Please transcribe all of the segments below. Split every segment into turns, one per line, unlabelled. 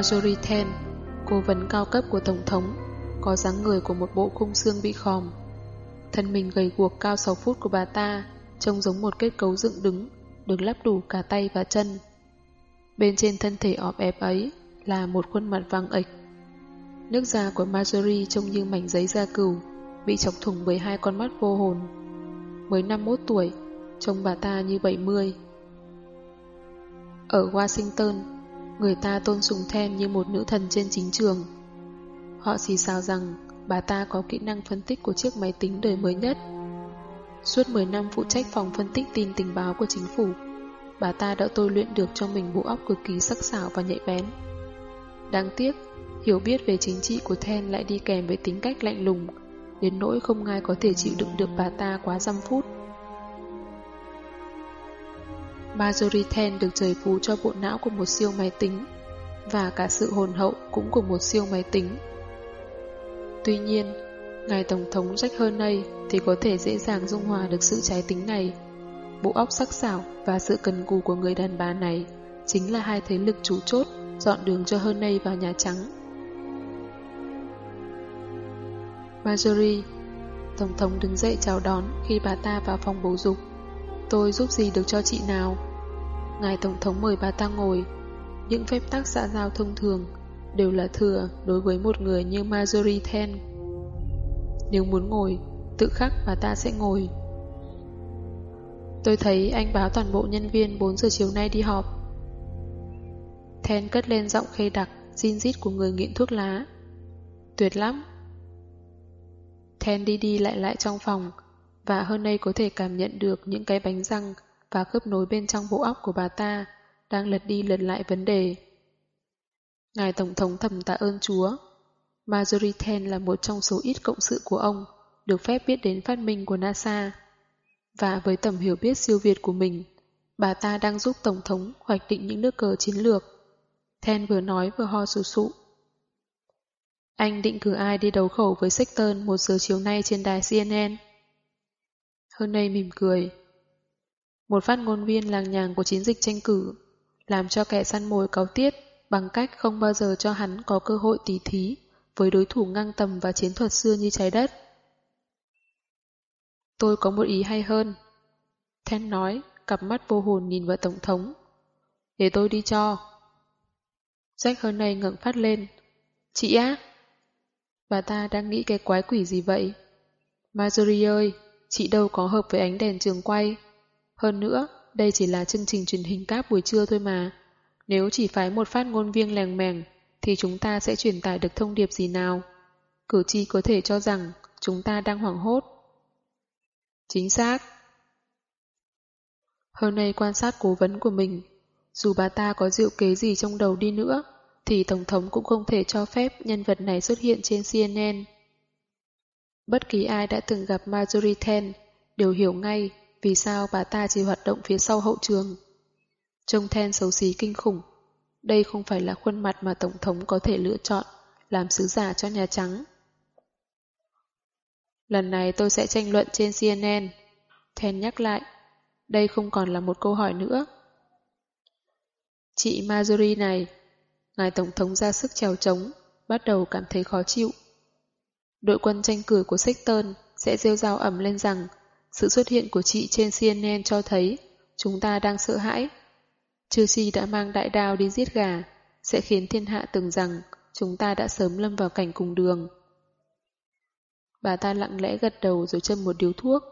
Marjorie Ten, cố vấn cao cấp của Tổng thống, có dáng người của một bộ khung xương bị khòm. Thân mình gầy guộc cao 6 phút của bà ta, trông giống một kết cấu dựng đứng, được lắp đủ cả tay và chân. Bên trên thân thể ọp ẹp ấy là một khuôn mặt vàng ệch. Nước da của Marjorie trông như mảnh giấy da cừu, bị chọc thủng bởi hai con mắt vô hồn. Mới 51 tuổi, trông bà ta như 70. Ở Washington, người ta tôn sùng Then như một nữ thần trên chính trường. Họ xì xào rằng bà ta có kỹ năng phân tích của chiếc máy tính đời mới nhất. Suốt 10 năm phụ trách phòng phân tích tin tình báo của chính phủ, bà ta đã tôi luyện được cho mình bộ óc cực kỳ sắc sảo và nhạy bén. Đáng tiếc, hiểu biết về chính trị của Then lại đi kèm với tính cách lạnh lùng, đến nỗi không ai có thể chịu đựng được bà ta quá dăm phút. Marjorie Ten được trời phú cho bộ não của một siêu máy tính và cả sự hồn hậu cũng của một siêu máy tính. Tuy nhiên, Ngài Tổng thống Jack Hernay thì có thể dễ dàng dung hòa được sự trái tính này. Bộ óc sắc sảo và sự cần cù của người đàn bà này chính là hai thế lực chủ chốt dọn đường cho Hernay vào Nhà Trắng. Marjorie Tổng thống đứng dậy chào đón khi bà ta vào phòng bầu dục. Tôi giúp gì được cho chị nào? Ngài Tổng thống mời bà ta ngồi. Những phép tắc xã giao thông thường đều là thừa đối với một người như Marjorie Ten. Nếu muốn ngồi, tự khắc bà ta sẽ ngồi. Tôi thấy anh báo toàn bộ nhân viên 4 giờ chiều nay đi họp. Ten cất lên giọng khê đặc, zin rít của người nghiện thuốc lá. Tuyệt lắm. Ten đi đi lại lại trong phòng, và hơn đây có thể cảm nhận được những cái bánh răng và khớp nối bên trong bộ óc của bà ta đang lật đi lật lại vấn đề. Ngài Tổng thống thầm tạ ơn Chúa. Marjorie Ten là một trong số ít cộng sự của ông được phép biết đến phát minh của NASA. Và với tầm hiểu biết siêu việt của mình, bà ta đang giúp Tổng thống hoạch định những nước cờ chiến lược. Ten vừa nói vừa ho sụ sụ. Anh định cử ai đi đấu khẩu với Sexton một giờ chiều nay trên đài CNN? Hơn nay mỉm cười. Một phát ngôn viên làng nhàng của chiến dịch tranh cử, làm cho kẻ săn mồi cáo tiết bằng cách không bao giờ cho hắn có cơ hội tỉ thí với đối thủ ngang tầm và chiến thuật xưa như trái đất. Tôi có một ý hay hơn. Then nói, cặp mắt vô hồn nhìn vào Tổng thống. Để tôi đi cho. Jack hơn này ngẩng phát lên. Chị á? Bà ta đang nghĩ cái quái quỷ gì vậy? Marjorie ơi, chị đâu có hợp với ánh đèn trường quay. Hơn nữa, đây chỉ là chương trình truyền hình cáp buổi trưa thôi mà. Nếu chỉ phái một phát ngôn viên lèng mèng, thì chúng ta sẽ truyền tải được thông điệp gì nào? Cử tri có thể cho rằng chúng ta đang hoảng hốt. Chính xác. Hơn này quan sát cố vấn của mình, dù bà ta có diệu kế gì trong đầu đi nữa, thì Tổng thống cũng không thể cho phép nhân vật này xuất hiện trên CNN. Bất kỳ ai đã từng gặp Marjorie Ten đều hiểu ngay vì sao bà ta chỉ hoạt động phía sau hậu trường. Trông Ten xấu xí kinh khủng. Đây không phải là khuôn mặt mà Tổng thống có thể lựa chọn làm sứ giả cho Nhà Trắng. Lần này tôi sẽ tranh luận trên CNN. Ten nhắc lại. Đây không còn là một câu hỏi nữa. Chị Marjorie này, ngài Tổng thống ra sức trèo trống, bắt đầu cảm thấy khó chịu. Đội quân tranh cử của Sexton sẽ rêu rao ẩm lên rằng sự xuất hiện của chị trên CNN cho thấy chúng ta đang sợ hãi. Trừ chi đã mang đại đao đi giết gà, sẽ khiến thiên hạ tưởng rằng chúng ta đã sớm lâm vào cảnh cùng đường. Bà ta lặng lẽ gật đầu rồi châm một điếu thuốc.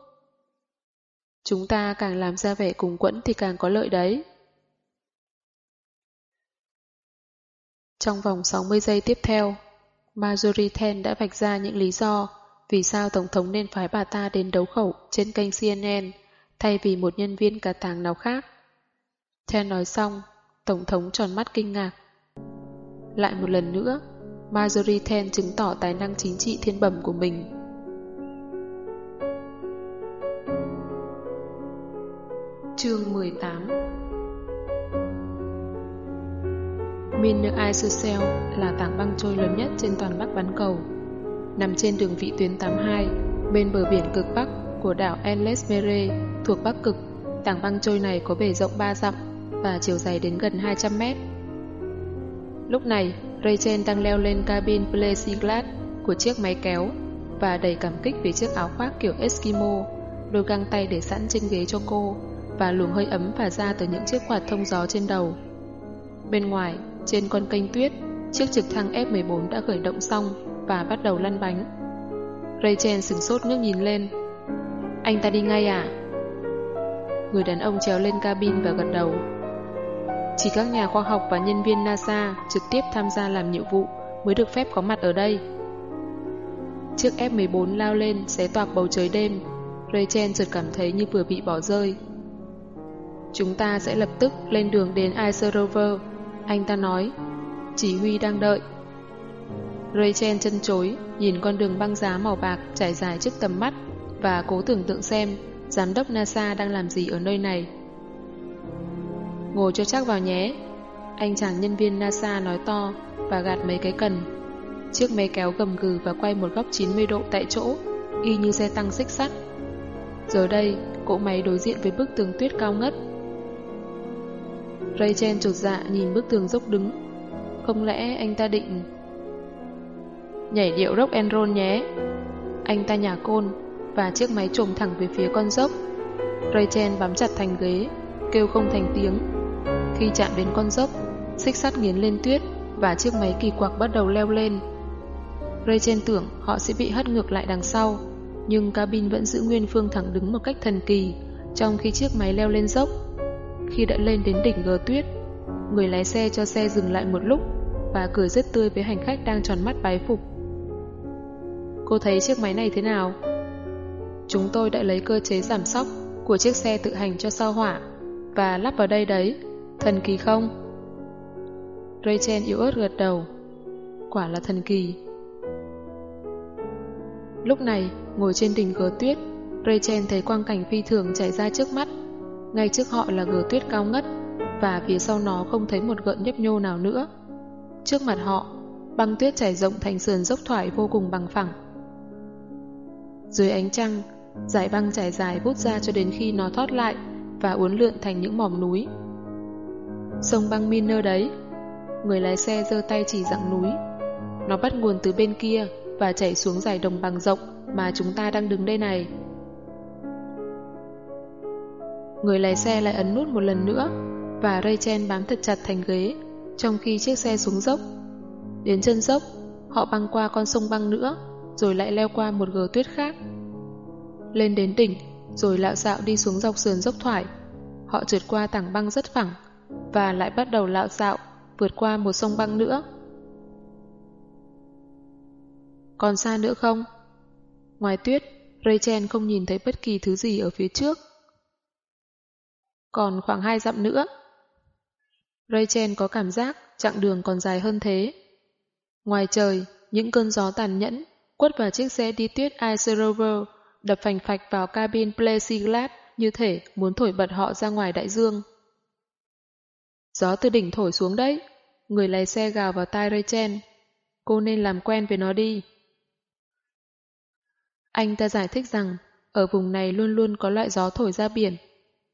Chúng ta càng làm ra vẻ cùng quẫn thì càng có lợi đấy. Trong vòng 60 giây tiếp theo, Marjorie Ten đã vạch ra những lý do vì sao Tổng thống nên phái bà ta đến đấu khẩu trên kênh CNN thay vì một nhân viên cả tàng nào khác. Ten nói xong, Tổng thống tròn mắt kinh ngạc. Lại một lần nữa, Marjorie Ten chứng tỏ tài năng chính trị thiên bẩm của mình. Chương 18 Minner Isocel là tảng băng trôi lớn nhất trên toàn Bắc bán cầu. Nằm trên đường vị tuyến 82, bên bờ biển cực Bắc của đảo Ellesmere thuộc Bắc Cực, Tảng băng trôi này có bề rộng 3 dặm và chiều dày đến gần 200 mét. Lúc này, Rachel đang leo lên cabin plexiglass của chiếc máy kéo và đầy cảm kích về chiếc áo khoác kiểu Eskimo, đôi găng tay để sẵn trên ghế cho cô và luồng hơi ấm và ra từ những chiếc quạt thông gió trên đầu. Bên ngoài, trên con kênh tuyết, chiếc trực thăng F-14 đã khởi động xong và bắt đầu lăn bánh. Rachel sửng sốt ngước nhìn lên. Anh ta đi ngay à? Người đàn ông trèo lên cabin và gật đầu. Chỉ các nhà khoa học và nhân viên NASA trực tiếp tham gia làm nhiệm vụ mới được phép có mặt ở đây. Chiếc F-14 lao lên xé toạc bầu trời đêm. Rachel chợt cảm thấy như vừa bị bỏ rơi. Chúng ta sẽ lập tức lên đường đến Ice Rover, anh ta nói. Chỉ huy đang đợi. Rachel chân chối, nhìn con đường băng giá màu bạc trải dài trước tầm mắt và cố tưởng tượng xem giám đốc NASA đang làm gì ở nơi này. Ngồi cho chắc vào nhé. Anh chàng nhân viên NASA nói to và gạt mấy cái cần. Chiếc máy kéo gầm gừ và quay một góc 90 độ tại chỗ, y như xe tăng xích sắt. Giờ đây, cỗ máy đối diện với bức tường tuyết cao ngất. Rachel trột dạ nhìn bức tường dốc đứng. Không lẽ anh ta định... Nhảy điệu rock and roll nhé. Anh ta nhả côn và chiếc máy trồm thẳng về phía con dốc. Rachel bám chặt thành ghế, kêu không thành tiếng. Khi chạm đến con dốc, xích sắt nghiến lên tuyết và chiếc máy kỳ quặc bắt đầu leo lên. Rachel tưởng họ sẽ bị hất ngược lại đằng sau, nhưng cabin vẫn giữ nguyên phương thẳng đứng một cách thần kỳ, trong khi chiếc máy leo lên dốc. Khi đã lên đến đỉnh gờ tuyết, người lái xe cho xe dừng lại một lúc và cười rất tươi với hành khách đang tròn mắt bái phục. Cô thấy chiếc máy này thế nào? Chúng tôi đã lấy cơ chế giảm sóc của chiếc xe tự hành cho sao hỏa và lắp vào đây đấy. Thần kỳ không? Rachel yếu ớt gật đầu. Quả là thần kỳ. Lúc này, ngồi trên đỉnh gờ tuyết, Rachel thấy quang cảnh phi thường chảy ra trước mắt. Ngay trước họ là gờ tuyết cao ngất, và phía sau nó không thấy một gợn nhấp nhô nào nữa. Trước mặt họ, băng tuyết chảy rộng thành sườn dốc thoải vô cùng bằng phẳng. Dưới ánh trăng, dải băng trải dài vút ra cho đến khi nó thoát lại và uốn lượn thành những mỏm núi. Sông băng Miner đấy. Người lái xe giơ tay chỉ dặng núi. Nó bắt nguồn từ bên kia và chảy xuống dải đồng bằng rộng mà chúng ta đang đứng đây này. Người lái xe lại ấn nút một lần nữa và Rachel bám thật chặt thành ghế trong khi chiếc xe xuống dốc. Đến chân dốc, họ băng qua con sông băng nữa rồi lại leo qua một gờ tuyết khác lên đến đỉnh, rồi lạo xạo đi xuống dọc sườn dốc thoải. Họ trượt qua tảng băng rất phẳng, và lại bắt đầu lạo xạo, vượt qua một sông băng nữa. Còn xa nữa không? Ngoài tuyết, Rachel không nhìn thấy bất kỳ thứ gì ở phía trước. Còn khoảng hai dặm nữa. Rachel có cảm giác chặng đường còn dài hơn thế. Ngoài trời, những cơn gió tàn nhẫn quất vào chiếc xe đi tuyết Ice Rover đập phành phạch vào cabin plexiglass như thể muốn thổi bật họ ra ngoài đại dương. Gió từ đỉnh thổi xuống đấy, người lái xe gào vào tai Rachel. Cô nên làm quen với nó đi. Anh ta giải thích rằng, ở vùng này luôn luôn có loại gió thổi ra biển.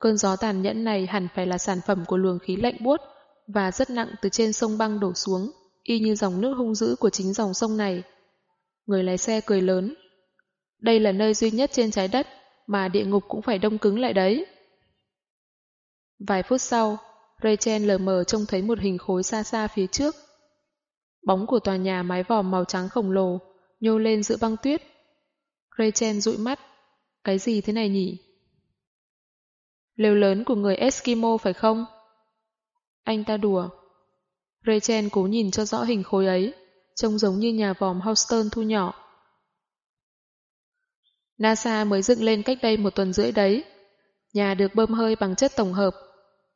Cơn gió tàn nhẫn này hẳn phải là sản phẩm của luồng khí lạnh buốt và rất nặng từ trên sông băng đổ xuống, y như dòng nước hung dữ của chính dòng sông này. Người lái xe cười lớn, đây là nơi duy nhất trên trái đất mà địa ngục cũng phải đông cứng lại đấy. Vài phút sau, Rachel lờ mờ trông thấy một hình khối xa xa phía trước. Bóng của tòa nhà mái vòm màu trắng khổng lồ nhô lên giữa băng tuyết. Rachel dụi mắt. Cái gì thế này nhỉ? Lều lớn của người Eskimo phải không? Anh ta đùa. Rachel cố nhìn cho rõ hình khối ấy, trông giống như nhà vòm Houston thu nhỏ. NASA mới dựng lên cách đây một tuần rưỡi đấy. Nhà được bơm hơi bằng chất tổng hợp.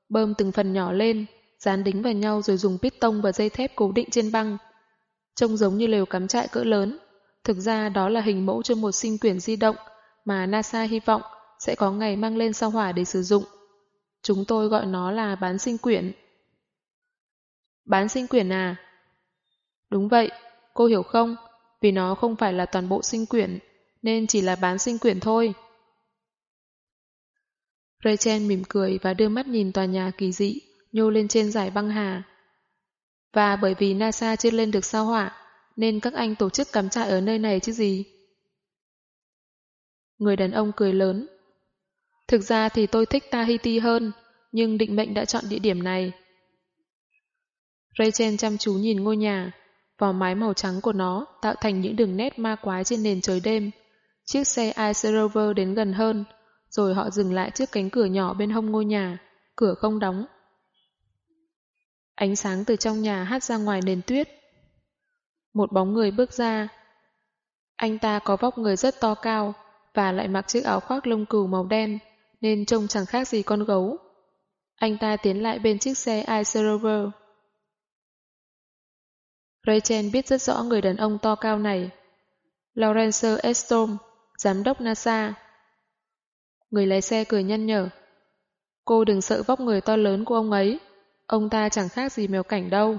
Bơm từng phần nhỏ lên, dán đính vào nhau rồi dùng piston và dây thép cố định trên băng. Trông giống như lều cắm trại cỡ lớn. Thực ra đó là hình mẫu cho một sinh quyển di động mà NASA hy vọng sẽ có ngày mang lên sao hỏa để sử dụng. Chúng tôi gọi nó là bán sinh quyển. Bán sinh quyển à? Đúng vậy, cô hiểu không? Vì nó không phải là toàn bộ sinh quyển nên chỉ là bán sinh quyển thôi. Rachel mỉm cười và đưa mắt nhìn tòa nhà kỳ dị nhô lên trên giải băng hà. Và bởi vì NASA chưa lên được sao hỏa, nên các anh tổ chức cắm trại ở nơi này chứ gì. Người đàn ông cười lớn. Thực ra thì tôi thích Tahiti hơn, nhưng định mệnh đã chọn địa điểm này. Rachel chăm chú nhìn ngôi nhà, vỏ mái màu trắng của nó tạo thành những đường nét ma quái trên nền trời đêm. Chiếc xe Ice Rover đến gần hơn, rồi họ dừng lại trước cánh cửa nhỏ bên hông ngôi nhà, cửa không đóng. Ánh sáng từ trong nhà hát ra ngoài nền tuyết. Một bóng người bước ra. Anh ta có vóc người rất to cao và lại mặc chiếc áo khoác lông cừu màu đen nên trông chẳng khác gì con gấu. Anh ta tiến lại bên chiếc xe Ice Rover. Rachel biết rất rõ người đàn ông to cao này. Lawrence Estom, giám đốc NASA. Người lái xe cười nhăn nhở. Cô đừng sợ vóc người to lớn của ông ấy. Ông ta chẳng khác gì mèo cảnh đâu.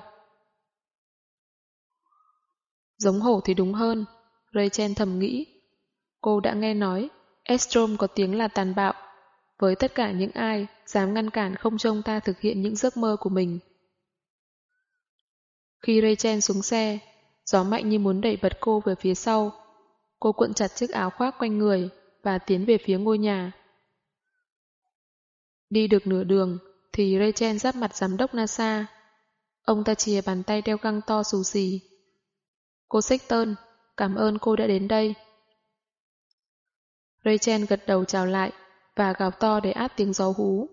Giống hổ thì đúng hơn, Rachel thầm nghĩ. Cô đã nghe nói, Estrom có tiếng là tàn bạo, với tất cả những ai dám ngăn cản không trông ta thực hiện những giấc mơ của mình. Khi Rachel xuống xe, gió mạnh như muốn đẩy bật cô về phía sau. Cô cuộn chặt chiếc áo khoác quanh người và tiến về phía ngôi nhà. Đi được nửa đường, thì Rachel giáp mặt giám đốc NASA. Ông ta chìa bàn tay đeo găng to xù xì. Cô Sexton, cảm ơn cô đã đến đây. Rachel gật đầu chào lại và gào to để át tiếng gió hú.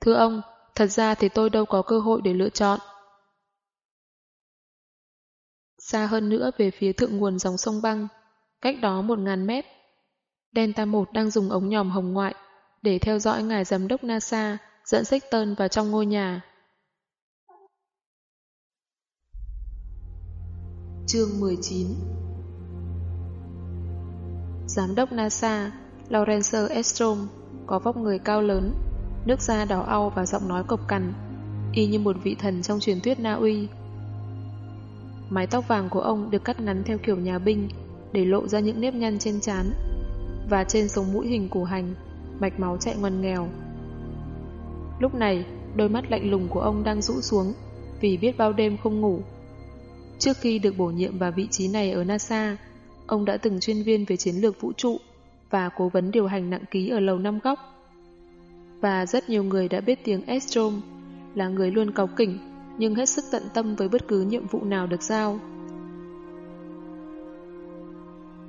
Thưa ông, thật ra thì tôi đâu có cơ hội để lựa chọn. Xa hơn nữa về phía thượng nguồn dòng sông băng, cách đó một ngàn mét, Delta 1 đang dùng ống nhòm hồng ngoại để theo dõi ngài giám đốc NASA dẫn Sexton vào trong ngôi nhà. Chương 19 Giám đốc NASA Lawrence Estrom có vóc người cao lớn, nước da đỏ au và giọng nói cộc cằn, y như một vị thần trong truyền thuyết Na Uy. Mái tóc vàng của ông được cắt ngắn theo kiểu nhà binh để lộ ra những nếp nhăn trên trán và trên sống mũi hình củ hành, mạch máu chạy ngoằn nghèo. Lúc này, đôi mắt lạnh lùng của ông đang rũ xuống vì biết bao đêm không ngủ. Trước khi được bổ nhiệm vào vị trí này ở NASA, ông đã từng chuyên viên về chiến lược vũ trụ và cố vấn điều hành nặng ký ở Lầu Năm Góc. Và rất nhiều người đã biết tiếng Estrom là người luôn cáu kỉnh nhưng hết sức tận tâm với bất cứ nhiệm vụ nào được giao.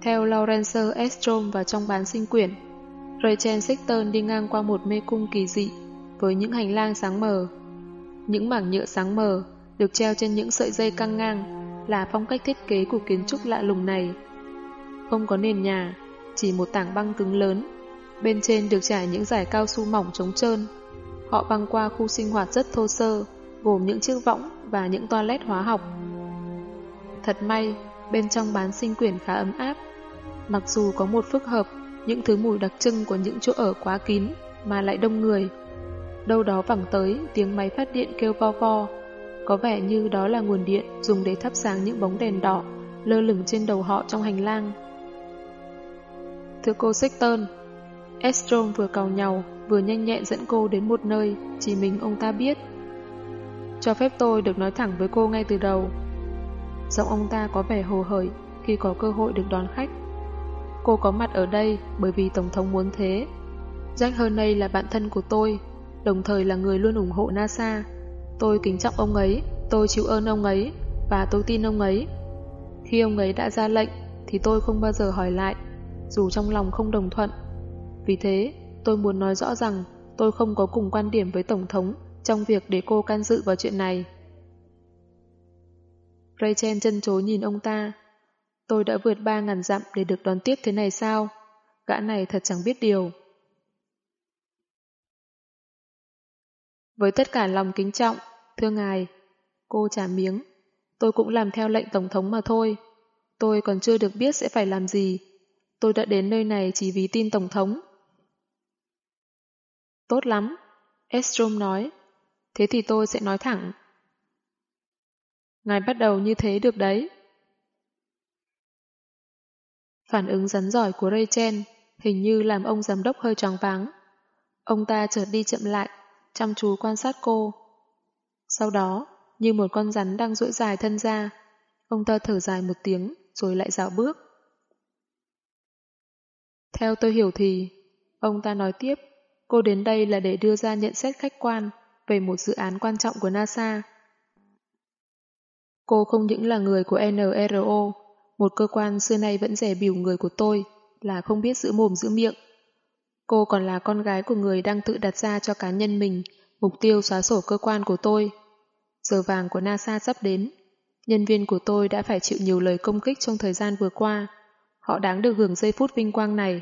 Theo Lawrence Estrom và trong bán sinh quyển, Rachel Sexton đi ngang qua một mê cung kỳ dị với những hành lang sáng mờ. Những mảng nhựa sáng mờ được treo trên những sợi dây căng ngang là phong cách thiết kế của kiến trúc lạ lùng này. Không có nền nhà, chỉ một tảng băng cứng lớn. Bên trên được trải những dải cao su mỏng trống trơn. Họ băng qua khu sinh hoạt rất thô sơ, gồm những chiếc võng và những toilet hóa học. Thật may, bên trong bán sinh quyển khá ấm áp. Mặc dù có một phức hợp, những thứ mùi đặc trưng của những chỗ ở quá kín mà lại đông người. Đâu đó vẳng tới tiếng máy phát điện kêu vo vo. Có vẻ như đó là nguồn điện dùng để thắp sáng những bóng đèn đỏ lơ lửng trên đầu họ trong hành lang. Thưa cô Sexton, Estrom vừa cầu nhau, vừa nhanh nhẹn dẫn cô đến một nơi chỉ mình ông ta biết. Cho phép tôi được nói thẳng với cô ngay từ đầu. Giọng ông ta có vẻ hồ hởi khi có cơ hội được đón khách. Cô có mặt ở đây bởi vì Tổng thống muốn thế. Jack Herney là bạn thân của tôi, đồng thời là người luôn ủng hộ NASA. Tôi kính trọng ông ấy, tôi chịu ơn ông ấy, và tôi tin ông ấy. Khi ông ấy đã ra lệnh, thì tôi không bao giờ hỏi lại, dù trong lòng không đồng thuận. Vì thế, tôi muốn nói rõ rằng tôi không có cùng quan điểm với Tổng thống trong việc để cô can dự vào chuyện này. Rachel chân chối nhìn ông ta. Tôi đã vượt ba ngàn dặm để được đón tiếp thế này sao? Gã này thật chẳng biết điều. Với tất cả lòng kính trọng, thưa ngài, cô trả miếng. Tôi cũng làm theo lệnh Tổng thống mà thôi. Tôi còn chưa được biết sẽ phải làm gì. Tôi đã đến nơi này chỉ vì tin Tổng thống. Tốt lắm, Estrom nói. Thế thì tôi sẽ nói thẳng. Ngài bắt đầu như thế được đấy. Phản ứng rắn giỏi của ray chen hình như làm ông giám đốc hơi choáng váng. Ông ta chợt đi chậm lại, chăm chú quan sát cô. Sau đó, như một con rắn đang duỗi dài thân ra, ông ta thở dài một tiếng rồi lại dạo bước. Theo tôi hiểu thì, ông ta nói tiếp, cô đến đây là để đưa ra nhận xét khách quan về một dự án quan trọng của NASA. Cô không những là người của NRO, một cơ quan xưa nay vẫn rẻ biểu người của tôi, là không biết giữ mồm giữ miệng. Cô còn là con gái của người đang tự đặt ra cho cá nhân mình mục tiêu xóa sổ cơ quan của tôi. Giờ vàng của NASA sắp đến. Nhân viên của tôi đã phải chịu nhiều lời công kích trong thời gian vừa qua. Họ đáng được hưởng giây phút vinh quang này.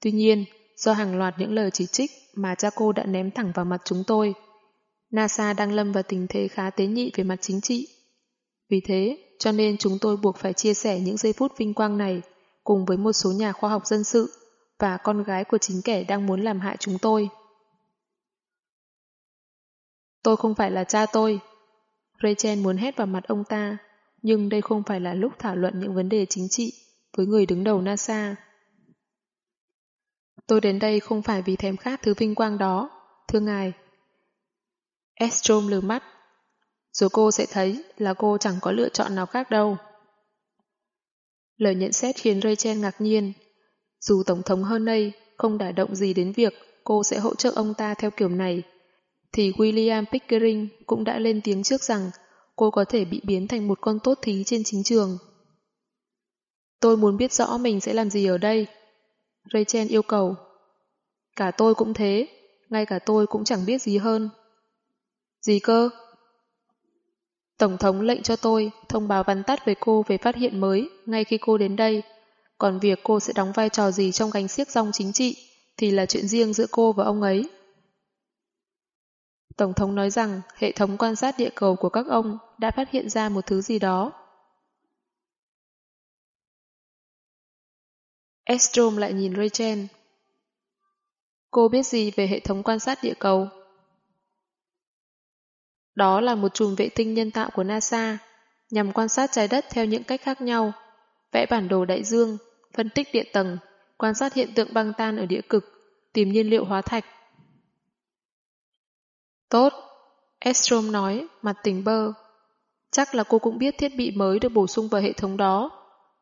Tuy nhiên, do hàng loạt những lời chỉ trích mà cha cô đã ném thẳng vào mặt chúng tôi, NASA đang lâm vào tình thế khá tế nhị về mặt chính trị. Vì thế, cho nên chúng tôi buộc phải chia sẻ những giây phút vinh quang này cùng với một số nhà khoa học dân sự và con gái của chính kẻ đang muốn làm hại chúng tôi. Tôi không phải là cha tôi. Rachel muốn hét vào mặt ông ta, nhưng đây không phải là lúc thảo luận những vấn đề chính trị với người đứng đầu NASA. Tôi đến đây không phải vì thèm khát thứ vinh quang đó, thưa ngài. Estrom lừa mắt. Rồi cô sẽ thấy là cô chẳng có lựa chọn nào khác đâu. Lời nhận xét khiến Rachel ngạc nhiên. Dù Tổng thống hơn đây không đả động gì đến việc cô sẽ hỗ trợ ông ta theo kiểu này, thì William Pickering cũng đã lên tiếng trước rằng cô có thể bị biến thành một con tốt thí trên chính trường. Tôi muốn biết rõ mình sẽ làm gì ở đây. Rachel yêu cầu. Cả tôi cũng thế, ngay cả tôi cũng chẳng biết gì hơn. Gì cơ? Tổng thống lệnh cho tôi thông báo văn tắt với cô về phát hiện mới ngay khi cô đến đây. Còn việc cô sẽ đóng vai trò gì trong gánh xiếc rong chính trị thì là chuyện riêng giữa cô và ông ấy. Tổng thống nói rằng hệ thống quan sát địa cầu của các ông đã phát hiện ra một thứ gì đó. Estrom lại nhìn Rachel. Cô biết gì về hệ thống quan sát địa cầu? Đó là một chùm vệ tinh nhân tạo của NASA, nhằm quan sát trái đất theo những cách khác nhau, vẽ bản đồ đại dương, phân tích địa tầng, quan sát hiện tượng băng tan ở địa cực, tìm nhiên liệu hóa thạch. Tốt, Estrom nói, mặt tỉnh bơ. Chắc là cô cũng biết thiết bị mới được bổ sung vào hệ thống đó,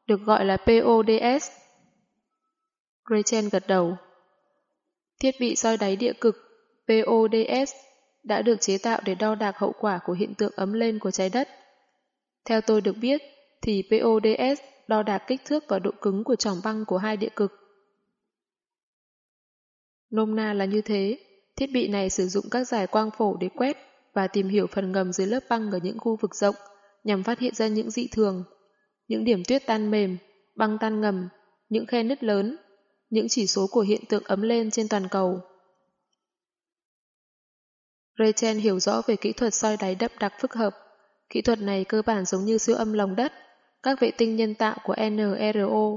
được gọi là PODS. Rachel gật đầu. Thiết bị soi đáy địa cực PODS đã được chế tạo để đo đạc hậu quả của hiện tượng ấm lên của trái đất. Theo tôi được biết, thì PODS đo đạc kích thước và độ cứng của tròn băng của hai địa cực. Nôm na là như thế, thiết bị này sử dụng các giải quang phổ để quét và tìm hiểu phần ngầm dưới lớp băng ở những khu vực rộng nhằm phát hiện ra những dị thường, những điểm tuyết tan mềm, băng tan ngầm, những khe nứt lớn, những chỉ số của hiện tượng ấm lên trên toàn cầu. Rachel hiểu rõ về kỹ thuật soi đáy đậm đặc phức hợp. Kỹ thuật này cơ bản giống như siêu âm lòng đất. Các vệ tinh nhân tạo của NRO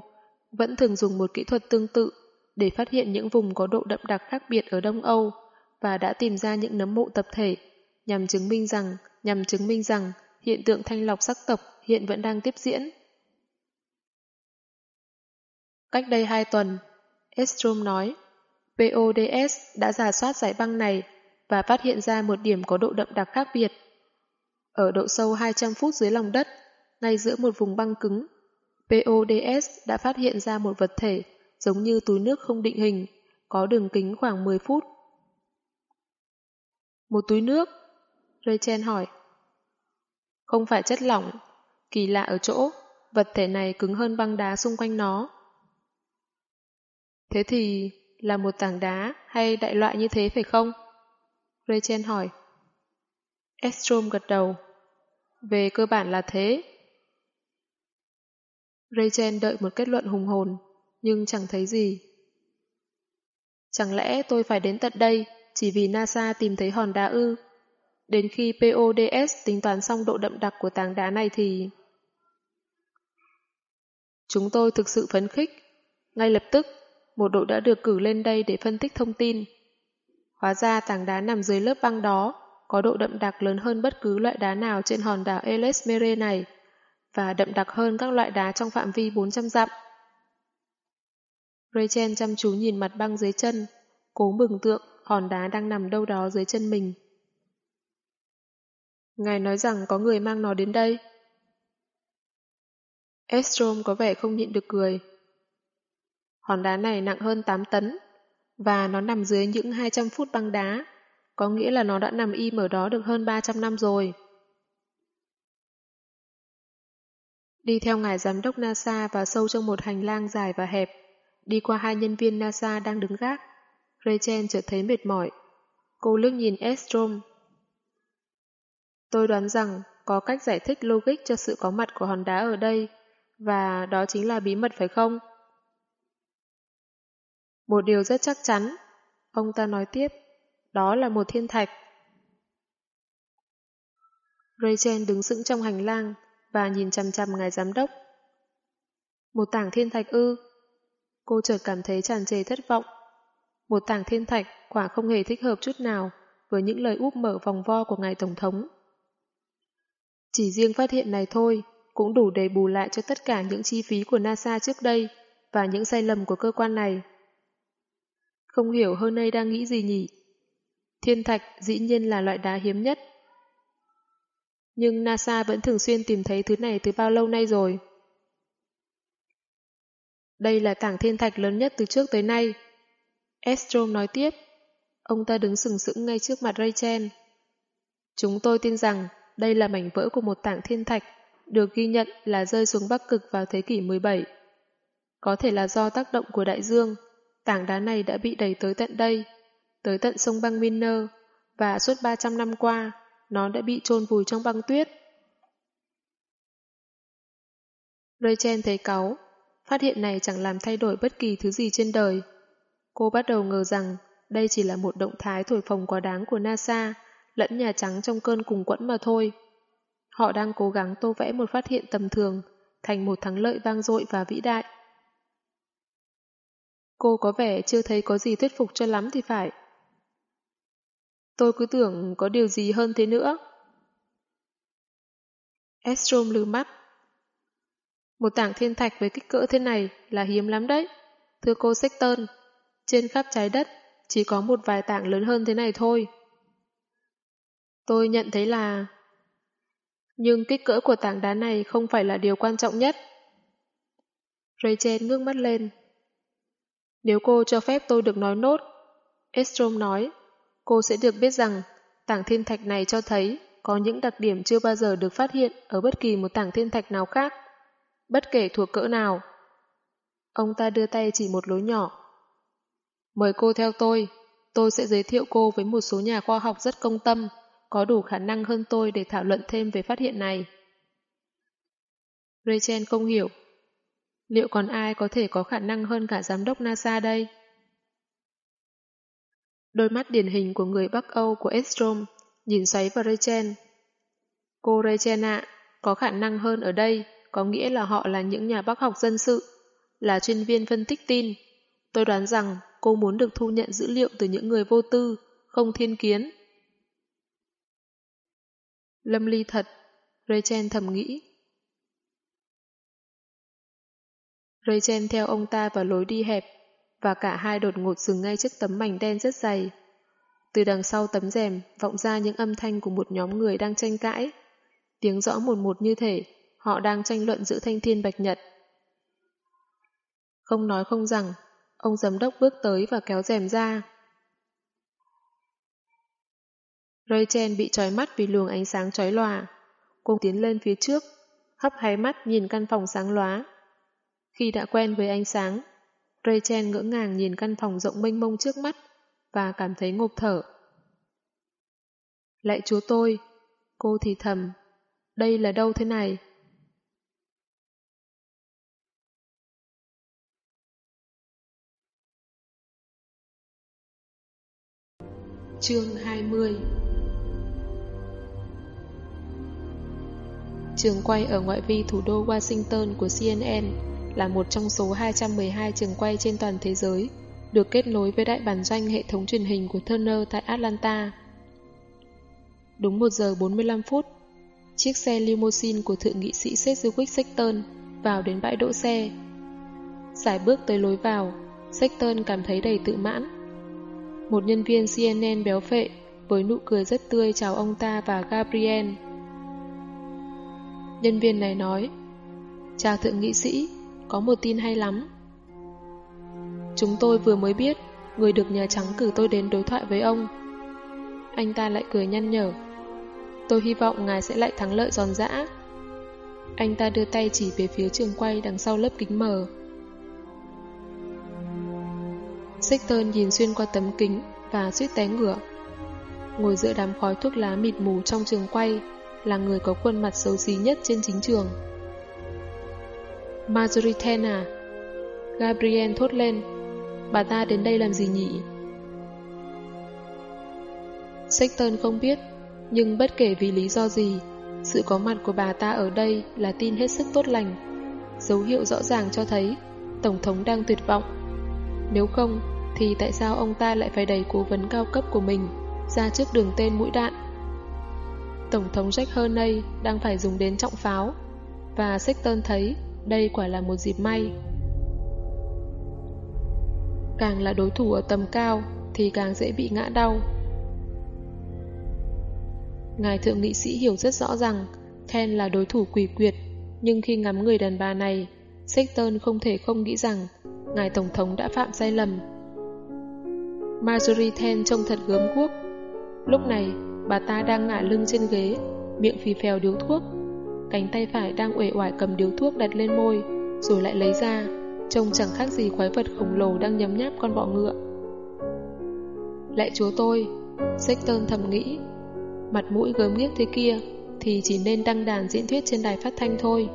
vẫn thường dùng một kỹ thuật tương tự để phát hiện những vùng có độ đậm đặc khác biệt ở Đông Âu và đã tìm ra những nấm mộ tập thể nhằm chứng minh rằng nhằm chứng minh rằng hiện tượng thanh lọc sắc tộc hiện vẫn đang tiếp diễn. Cách đây hai tuần, Estrom nói, PODS đã giả soát giải băng này và phát hiện ra một điểm có độ đậm đặc khác biệt. Ở độ sâu 200 phút dưới lòng đất, ngay giữa một vùng băng cứng, PODS đã phát hiện ra một vật thể giống như túi nước không định hình, có đường kính khoảng 10 phút. Một túi nước? Rachel hỏi. Không phải chất lỏng, kỳ lạ ở chỗ, vật thể này cứng hơn băng đá xung quanh nó. Thế thì là một tảng đá hay đại loại như thế phải không? Rachel hỏi. Estrom gật đầu. Về cơ bản là thế. Rachel đợi một kết luận hùng hồn, nhưng chẳng thấy gì. Chẳng lẽ tôi phải đến tận đây chỉ vì NASA tìm thấy hòn đá ư? Đến khi PODS tính toán xong độ đậm đặc của tảng đá này thì... Chúng tôi thực sự phấn khích. Ngay lập tức, một đội đã được cử lên đây để phân tích thông tin. Hóa ra tảng đá nằm dưới lớp băng đó có độ đậm đặc lớn hơn bất cứ loại đá nào trên hòn đảo Ellesmere này và đậm đặc hơn các loại đá trong phạm vi 400 dặm. Rachel chăm chú nhìn mặt băng dưới chân, cố mừng tượng hòn đá đang nằm đâu đó dưới chân mình. Ngài nói rằng có người mang nó đến đây. Estrom có vẻ không nhịn được cười. Hòn đá này nặng hơn 8 tấn, và nó nằm dưới những 200 phút băng đá, có nghĩa là nó đã nằm im ở đó được hơn 300 năm rồi. Đi theo ngài giám đốc NASA và sâu trong một hành lang dài và hẹp, đi qua hai nhân viên NASA đang đứng gác. Rachel chợt thấy mệt mỏi. Cô lướt nhìn Estrom. Tôi đoán rằng có cách giải thích logic cho sự có mặt của hòn đá ở đây, và đó chính là bí mật phải không? Một điều rất chắc chắn, ông ta nói tiếp, đó là một thiên thạch. Rachel đứng sững trong hành lang và nhìn chằm chằm ngài giám đốc. Một tảng thiên thạch ư? Cô chợt cảm thấy tràn trề thất vọng. Một tảng thiên thạch quả không hề thích hợp chút nào với những lời úp mở vòng vo của ngài Tổng thống. Chỉ riêng phát hiện này thôi cũng đủ để bù lại cho tất cả những chi phí của NASA trước đây và những sai lầm của cơ quan này. Không hiểu hơn nay đang nghĩ gì nhỉ? Thiên thạch dĩ nhiên là loại đá hiếm nhất. Nhưng NASA vẫn thường xuyên tìm thấy thứ này từ bao lâu nay rồi. Đây là tảng thiên thạch lớn nhất từ trước tới nay. Estrom nói tiếp. Ông ta đứng sừng sững ngay trước mặt Rachel. Chúng tôi tin rằng đây là mảnh vỡ của một tảng thiên thạch được ghi nhận là rơi xuống Bắc Cực vào thế kỷ 17. Có thể là do tác động của đại dương, tảng đá này đã bị đẩy tới tận đây, tới tận sông băng Winner, và suốt 300 năm qua, nó đã bị chôn vùi trong băng tuyết. Rachel thấy cáu, phát hiện này chẳng làm thay đổi bất kỳ thứ gì trên đời. Cô bắt đầu ngờ rằng đây chỉ là một động thái thổi phồng quá đáng của NASA lẫn Nhà Trắng trong cơn cùng quẫn mà thôi. Họ đang cố gắng tô vẽ một phát hiện tầm thường thành một thắng lợi vang dội và vĩ đại. Cô có vẻ chưa thấy có gì thuyết phục cho lắm thì phải. Tôi cứ tưởng có điều gì hơn thế nữa. Estrom lừ mắt. Một tảng thiên thạch với kích cỡ thế này là hiếm lắm đấy. Thưa cô Sexton, trên khắp trái đất chỉ có một vài tảng lớn hơn thế này thôi. Tôi nhận thấy là... Nhưng kích cỡ của tảng đá này không phải là điều quan trọng nhất. Rachel ngước mắt lên. Nếu cô cho phép tôi được nói nốt, Estrom nói, cô sẽ được biết rằng tảng thiên thạch này cho thấy có những đặc điểm chưa bao giờ được phát hiện ở bất kỳ một tảng thiên thạch nào khác, bất kể thuộc cỡ nào. Ông ta đưa tay chỉ một lối nhỏ. Mời cô theo tôi, tôi sẽ giới thiệu cô với một số nhà khoa học rất công tâm có đủ khả năng hơn tôi để thảo luận thêm về phát hiện này. Rachel không hiểu. Liệu còn ai có thể có khả năng hơn cả giám đốc NASA đây? Đôi mắt điển hình của người Bắc Âu của Estrom nhìn xoáy vào Rachel. Cô Rachel ạ, có khả năng hơn ở đây có nghĩa là họ là những nhà bác học dân sự, là chuyên viên phân tích tin. Tôi đoán rằng cô muốn được thu nhận dữ liệu từ những người vô tư, không thiên kiến. Lâm ly thật, Rachel thầm nghĩ. Rachel theo ông ta vào lối đi hẹp, và cả hai đột ngột dừng ngay trước tấm mảnh đen rất dày. Từ đằng sau tấm rèm vọng ra những âm thanh của một nhóm người đang tranh cãi. Tiếng rõ một một như thể họ đang tranh luận giữa thanh thiên bạch nhật. Không nói không rằng, ông giám đốc bước tới và kéo rèm ra. Rachel bị trói mắt vì luồng ánh sáng chói lòa. Cô tiến lên phía trước, hấp háy mắt nhìn căn phòng sáng lóa. Khi đã quen với ánh sáng, Rachel ngỡ ngàng nhìn căn phòng rộng mênh mông trước mắt và cảm thấy ngộp thở. Lạy chúa tôi, cô thì thầm, đây là đâu thế này? Chương 20 Trường quay ở ngoại vi thủ đô Washington của CNN là một trong số 212 trường quay trên toàn thế giới, được kết nối với đại bản doanh hệ thống truyền hình của Turner tại Atlanta. Đúng 1 giờ 45 phút, chiếc xe limousine của thượng nghị sĩ Sedgwick Sexton vào đến bãi đỗ xe. Giải bước tới lối vào, Sexton cảm thấy đầy tự mãn. Một nhân viên CNN béo phệ với nụ cười rất tươi chào ông ta và Gabriel. Nhân viên này nói, Chào thượng nghị sĩ, có một tin hay lắm. Chúng tôi vừa mới biết, người được Nhà Trắng cử tôi đến đối thoại với ông. Anh ta lại cười nhăn nhở. Tôi hy vọng ngài sẽ lại thắng lợi giòn giã. Anh ta đưa tay chỉ về phía trường quay đằng sau lớp kính mờ. Sexton nhìn xuyên qua tấm kính và suýt té ngửa. Ngồi giữa đám khói thuốc lá mịt mù trong trường quay là người có khuôn mặt xấu xí nhất trên chính trường. Marjorie Ten à? Gabriel thốt lên. Bà ta đến đây làm gì nhỉ? Sexton không biết, nhưng bất kể vì lý do gì, sự có mặt của bà ta ở đây là tin hết sức tốt lành. Dấu hiệu rõ ràng cho thấy Tổng thống đang tuyệt vọng. Nếu không, thì tại sao ông ta lại phải đẩy cố vấn cao cấp của mình ra trước đường tên mũi đạn? Tổng thống Jack Hernay đang phải dùng đến trọng pháo, và Sexton thấy đây quả là một dịp may. Càng là đối thủ ở tầm cao thì càng dễ bị ngã đau. Ngài thượng nghị sĩ hiểu rất rõ rằng Ken là đối thủ quỷ quyệt, nhưng khi ngắm người đàn bà này, Sexton không thể không nghĩ rằng Ngài Tổng thống đã phạm sai lầm. Marjorie Ten trông thật gớm guốc. Lúc này, bà ta đang ngả lưng trên ghế, miệng phì phèo điếu thuốc. Cánh tay phải đang uể oải cầm điếu thuốc đặt lên môi, rồi lại lấy ra, trông chẳng khác gì quái vật khổng lồ đang nhấm nháp con bọ ngựa. Lại chúa tôi, Sexton thầm nghĩ, mặt mũi gớm ghiếc thế kia thì chỉ nên đăng đàn diễn thuyết trên đài phát thanh thôi.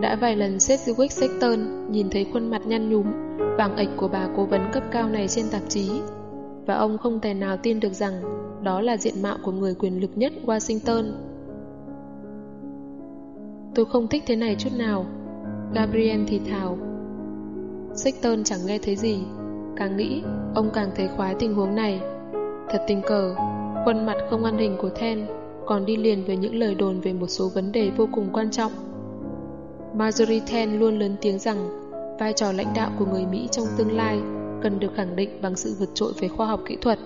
Đã vài lần Sedgwick Sexton nhìn thấy khuôn mặt nhăn nhúm, vàng ệch của bà cố vấn cấp cao này trên tạp chí, và ông không thể nào tin được rằng đó là diện mạo của người quyền lực nhất Washington. Tôi không thích thế này chút nào, Gabriel thì thào. Sexton chẳng nghe thấy gì, càng nghĩ, ông càng thấy khoái tình huống này. Thật tình cờ, khuôn mặt không ăn hình của Then còn đi liền với những lời đồn về một số vấn đề vô cùng quan trọng. Marjorie Ten luôn lớn tiếng rằng vai trò lãnh đạo của người Mỹ trong tương lai cần được khẳng định bằng sự vượt trội về khoa học kỹ thuật.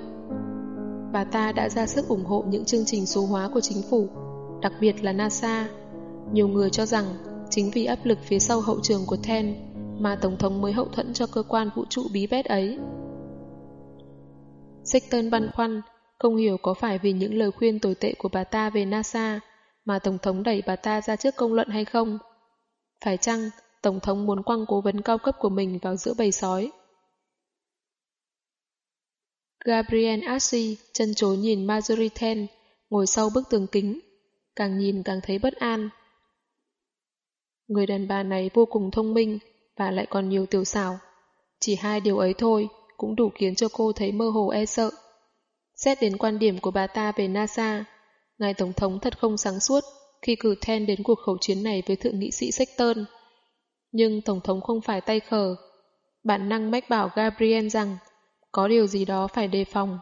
Bà ta đã ra sức ủng hộ những chương trình số hóa của chính phủ, đặc biệt là NASA. Nhiều người cho rằng chính vì áp lực phía sau hậu trường của Ten mà Tổng thống mới hậu thuẫn cho cơ quan vũ trụ bí bét ấy. Sexton băn khoăn, không hiểu có phải vì những lời khuyên tồi tệ của bà ta về NASA mà Tổng thống đẩy bà ta ra trước công luận hay không. Phải chăng Tổng thống muốn quăng cố vấn cao cấp của mình vào giữa bầy sói? Gabriel Assi chân chối nhìn Marjorie Ten ngồi sau bức tường kính, càng nhìn càng thấy bất an. Người đàn bà này vô cùng thông minh và lại còn nhiều tiểu xảo. Chỉ hai điều ấy thôi cũng đủ khiến cho cô thấy mơ hồ e sợ. Xét đến quan điểm của bà ta về NASA, ngài Tổng thống thật không sáng suốt khi cử Ten đến cuộc khẩu chiến này với Thượng nghị sĩ Sexton. Nhưng Tổng thống không phải tay khờ. Bản năng mách bảo Gabriel rằng có điều gì đó phải đề phòng.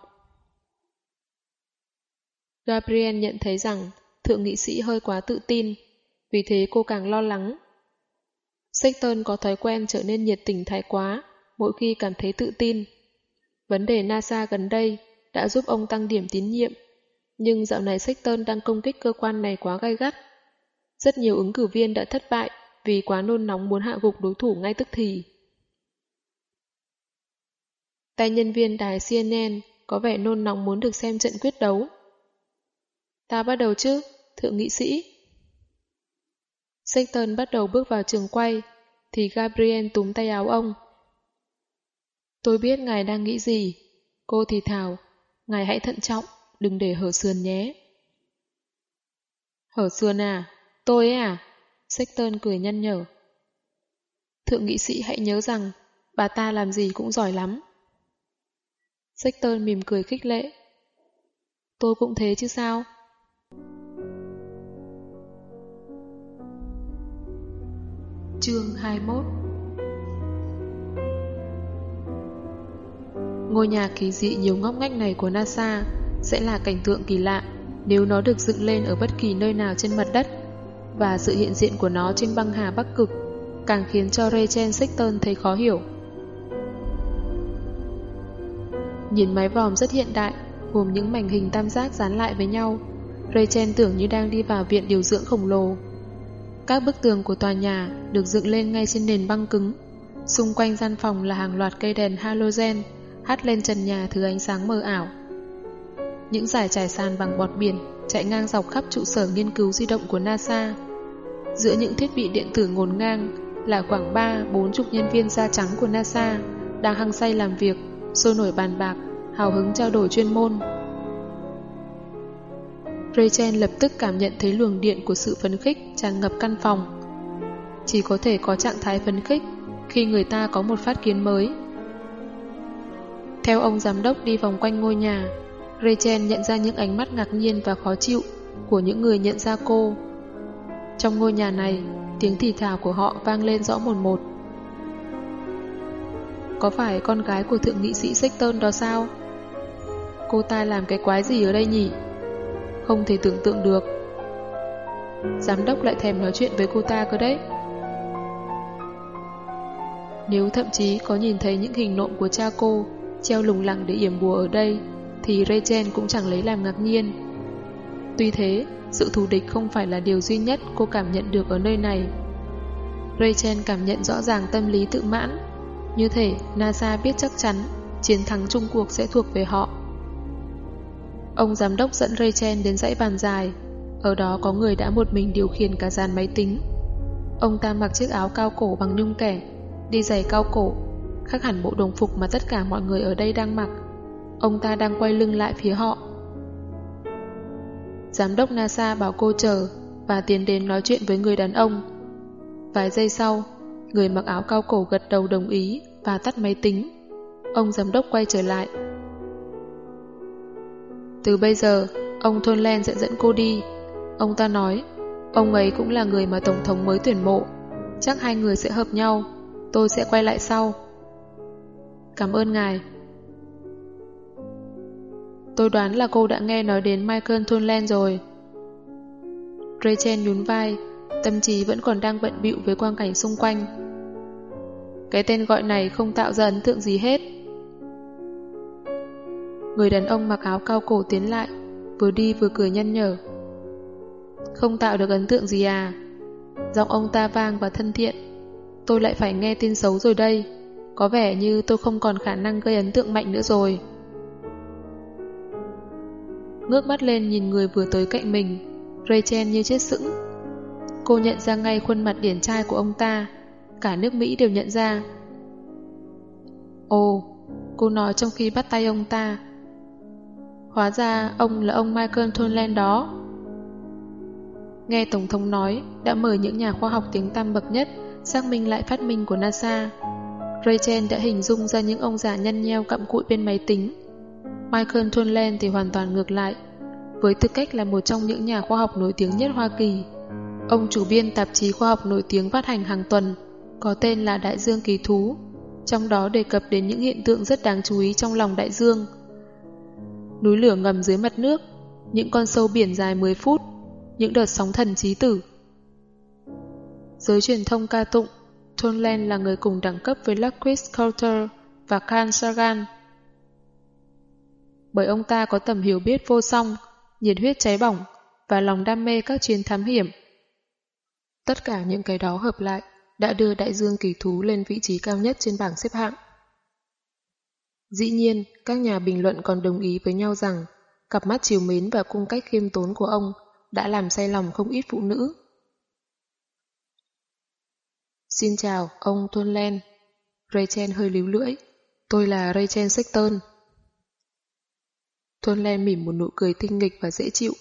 Gabriel nhận thấy rằng Thượng nghị sĩ hơi quá tự tin, vì thế cô càng lo lắng. Sexton có thói quen trở nên nhiệt tình thái quá mỗi khi cảm thấy tự tin. Vấn đề NASA gần đây đã giúp ông tăng điểm tín nhiệm nhưng dạo này Sexton đang công kích cơ quan này quá gay gắt. Rất nhiều ứng cử viên đã thất bại vì quá nôn nóng muốn hạ gục đối thủ ngay tức thì. Tay nhân viên đài CNN có vẻ nôn nóng muốn được xem trận quyết đấu. Ta bắt đầu chứ, thượng nghị sĩ. Sexton bắt đầu bước vào trường quay, thì Gabriel túm tay áo ông. Tôi biết ngài đang nghĩ gì. Cô thì thào, ngài hãy thận trọng đừng để hở sườn nhé. Hở sườn à? Tôi ấy à? Sexton cười nhăn nhở. Thượng nghị sĩ hãy nhớ rằng bà ta làm gì cũng giỏi lắm. Sexton mỉm cười khích lệ. Tôi cũng thế chứ sao? Chương 21 Ngôi nhà kỳ dị nhiều ngóc ngách này của NASA sẽ là cảnh tượng kỳ lạ nếu nó được dựng lên ở bất kỳ nơi nào trên mặt đất và sự hiện diện của nó trên băng hà Bắc Cực càng khiến cho Rachel Sexton thấy khó hiểu. Nhìn mái vòm rất hiện đại, gồm những mảnh hình tam giác dán lại với nhau. Rachel tưởng như đang đi vào viện điều dưỡng khổng lồ. Các bức tường của tòa nhà được dựng lên ngay trên nền băng cứng. Xung quanh gian phòng là hàng loạt cây đèn halogen hắt lên trần nhà thứ ánh sáng mờ ảo. Những giải trải sàn bằng bọt biển chạy ngang dọc khắp trụ sở nghiên cứu di động của NASA. Giữa những thiết bị điện tử ngổn ngang là khoảng 3-4 chục nhân viên da trắng của NASA đang hăng say làm việc, sôi nổi bàn bạc, hào hứng trao đổi chuyên môn. Rachel lập tức cảm nhận thấy luồng điện của sự phấn khích tràn ngập căn phòng. Chỉ có thể có trạng thái phấn khích khi người ta có một phát kiến mới. Theo ông giám đốc đi vòng quanh ngôi nhà, Rachel nhận ra những ánh mắt ngạc nhiên và khó chịu của những người nhận ra cô. Trong ngôi nhà này, tiếng thì thào của họ vang lên rõ một một. Có phải con gái của thượng nghị sĩ Sexton đó sao? Cô ta làm cái quái gì ở đây nhỉ? Không thể tưởng tượng được. Giám đốc lại thèm nói chuyện với cô ta cơ đấy. Nếu thậm chí có nhìn thấy những hình nộm của cha cô treo lùng lẳng để yểm bùa ở đây, thì Rachel cũng chẳng lấy làm ngạc nhiên. Tuy thế, sự thù địch không phải là điều duy nhất cô cảm nhận được ở nơi này. Rachel cảm nhận rõ ràng tâm lý tự mãn, như thể NASA biết chắc chắn chiến thắng chung cuộc sẽ thuộc về họ. Ông giám đốc dẫn Rachel đến dãy bàn dài, ở đó có người đã một mình điều khiển cả dàn máy tính. Ông ta mặc chiếc áo cao cổ bằng nhung kẻ, đi giày cao cổ, khác hẳn bộ đồng phục mà tất cả mọi người ở đây đang mặc. Ông ta đang quay lưng lại phía họ. Giám đốc NASA bảo cô chờ và tiến đến nói chuyện với người đàn ông. Vài giây sau, người mặc áo cao cổ gật đầu đồng ý và tắt máy tính. Ông giám đốc quay trở lại. Từ bây giờ, ông Thôn Len sẽ dẫn cô đi. Ông ta nói, ông ấy cũng là người mà Tổng thống mới tuyển mộ. Chắc hai người sẽ hợp nhau. Tôi sẽ quay lại sau. Cảm ơn ngài. Tôi đoán là cô đã nghe nói đến Michael Thunlen rồi. Rachel nhún vai, tâm trí vẫn còn đang bận bịu với quang cảnh xung quanh. Cái tên gọi này không tạo ra ấn tượng gì hết. Người đàn ông mặc áo cao cổ tiến lại, vừa đi vừa cười nhăn nhở. Không tạo được ấn tượng gì à? Giọng ông ta vang và thân thiện. Tôi lại phải nghe tin xấu rồi đây. Có vẻ như tôi không còn khả năng gây ấn tượng mạnh nữa rồi. Ngước mắt lên nhìn người vừa tới cạnh mình, Rachel như chết sững. Cô nhận ra ngay khuôn mặt điển trai của ông ta, cả nước Mỹ đều nhận ra. Ồ, cô nói trong khi bắt tay ông ta. Hóa ra ông là ông Michael Thornland đó. Nghe Tổng thống nói đã mời những nhà khoa học tiếng tăm bậc nhất xác minh lại phát minh của NASA. Rachel đã hình dung ra những ông già nhăn nheo cặm cụi bên máy tính. Michael Thornland thì hoàn toàn ngược lại. Với tư cách là một trong những nhà khoa học nổi tiếng nhất Hoa Kỳ, ông chủ biên tạp chí khoa học nổi tiếng phát hành hàng tuần, có tên là Đại Dương Kỳ Thú, trong đó đề cập đến những hiện tượng rất đáng chú ý trong lòng đại dương. Núi lửa ngầm dưới mặt nước, những con sâu biển dài 10 phút, những đợt sóng thần trí tử. Giới truyền thông ca tụng Tonland là người cùng đẳng cấp với Lacquis Coulter và Carl Sagan. Bởi ông ta có tầm hiểu biết vô song, nhiệt huyết cháy bỏng và lòng đam mê các chuyến thám hiểm. Tất cả những cái đó hợp lại đã đưa đại dương kỳ thú lên vị trí cao nhất trên bảng xếp hạng. Dĩ nhiên, các nhà bình luận còn đồng ý với nhau rằng cặp mắt chiều mến và cung cách khiêm tốn của ông đã làm say lòng không ít phụ nữ. Xin chào, ông Thunlen. Rachel hơi líu lưỡi. Tôi là Rachel Sexton. Thunlen mỉm một nụ cười tinh nghịch và dễ chịu.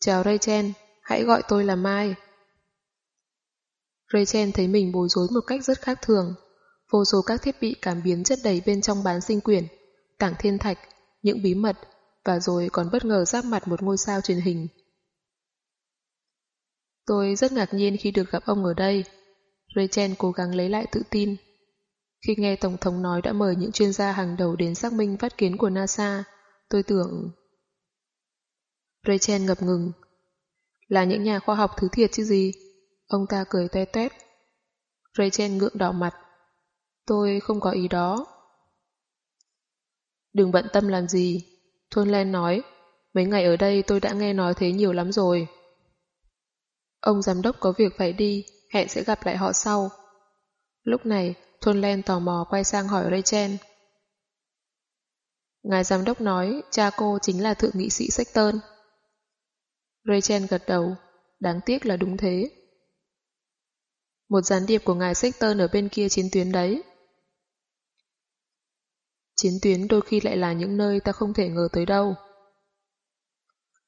Chào Rachel, hãy gọi tôi là Mai. Rachel thấy mình bối rối một cách rất khác thường. Vô số các thiết bị cảm biến chất đầy bên trong bán sinh quyển, tảng thiên thạch, những bí mật, và rồi còn bất ngờ giáp mặt một ngôi sao truyền hình. Tôi rất ngạc nhiên khi được gặp ông ở đây. Rachel cố gắng lấy lại tự tin. Khi nghe Tổng thống nói đã mời những chuyên gia hàng đầu đến xác minh phát kiến của NASA, tôi tưởng... Rachel ngập ngừng. Là những nhà khoa học thứ thiệt chứ gì? Ông ta cười toe toét. trên ngượng đỏ mặt. Tôi không có ý đó. Đừng bận tâm làm gì. Thôn Len nói, mấy ngày ở đây tôi đã nghe nói thế nhiều lắm rồi. Ông giám đốc có việc phải đi, hẹn sẽ gặp lại họ sau. Lúc này, Thôn Len tò mò quay sang hỏi Rachel. Ngài giám đốc nói cha cô chính là thượng nghị sĩ Sexton. Rachel gật đầu, đáng tiếc là đúng thế. Một gián điệp của ngài Sexton ở bên kia chiến tuyến đấy. Chiến tuyến đôi khi lại là những nơi ta không thể ngờ tới đâu.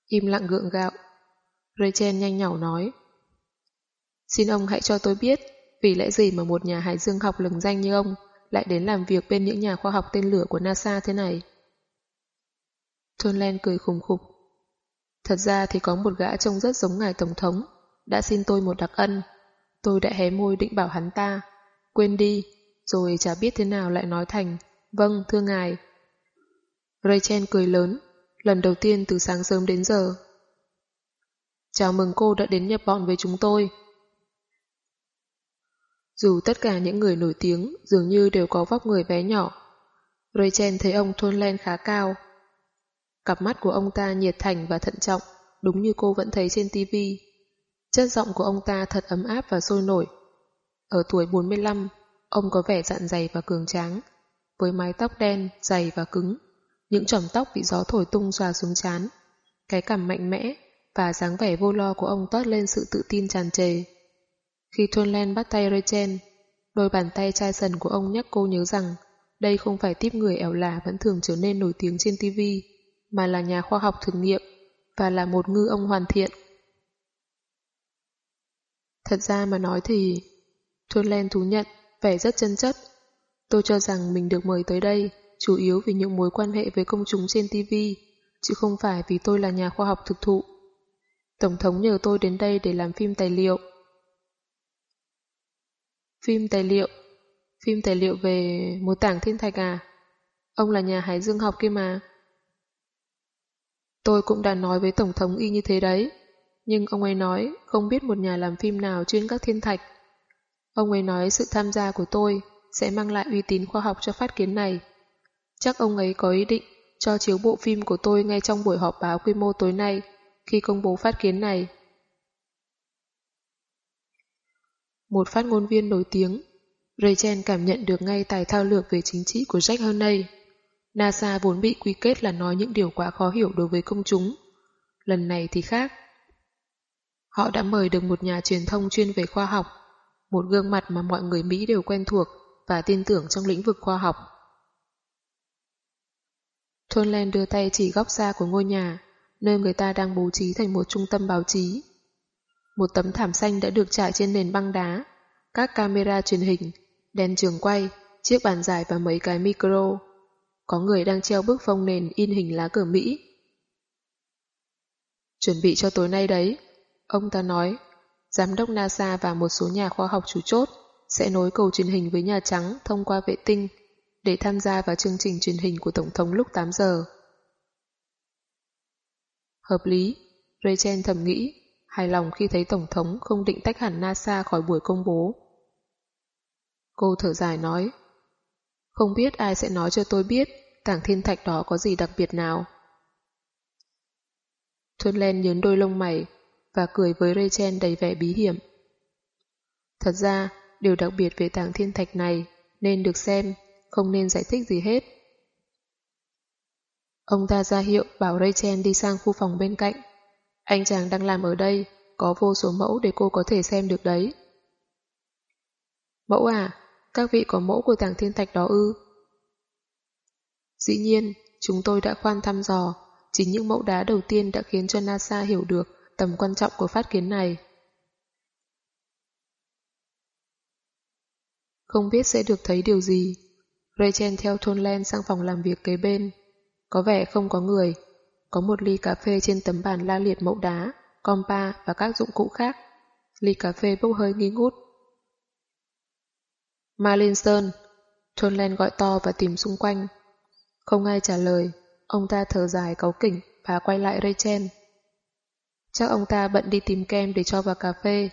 Im lặng gượng gạo, Rachel nhanh nhỏ nói. Xin ông hãy cho tôi biết vì lẽ gì mà một nhà hải dương học lừng danh như ông lại đến làm việc bên những nhà khoa học tên lửa của NASA thế này. John Len cười khùng khục. Thật ra thì có một gã trông rất giống ngài Tổng thống, đã xin tôi một đặc ân. Tôi đã hé môi định bảo hắn ta, quên đi, rồi chả biết thế nào lại nói thành, vâng, thưa ngài. Rachel cười lớn, lần đầu tiên từ sáng sớm đến giờ. Chào mừng cô đã đến nhập bọn với chúng tôi. Dù tất cả những người nổi tiếng dường như đều có vóc người bé nhỏ, Rachel thấy ông Thôn Len khá cao, Cặp mắt của ông ta nhiệt thành và thận trọng, đúng như cô vẫn thấy trên tivi. Chất giọng của ông ta thật ấm áp và sôi nổi. Ở tuổi 45, ông có vẻ dặn dày và cường tráng, với mái tóc đen, dày và cứng, những chòm tóc bị gió thổi tung xòa xuống chán. Cái cằm mạnh mẽ và dáng vẻ vô lo của ông toát lên sự tự tin tràn trề. Khi Thôn Len bắt tay Rachel, đôi bàn tay chai sần của ông nhắc cô nhớ rằng đây không phải tiếp người ẻo lả vẫn thường trở nên nổi tiếng trên TV, mà là nhà khoa học thử nghiệm và là một ngư ông hoàn thiện. Thật ra mà nói thì, Thuân Len thú nhận, vẻ rất chân chất. Tôi cho rằng mình được mời tới đây chủ yếu vì những mối quan hệ với công chúng trên TV, chứ không phải vì tôi là nhà khoa học thực thụ. Tổng thống nhờ tôi đến đây để làm phim tài liệu. Phim tài liệu? Phim tài liệu về một tảng thiên thạch à? Ông là nhà hải dương học kia mà. Tôi cũng đã nói với Tổng thống y như thế đấy. Nhưng ông ấy nói không biết một nhà làm phim nào chuyên các thiên thạch. Ông ấy nói sự tham gia của tôi sẽ mang lại uy tín khoa học cho phát kiến này. Chắc ông ấy có ý định cho chiếu bộ phim của tôi ngay trong buổi họp báo quy mô tối nay khi công bố phát kiến này. Một phát ngôn viên nổi tiếng, Rachel cảm nhận được ngay tài thao lược về chính trị của Jack Hernay. NASA vốn bị quy kết là nói những điều quá khó hiểu đối với công chúng. Lần này thì khác. Họ đã mời được một nhà truyền thông chuyên về khoa học, một gương mặt mà mọi người Mỹ đều quen thuộc và tin tưởng trong lĩnh vực khoa học. Thôn đưa tay chỉ góc xa của ngôi nhà, nơi người ta đang bố trí thành một trung tâm báo chí. Một tấm thảm xanh đã được trải trên nền băng đá, các camera truyền hình, đèn trường quay, chiếc bàn dài và mấy cái micro có người đang treo bức phong nền in hình lá cờ Mỹ. Chuẩn bị cho tối nay đấy, ông ta nói, giám đốc NASA và một số nhà khoa học chủ chốt sẽ nối cầu truyền hình với Nhà Trắng thông qua vệ tinh để tham gia vào chương trình truyền hình của Tổng thống lúc 8 giờ. Hợp lý, Rachel thầm nghĩ, hài lòng khi thấy Tổng thống không định tách hẳn NASA khỏi buổi công bố. Cô thở dài nói, không biết ai sẽ nói cho tôi biết tảng thiên thạch đó có gì đặc biệt nào. Thuân Len nhớn đôi lông mày và cười với Rachel đầy vẻ bí hiểm. Thật ra, điều đặc biệt về tảng thiên thạch này nên được xem, không nên giải thích gì hết. Ông ta ra hiệu bảo Rachel đi sang khu phòng bên cạnh. Anh chàng đang làm ở đây, có vô số mẫu để cô có thể xem được đấy. Mẫu à, các vị có mẫu của tảng thiên thạch đó ư? Dĩ nhiên, chúng tôi đã khoan thăm dò, chính những mẫu đá đầu tiên đã khiến cho NASA hiểu được tầm quan trọng của phát kiến này. Không biết sẽ được thấy điều gì. Rachel theo Thôn Len sang phòng làm việc kế bên. Có vẻ không có người. Có một ly cà phê trên tấm bàn la liệt mẫu đá, compa và các dụng cụ khác. Ly cà phê bốc hơi nghi ngút. Marlinson, Thôn Len gọi to và tìm xung quanh. Không ai trả lời, ông ta thở dài cáu kỉnh và quay lại Rachel. Chắc ông ta bận đi tìm kem để cho vào cà phê.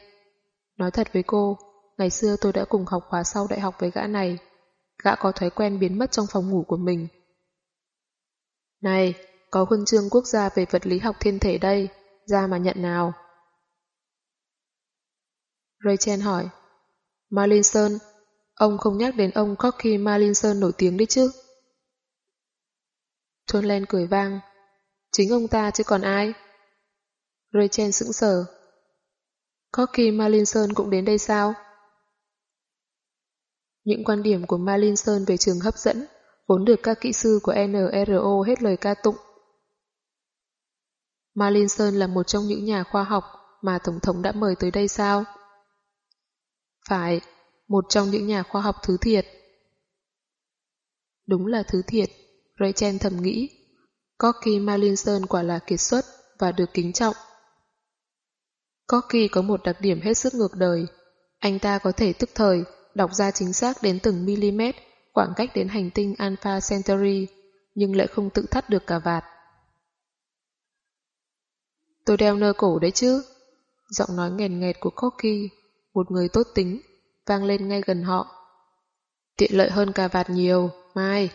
Nói thật với cô, ngày xưa tôi đã cùng học khóa sau đại học với gã này. Gã có thói quen biến mất trong phòng ngủ của mình. Này, có huân chương quốc gia về vật lý học thiên thể đây, ra mà nhận nào. Rachel hỏi, Marlinson, ông không nhắc đến ông Corky Marlinson nổi tiếng đấy chứ? John Len cười vang, chính ông ta chứ còn ai? Rachel sững sờ. Corky Marlinson cũng đến đây sao? Những quan điểm của Marlinson về trường hấp dẫn vốn được các kỹ sư của NRO hết lời ca tụng. Marlinson là một trong những nhà khoa học mà Tổng thống đã mời tới đây sao? Phải, một trong những nhà khoa học thứ thiệt. Đúng là thứ thiệt, Rachel thầm nghĩ. Corky Marlinson quả là kiệt xuất và được kính trọng. Corky có một đặc điểm hết sức ngược đời. Anh ta có thể tức thời đọc ra chính xác đến từng mm khoảng cách đến hành tinh Alpha Centauri, nhưng lại không tự thắt được cả vạt. Tôi đeo nơ cổ đấy chứ. Giọng nói nghèn nghẹt của Corky, một người tốt tính, vang lên ngay gần họ. Tiện lợi hơn cà vạt nhiều, Mai.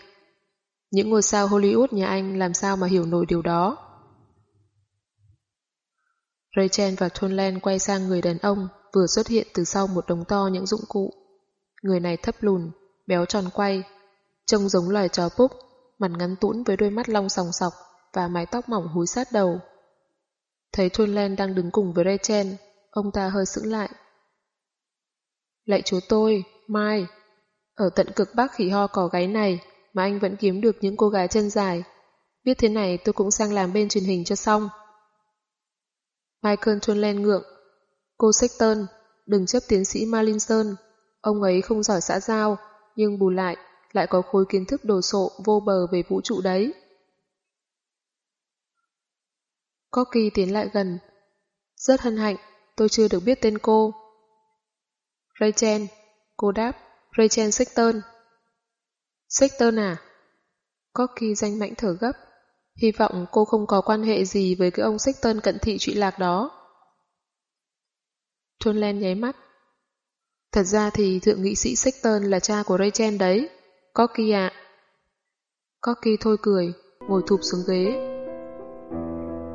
Những ngôi sao Hollywood nhà anh làm sao mà hiểu nổi điều đó. Rachel và Thunlen quay sang người đàn ông vừa xuất hiện từ sau một đống to những dụng cụ. Người này thấp lùn, béo tròn quay, trông giống loài chó búp, mặt ngắn tũn với đôi mắt long sòng sọc và mái tóc mỏng húi sát đầu. Thấy Thunlen đang đứng cùng với Rachel, ông ta hơi sững lại. Lạy chúa tôi, Mai, ở tận cực bắc khỉ ho cỏ gáy này mà anh vẫn kiếm được những cô gái chân dài. Biết thế này tôi cũng sang làm bên truyền hình cho xong. Michael Tonland ngượng. Cô Sexton, đừng chấp tiến sĩ Marlinson. Ông ấy không giỏi xã giao, nhưng bù lại, lại có khối kiến thức đồ sộ vô bờ về vũ trụ đấy. Corky tiến lại gần. Rất hân hạnh, tôi chưa được biết tên cô. Rachel, cô đáp, Rachel Sexton. Sexton à? Corky danh mãnh thở gấp. Hy vọng cô không có quan hệ gì với cái ông Sexton cận thị trụy lạc đó. John Len nháy mắt. Thật ra thì thượng nghị sĩ Sexton là cha của Rachel đấy. Corky ạ. À. Corky thôi cười, ngồi thụp xuống ghế.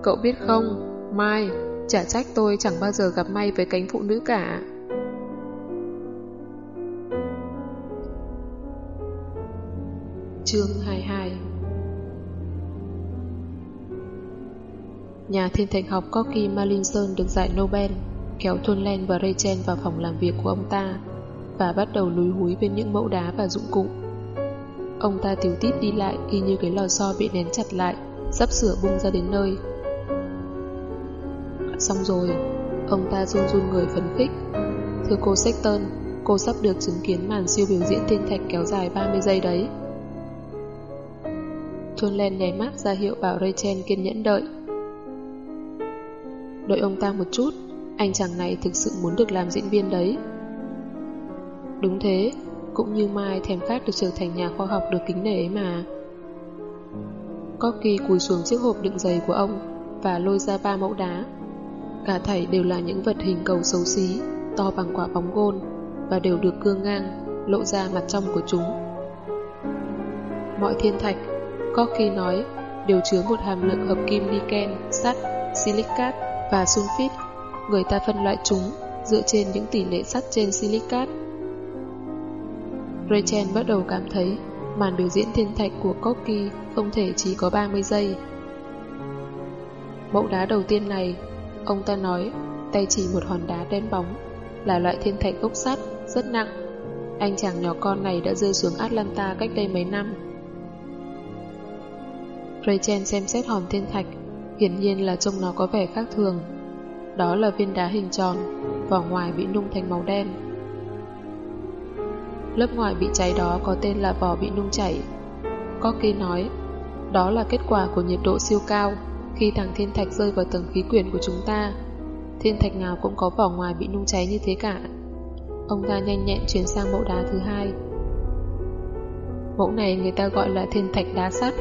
Cậu biết không, Mai, chả trách tôi chẳng bao giờ gặp may với cánh phụ nữ cả. Chương 22 Nhà thiên thạch học Corky Marlinson được giải Nobel kéo Thunlen và Rachel vào phòng làm việc của ông ta và bắt đầu lúi húi bên những mẫu đá và dụng cụ. Ông ta tiểu tít đi lại y như cái lò xo bị nén chặt lại, sắp sửa bung ra đến nơi. Xong rồi, ông ta run run người phấn khích. Thưa cô Sexton, cô sắp được chứng kiến màn siêu biểu diễn thiên thạch kéo dài 30 giây đấy. Thunlen nháy mắt ra hiệu bảo Rachel kiên nhẫn đợi. Đợi ông ta một chút, anh chàng này thực sự muốn được làm diễn viên đấy. Đúng thế, cũng như Mai thèm khát được trở thành nhà khoa học được kính nể ấy mà. Corky cúi xuống chiếc hộp đựng giày của ông và lôi ra ba mẫu đá. Cả thảy đều là những vật hình cầu xấu xí, to bằng quả bóng gôn và đều được cương ngang, lộ ra mặt trong của chúng. Mọi thiên thạch, Corky nói, đều chứa một hàm lượng hợp kim niken, sắt, silicat và sulfit người ta phân loại chúng dựa trên những tỷ lệ sắt trên silicat. Rachel bắt đầu cảm thấy màn biểu diễn thiên thạch của Koki không thể chỉ có 30 giây. Mẫu đá đầu tiên này, ông ta nói, tay chỉ một hòn đá đen bóng, là loại thiên thạch gốc sắt, rất nặng. Anh chàng nhỏ con này đã rơi xuống Atlanta cách đây mấy năm. Rachel xem xét hòn thiên thạch, hiển nhiên là trông nó có vẻ khác thường. Đó là viên đá hình tròn, vỏ ngoài bị nung thành màu đen. Lớp ngoài bị cháy đó có tên là vỏ bị nung chảy. Corky nói, đó là kết quả của nhiệt độ siêu cao khi thằng thiên thạch rơi vào tầng khí quyển của chúng ta. Thiên thạch nào cũng có vỏ ngoài bị nung cháy như thế cả. Ông ta nhanh nhẹn chuyển sang mẫu đá thứ hai. Mẫu này người ta gọi là thiên thạch đá sắt.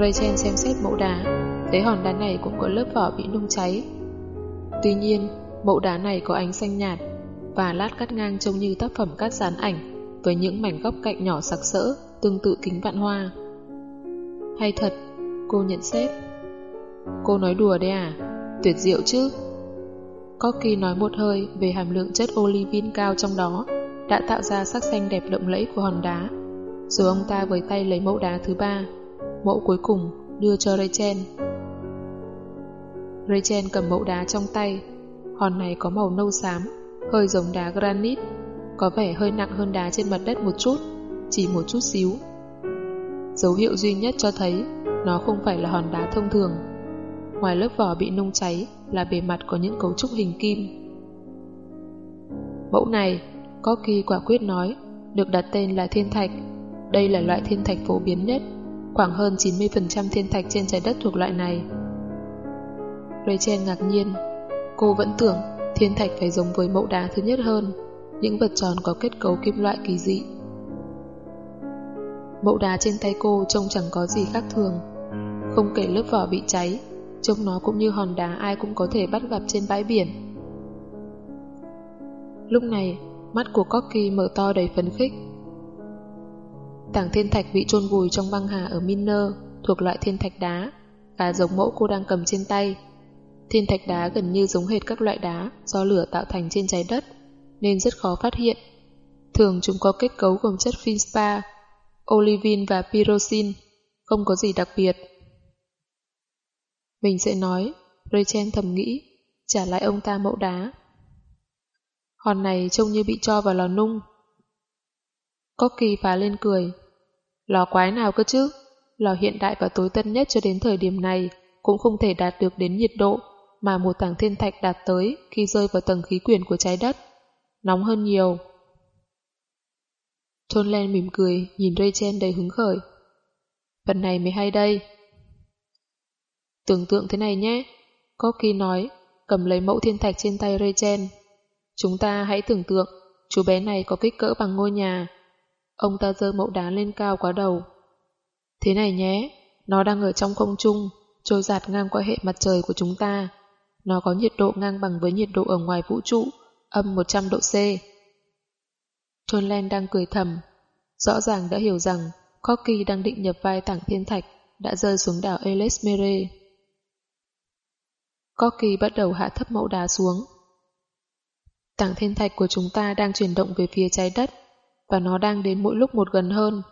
Rachel xem xét mẫu đá, thấy hòn đá này cũng có lớp vỏ bị nung cháy. Tuy nhiên, mẫu đá này có ánh xanh nhạt và lát cắt ngang trông như tác phẩm cắt dán ảnh với những mảnh góc cạnh nhỏ sặc sỡ, tương tự kính vạn hoa. Hay thật, cô nhận xét. Cô nói đùa đấy à? Tuyệt diệu chứ? Corky nói một hơi về hàm lượng chất olivin cao trong đó đã tạo ra sắc xanh đẹp lộng lẫy của hòn đá. Rồi ông ta với tay lấy mẫu đá thứ ba, mẫu cuối cùng đưa cho Rachel. Rachel cầm mẫu đá trong tay, hòn này có màu nâu xám, hơi giống đá granite, có vẻ hơi nặng hơn đá trên mặt đất một chút, chỉ một chút xíu. Dấu hiệu duy nhất cho thấy nó không phải là hòn đá thông thường. Ngoài lớp vỏ bị nung cháy là bề mặt có những cấu trúc hình kim. Mẫu này, Corky quả quyết nói, được đặt tên là thiên thạch. Đây là loại thiên thạch phổ biến nhất, khoảng hơn 90% thiên thạch trên trái đất thuộc loại này. Rachel ngạc nhiên, cô vẫn tưởng thiên thạch phải giống với mẫu đá thứ nhất hơn, những vật tròn có kết cấu kim loại kỳ dị. Mẫu đá trên tay cô trông chẳng có gì khác thường, không kể lớp vỏ bị cháy, trông nó cũng như hòn đá ai cũng có thể bắt gặp trên bãi biển. Lúc này, mắt của Corky mở to đầy phấn khích. Tảng thiên thạch bị chôn vùi trong băng hà ở Miner thuộc loại thiên thạch đá và giống mẫu cô đang cầm trên tay. Thiên thạch đá gần như giống hệt các loại đá do lửa tạo thành trên trái đất nên rất khó phát hiện. Thường chúng có kết cấu gồm chất finspa, olivin và pyroxin, không có gì đặc biệt. Mình sẽ nói, Rachel thầm nghĩ, trả lại ông ta mẫu đá. Hòn này trông như bị cho vào lò nung. Cocky phá lên cười. Lò quái nào cơ chứ? Lò hiện đại và tối tân nhất cho đến thời điểm này cũng không thể đạt được đến nhiệt độ mà một tảng thiên thạch đạt tới khi rơi vào tầng khí quyển của trái đất. Nóng hơn nhiều. John Len mỉm cười, nhìn Rachel đầy hứng khởi. Phần này mới hay đây. Tưởng tượng thế này nhé. Corky nói, cầm lấy mẫu thiên thạch trên tay Rachel. Chúng ta hãy tưởng tượng, chú bé này có kích cỡ bằng ngôi nhà. Ông ta dơ mẫu đá lên cao quá đầu. Thế này nhé, nó đang ở trong không trung, trôi giạt ngang qua hệ mặt trời của chúng ta. Nó có nhiệt độ ngang bằng với nhiệt độ ở ngoài vũ trụ, âm 100 độ C. John Len đang cười thầm, rõ ràng đã hiểu rằng Corky đang định nhập vai tảng thiên thạch đã rơi xuống đảo elesmere Corky bắt đầu hạ thấp mẫu đá xuống. Tảng thiên thạch của chúng ta đang chuyển động về phía trái đất và nó đang đến mỗi lúc một gần hơn.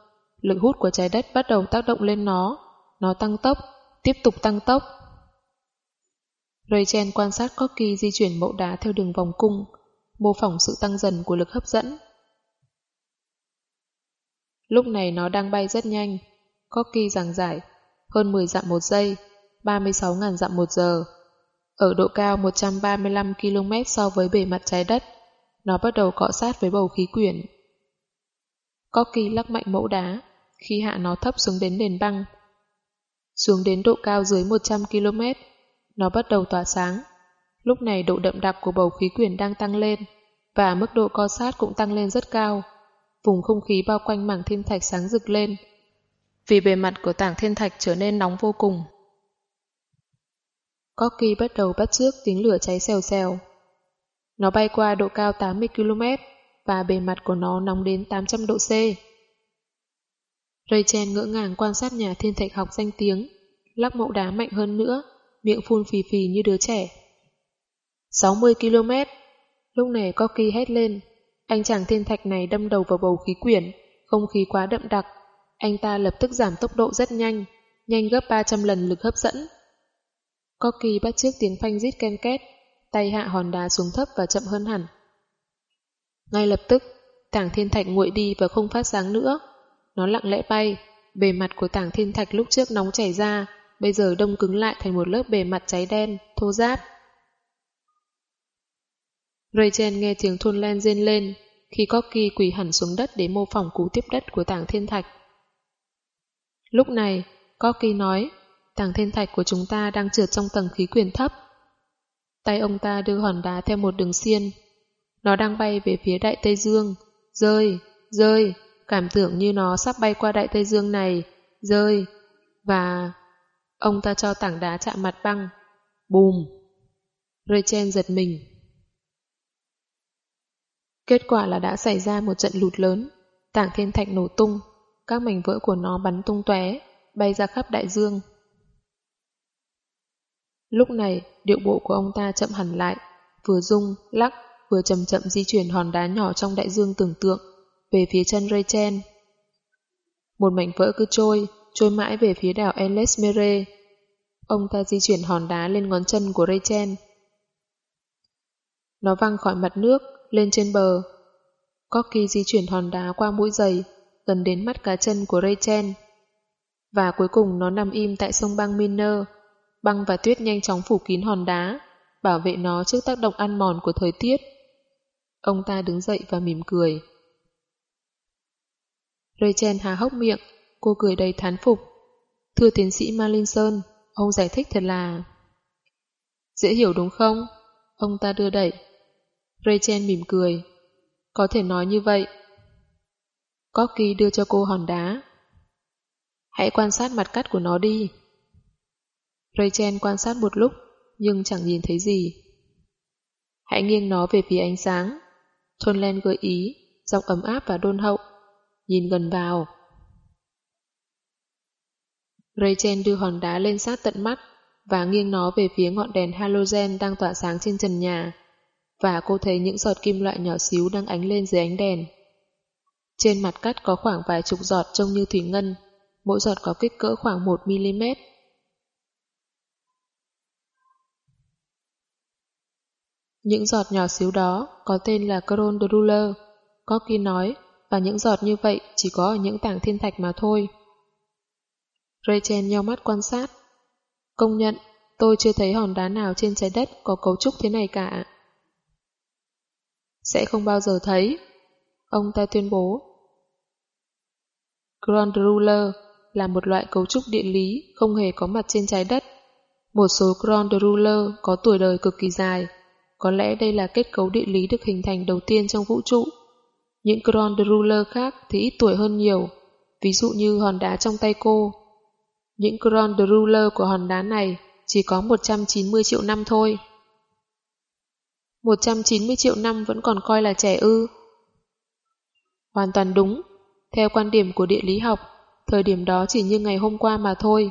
Lực hút của trái đất bắt đầu tác động lên nó. Nó tăng tốc, tiếp tục tăng tốc. Rachel quan sát Corky di chuyển mẫu đá theo đường vòng cung, mô phỏng sự tăng dần của lực hấp dẫn. Lúc này nó đang bay rất nhanh. Corky giảng giải, hơn 10 dặm một giây, 36.000 dặm một giờ. Ở độ cao 135 km so với bề mặt trái đất, nó bắt đầu cọ sát với bầu khí quyển. Có kỳ lắc mạnh mẫu đá, khi hạ nó thấp xuống đến nền băng. Xuống đến độ cao dưới 100 km, nó bắt đầu tỏa sáng. Lúc này độ đậm đặc của bầu khí quyển đang tăng lên, và mức độ co sát cũng tăng lên rất cao. Vùng không khí bao quanh mảng thiên thạch sáng rực lên, vì bề mặt của tảng thiên thạch trở nên nóng vô cùng. Corky bắt đầu bắt trước tiếng lửa cháy xèo xèo. Nó bay qua độ cao 80 km và bề mặt của nó nóng đến 800 độ C. Rachel ngỡ ngàng quan sát nhà thiên thạch học danh tiếng, lắc mẫu đá mạnh hơn nữa, miệng phun phì phì như đứa trẻ. 60 km. Lúc này Corky hét lên. Anh chàng thiên thạch này đâm đầu vào bầu khí quyển, không khí quá đậm đặc. Anh ta lập tức giảm tốc độ rất nhanh, nhanh gấp 300 lần lực hấp dẫn. Corky bắt trước tiếng phanh rít ken két, tay hạ hòn đá xuống thấp và chậm hơn hẳn. Ngay lập tức, tảng thiên thạch nguội đi và không phát sáng nữa. Nó lặng lẽ bay, bề mặt của tảng thiên thạch lúc trước nóng chảy ra, bây giờ đông cứng lại thành một lớp bề mặt cháy đen, thô ráp. Rachel nghe tiếng thôn len rên lên, khi Corky quỳ hẳn xuống đất để mô phỏng cú tiếp đất của tảng thiên thạch. Lúc này, Corky nói, tảng thiên thạch của chúng ta đang trượt trong tầng khí quyển thấp. Tay ông ta đưa hòn đá theo một đường xiên. Nó đang bay về phía Đại Tây Dương. Rơi, rơi, cảm tưởng như nó sắp bay qua Đại Tây Dương này. Rơi, và... Ông ta cho tảng đá chạm mặt băng. Bùm! Rachel giật mình. Kết quả là đã xảy ra một trận lụt lớn. Tảng thiên thạch nổ tung, các mảnh vỡ của nó bắn tung tóe bay ra khắp đại dương. Lúc này, điệu bộ của ông ta chậm hẳn lại, vừa rung, lắc, vừa chậm chậm di chuyển hòn đá nhỏ trong đại dương tưởng tượng, về phía chân Rachel. Một mảnh vỡ cứ trôi, trôi mãi về phía đảo Ellesmere. Ông ta di chuyển hòn đá lên ngón chân của Rachel. Nó văng khỏi mặt nước, lên trên bờ. Corky di chuyển hòn đá qua mũi giày, gần đến mắt cá chân của Rachel. Và cuối cùng nó nằm im tại sông băng Miner. Băng và tuyết nhanh chóng phủ kín hòn đá, bảo vệ nó trước tác động ăn mòn của thời tiết. Ông ta đứng dậy và mỉm cười. Rachel há hốc miệng, cô cười đầy thán phục. Thưa tiến sĩ Malinson, ông giải thích thật là... Dễ hiểu đúng không? Ông ta đưa đẩy. Rachel mỉm cười. Có thể nói như vậy. Corky đưa cho cô hòn đá. Hãy quan sát mặt cắt của nó đi. Rachel quan sát một lúc, nhưng chẳng nhìn thấy gì. Hãy nghiêng nó về phía ánh sáng. Thôn Len gợi ý, giọng ấm áp và đôn hậu. Nhìn gần vào. Rachel đưa hòn đá lên sát tận mắt và nghiêng nó về phía ngọn đèn halogen đang tỏa sáng trên trần nhà. Và cô thấy những giọt kim loại nhỏ xíu đang ánh lên dưới ánh đèn. Trên mặt cắt có khoảng vài chục giọt trông như thủy ngân, mỗi giọt có kích cỡ khoảng 1mm. Những giọt nhỏ xíu đó có tên là Cron Druller, Corky nói, và những giọt như vậy chỉ có ở những tảng thiên thạch mà thôi. Rachel nhau mắt quan sát. Công nhận, tôi chưa thấy hòn đá nào trên trái đất có cấu trúc thế này cả. Sẽ không bao giờ thấy. Ông ta tuyên bố. Grand Ruler là một loại cấu trúc địa lý không hề có mặt trên trái đất. Một số Grand Ruler có tuổi đời cực kỳ dài. Có lẽ đây là kết cấu địa lý được hình thành đầu tiên trong vũ trụ. Những Grand Ruler khác thì ít tuổi hơn nhiều, ví dụ như hòn đá trong tay cô. Những Grand Ruler của hòn đá này chỉ có 190 triệu năm thôi. 190 triệu năm vẫn còn coi là trẻ ư. Hoàn toàn đúng. Theo quan điểm của địa lý học, thời điểm đó chỉ như ngày hôm qua mà thôi.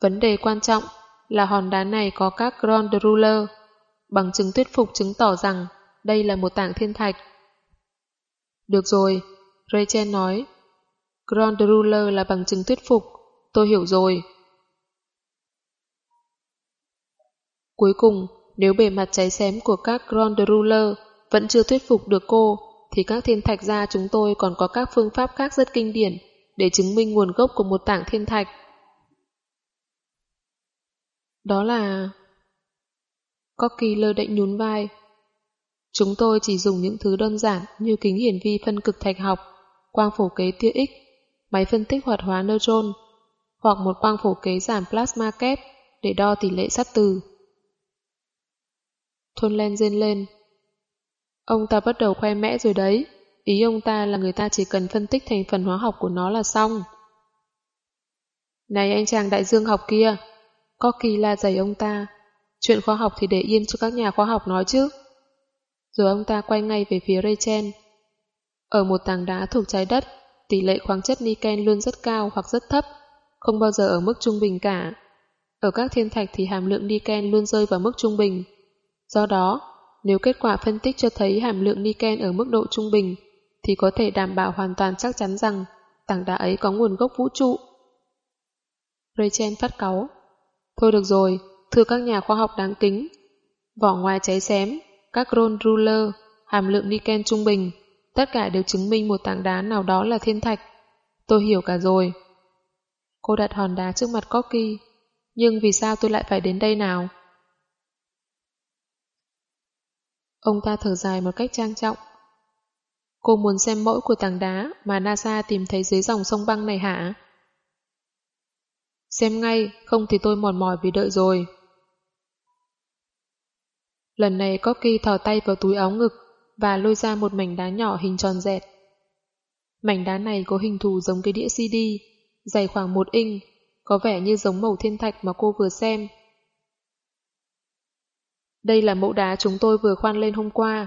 Vấn đề quan trọng là hòn đá này có các Grand Ruler, bằng chứng thuyết phục chứng tỏ rằng đây là một tảng thiên thạch. Được rồi, Rachel nói. Grand Ruler là bằng chứng thuyết phục, tôi hiểu rồi. Cuối cùng, nếu bề mặt cháy xém của các Grand Ruler vẫn chưa thuyết phục được cô, thì các thiên thạch gia chúng tôi còn có các phương pháp khác rất kinh điển để chứng minh nguồn gốc của một tảng thiên thạch. Đó là... Corky lơ đệnh nhún vai. Chúng tôi chỉ dùng những thứ đơn giản như kính hiển vi phân cực thạch học, quang phổ kế tia X, máy phân tích hoạt hóa neutron, hoặc một quang phổ kế giảm plasma kép để đo tỷ lệ sắt từ. Thôn len rên lên. Ông ta bắt đầu khoe mẽ rồi đấy. Ý ông ta là người ta chỉ cần phân tích thành phần hóa học của nó là xong. Này anh chàng đại dương học kia, có kỳ la giày ông ta. Chuyện khoa học thì để yên cho các nhà khoa học nói chứ. Rồi ông ta quay ngay về phía Rachel. Ở một tảng đá thuộc trái đất, tỷ lệ khoáng chất niken luôn rất cao hoặc rất thấp, không bao giờ ở mức trung bình cả. Ở các thiên thạch thì hàm lượng niken luôn rơi vào mức trung bình. Do đó, nếu kết quả phân tích cho thấy hàm lượng niken ở mức độ trung bình, thì có thể đảm bảo hoàn toàn chắc chắn rằng tảng đá ấy có nguồn gốc vũ trụ. Rachel phát cáu. Thôi được rồi, thưa các nhà khoa học đáng kính. Vỏ ngoài cháy xém, các ron ruler, hàm lượng niken trung bình, tất cả đều chứng minh một tảng đá nào đó là thiên thạch. Tôi hiểu cả rồi. Cô đặt hòn đá trước mặt Corky. Nhưng vì sao tôi lại phải đến đây nào? Ông ta thở dài một cách trang trọng. Cô muốn xem mẫu của tảng đá mà NASA tìm thấy dưới dòng sông băng này hả? Xem ngay, không thì tôi mòn mỏi vì đợi rồi. Lần này Corky thò tay vào túi áo ngực và lôi ra một mảnh đá nhỏ hình tròn dẹt. Mảnh đá này có hình thù giống cái đĩa CD, dày khoảng một inch, có vẻ như giống màu thiên thạch mà cô vừa xem. Đây là mẫu đá chúng tôi vừa khoan lên hôm qua.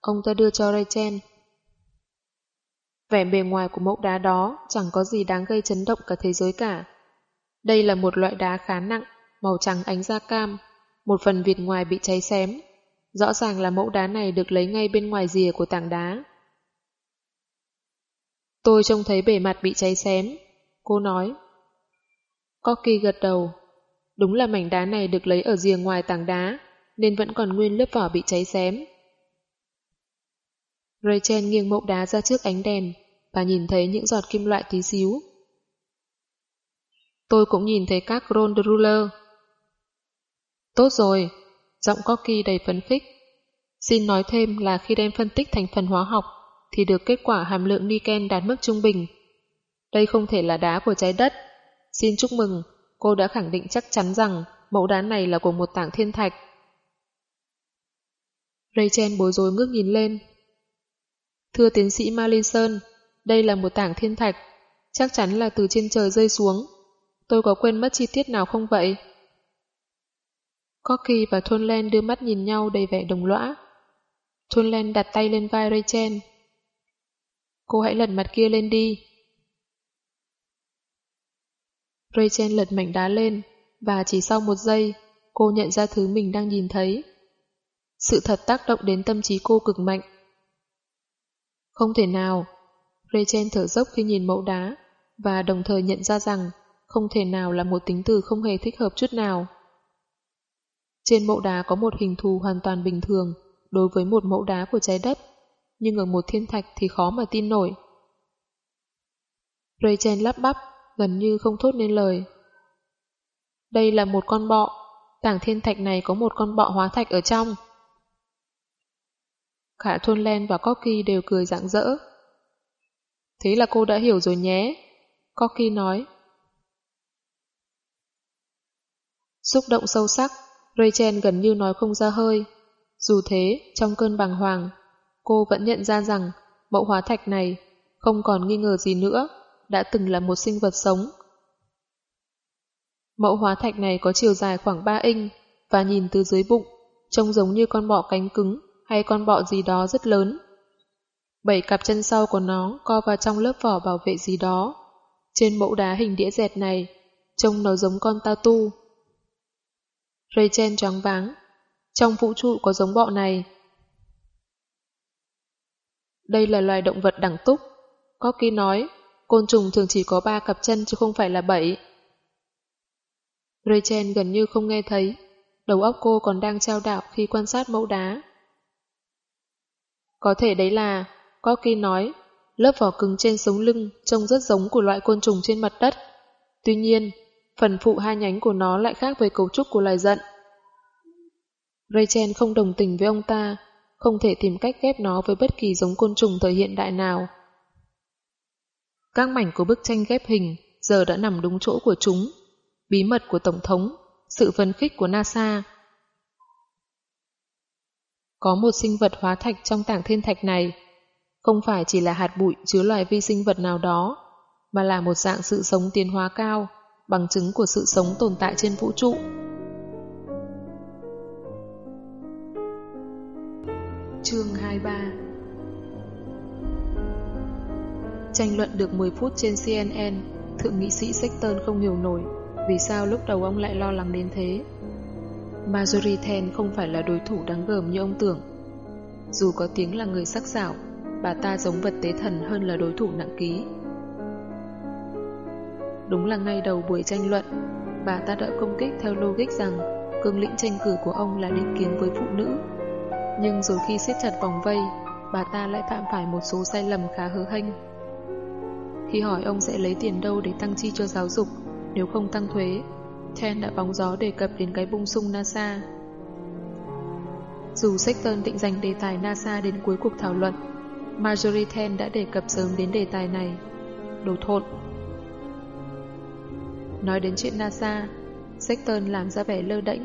Ông ta đưa cho Rachel. Vẻ bề ngoài của mẫu đá đó chẳng có gì đáng gây chấn động cả thế giới cả. Đây là một loại đá khá nặng, màu trắng ánh da cam, một phần việt ngoài bị cháy xém. Rõ ràng là mẫu đá này được lấy ngay bên ngoài rìa của tảng đá. Tôi trông thấy bề mặt bị cháy xém. Cô nói. Corky gật đầu. Đúng là mảnh đá này được lấy ở rìa ngoài tảng đá, nên vẫn còn nguyên lớp vỏ bị cháy xém. Rachel nghiêng mẫu đá ra trước ánh đèn và nhìn thấy những giọt kim loại tí xíu. Tôi cũng nhìn thấy các Grondruller. Tốt rồi, giọng Corky đầy phấn khích. Xin nói thêm là khi đem phân tích thành phần hóa học thì được kết quả hàm lượng niken đạt mức trung bình. Đây không thể là đá của trái đất. Xin chúc mừng, cô đã khẳng định chắc chắn rằng mẫu đá này là của một tảng thiên thạch. Rachel bối rối ngước nhìn lên. Thưa tiến sĩ Malinson, đây là một tảng thiên thạch, chắc chắn là từ trên trời rơi xuống. Tôi có quên mất chi tiết nào không vậy? Corky và Thôn đưa mắt nhìn nhau đầy vẻ đồng lõa. Thôn đặt tay lên vai Rachel. Cô hãy lật mặt kia lên đi. Rachel lật mảnh đá lên, và chỉ sau một giây, cô nhận ra thứ mình đang nhìn thấy. Sự thật tác động đến tâm trí cô cực mạnh. Không thể nào. Rachel thở dốc khi nhìn mẫu đá, và đồng thời nhận ra rằng không thể nào là một tính từ không hề thích hợp chút nào. Trên mẫu đá có một hình thù hoàn toàn bình thường đối với một mẫu đá của trái đất, nhưng ở một thiên thạch thì khó mà tin nổi. Rachel lắp bắp, gần như không thốt nên lời. Đây là một con bọ, tảng thiên thạch này có một con bọ hóa thạch ở trong. Cả Thôn Len và Corky đều cười rạng rỡ. Thế là cô đã hiểu rồi nhé. Corky nói. Xúc động sâu sắc, Rachel gần như nói không ra hơi. Dù thế, trong cơn bàng hoàng, cô vẫn nhận ra rằng mẫu hóa thạch này không còn nghi ngờ gì nữa, đã từng là một sinh vật sống. Mẫu hóa thạch này có chiều dài khoảng 3 inch và nhìn từ dưới bụng, trông giống như con bọ cánh cứng hay con bọ gì đó rất lớn. Bảy cặp chân sau của nó co vào trong lớp vỏ bảo vệ gì đó. Trên mẫu đá hình đĩa dẹt này, trông nó giống con tatu. Rachel choáng váng. Trong vũ trụ có giống bọ này. Đây là loài động vật đẳng túc. Corky nói, côn trùng thường chỉ có ba cặp chân chứ không phải là bảy. Rachel gần như không nghe thấy. Đầu óc cô còn đang trao đảo khi quan sát mẫu đá. Có thể đấy là, Corky nói, lớp vỏ cứng trên sống lưng trông rất giống của loại côn trùng trên mặt đất. Tuy nhiên, phần phụ hai nhánh của nó lại khác với cấu trúc của loài giận. Rachel không đồng tình với ông ta, không thể tìm cách ghép nó với bất kỳ giống côn trùng thời hiện đại nào. Các mảnh của bức tranh ghép hình giờ đã nằm đúng chỗ của chúng. Bí mật của Tổng thống, sự phấn khích của NASA. Có một sinh vật hóa thạch trong tảng thiên thạch này, không phải chỉ là hạt bụi chứa loài vi sinh vật nào đó, mà là một dạng sự sống tiến hóa cao, bằng chứng của sự sống tồn tại trên vũ trụ. Chương 23 Tranh luận được 10 phút trên CNN, Thượng nghị sĩ Sexton không hiểu nổi vì sao lúc đầu ông lại lo lắng đến thế. Marjorie Ten không phải là đối thủ đáng gờm như ông tưởng. Dù có tiếng là người sắc sảo, bà ta giống vật tế thần hơn là đối thủ nặng ký. Đúng là ngay đầu buổi tranh luận, bà ta đã công kích theo logic rằng cương lĩnh tranh cử của ông là định kiến với phụ nữ nhưng rồi khi siết chặt vòng vây, bà ta lại phạm phải một số sai lầm khá hớ hênh. Khi hỏi ông sẽ lấy tiền đâu để tăng chi cho giáo dục, nếu không tăng thuế, Chen đã bóng gió đề cập đến cái bung sung NASA. Dù Sexton định dành đề tài NASA đến cuối cuộc thảo luận, Marjorie Ten đã đề cập sớm đến đề tài này. Đồ thộn. Nói đến chuyện NASA, Sexton làm ra vẻ lơ đễnh.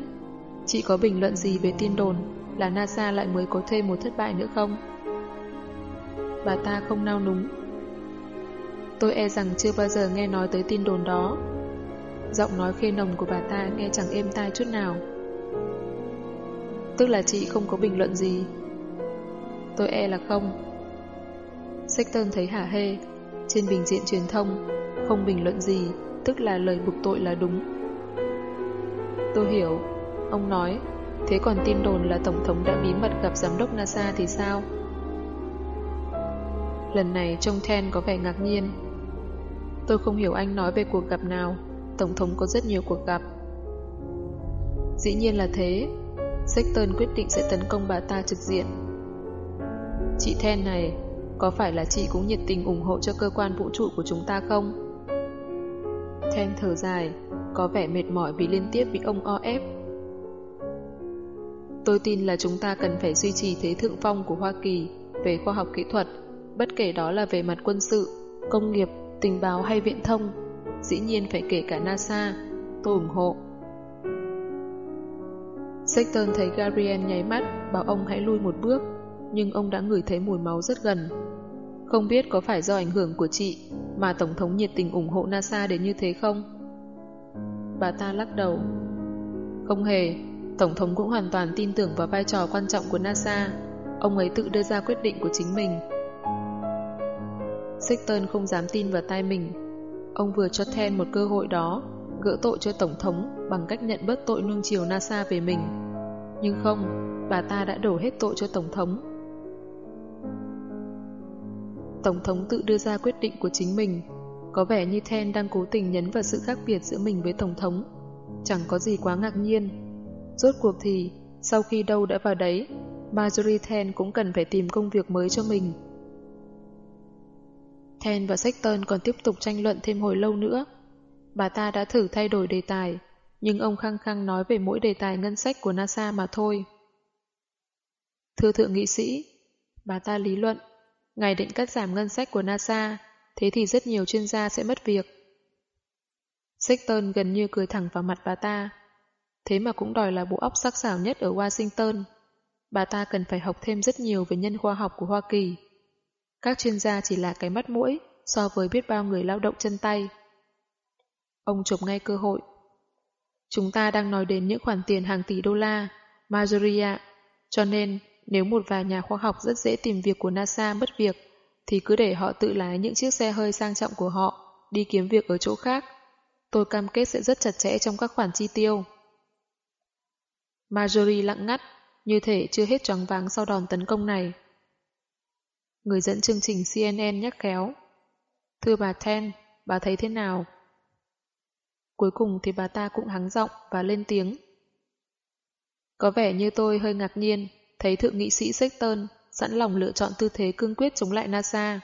Chị có bình luận gì về tin đồn là NASA lại mới có thêm một thất bại nữa không? Bà ta không nao núng. Tôi e rằng chưa bao giờ nghe nói tới tin đồn đó. Giọng nói khê nồng của bà ta nghe chẳng êm tai chút nào. Tức là chị không có bình luận gì. Tôi e là không. Sexton thấy hả hê. Trên bình diện truyền thông, không bình luận gì, tức là lời buộc tội là đúng. Tôi hiểu, ông nói, thế còn tin đồn là Tổng thống đã bí mật gặp Giám đốc NASA thì sao? Lần này trông Ten có vẻ ngạc nhiên. Tôi không hiểu anh nói về cuộc gặp nào, Tổng thống có rất nhiều cuộc gặp. Dĩ nhiên là thế, Sexton quyết định sẽ tấn công bà ta trực diện. Chị Ten này, có phải là chị cũng nhiệt tình ủng hộ cho cơ quan vũ trụ của chúng ta không? Chen thở dài, có vẻ mệt mỏi vì liên tiếp bị ông o ép. Tôi tin là chúng ta cần phải duy trì thế thượng phong của Hoa Kỳ về khoa học kỹ thuật, bất kể đó là về mặt quân sự, công nghiệp, tình báo hay viện thông. Dĩ nhiên phải kể cả NASA. Tôi ủng hộ. Sexton thấy Gabriel nháy mắt, bảo ông hãy lui một bước, nhưng ông đã ngửi thấy mùi máu rất gần. Không biết có phải do ảnh hưởng của chị mà Tổng thống nhiệt tình ủng hộ NASA đến như thế không? Bà ta lắc đầu. Không hề, Tổng thống cũng hoàn toàn tin tưởng vào vai trò quan trọng của NASA. Ông ấy tự đưa ra quyết định của chính mình. Sexton không dám tin vào tai mình. Ông vừa cho Ten một cơ hội đó, gỡ tội cho Tổng thống bằng cách nhận bớt tội nuông chiều NASA về mình. Nhưng không, bà ta đã đổ hết tội cho Tổng thống. Tổng thống tự đưa ra quyết định của chính mình. Có vẻ như Ten đang cố tình nhấn vào sự khác biệt giữa mình với Tổng thống. Chẳng có gì quá ngạc nhiên. Rốt cuộc thì, sau khi đâu đã vào đấy, Marjorie Ten cũng cần phải tìm công việc mới cho mình. Ten và Sexton còn tiếp tục tranh luận thêm hồi lâu nữa. Bà ta đã thử thay đổi đề tài, nhưng ông khăng khăng nói về mỗi đề tài ngân sách của NASA mà thôi. Thưa thượng nghị sĩ, bà ta lý luận, ngài định cắt giảm ngân sách của NASA, thế thì rất nhiều chuyên gia sẽ mất việc. Sexton gần như cười thẳng vào mặt bà ta. Thế mà cũng đòi là bộ óc sắc sảo nhất ở Washington. Bà ta cần phải học thêm rất nhiều về nhân khoa học của Hoa Kỳ. Các chuyên gia chỉ là cái mắt mũi so với biết bao người lao động chân tay. Ông chụp ngay cơ hội. Chúng ta đang nói đến những khoản tiền hàng tỷ đô la, Marjorie Cho nên, nếu một vài nhà khoa học rất dễ tìm việc của NASA mất việc, thì cứ để họ tự lái những chiếc xe hơi sang trọng của họ, đi kiếm việc ở chỗ khác. Tôi cam kết sẽ rất chặt chẽ trong các khoản chi tiêu. Marjorie lặng ngắt, như thể chưa hết choáng váng sau đòn tấn công này. Người dẫn chương trình CNN nhắc khéo. Thưa bà Ten, bà thấy thế nào? Cuối cùng thì bà ta cũng hắng giọng và lên tiếng. Có vẻ như tôi hơi ngạc nhiên, thấy thượng nghị sĩ Sexton sẵn lòng lựa chọn tư thế cương quyết chống lại NASA.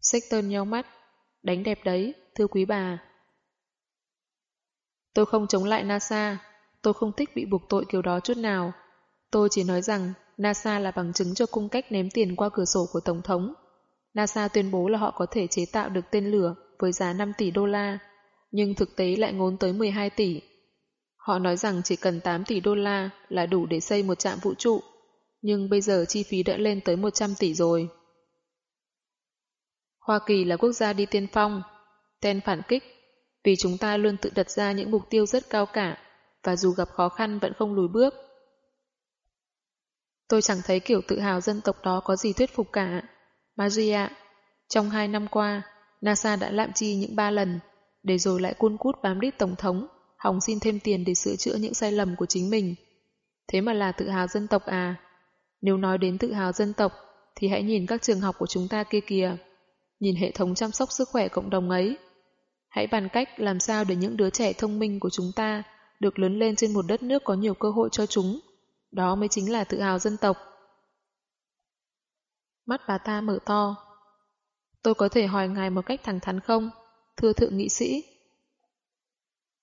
Sexton nhau mắt, đánh đẹp đấy, thưa quý bà. Tôi không chống lại NASA, tôi không thích bị buộc tội kiểu đó chút nào. Tôi chỉ nói rằng NASA là bằng chứng cho cung cách ném tiền qua cửa sổ của Tổng thống. NASA tuyên bố là họ có thể chế tạo được tên lửa với giá 5 tỷ đô la, nhưng thực tế lại ngốn tới 12 tỷ. Họ nói rằng chỉ cần 8 tỷ đô la là đủ để xây một trạm vũ trụ, nhưng bây giờ chi phí đã lên tới 100 tỷ rồi. Hoa Kỳ là quốc gia đi tiên phong, ten phản kích, vì chúng ta luôn tự đặt ra những mục tiêu rất cao cả, và dù gặp khó khăn vẫn không lùi bước. Tôi chẳng thấy kiểu tự hào dân tộc đó có gì thuyết phục cả. Magia, trong hai năm qua, NASA đã lạm chi những ba lần, để rồi lại cuôn cút bám đít Tổng thống, hòng xin thêm tiền để sửa chữa những sai lầm của chính mình. Thế mà là tự hào dân tộc à? Nếu nói đến tự hào dân tộc, thì hãy nhìn các trường học của chúng ta kia kìa. Nhìn hệ thống chăm sóc sức khỏe cộng đồng ấy. Hãy bàn cách làm sao để những đứa trẻ thông minh của chúng ta được lớn lên trên một đất nước có nhiều cơ hội cho chúng. Đó mới chính là tự hào dân tộc. Mắt bà ta mở to. Tôi có thể hỏi ngài một cách thẳng thắn không, thưa thượng nghị sĩ?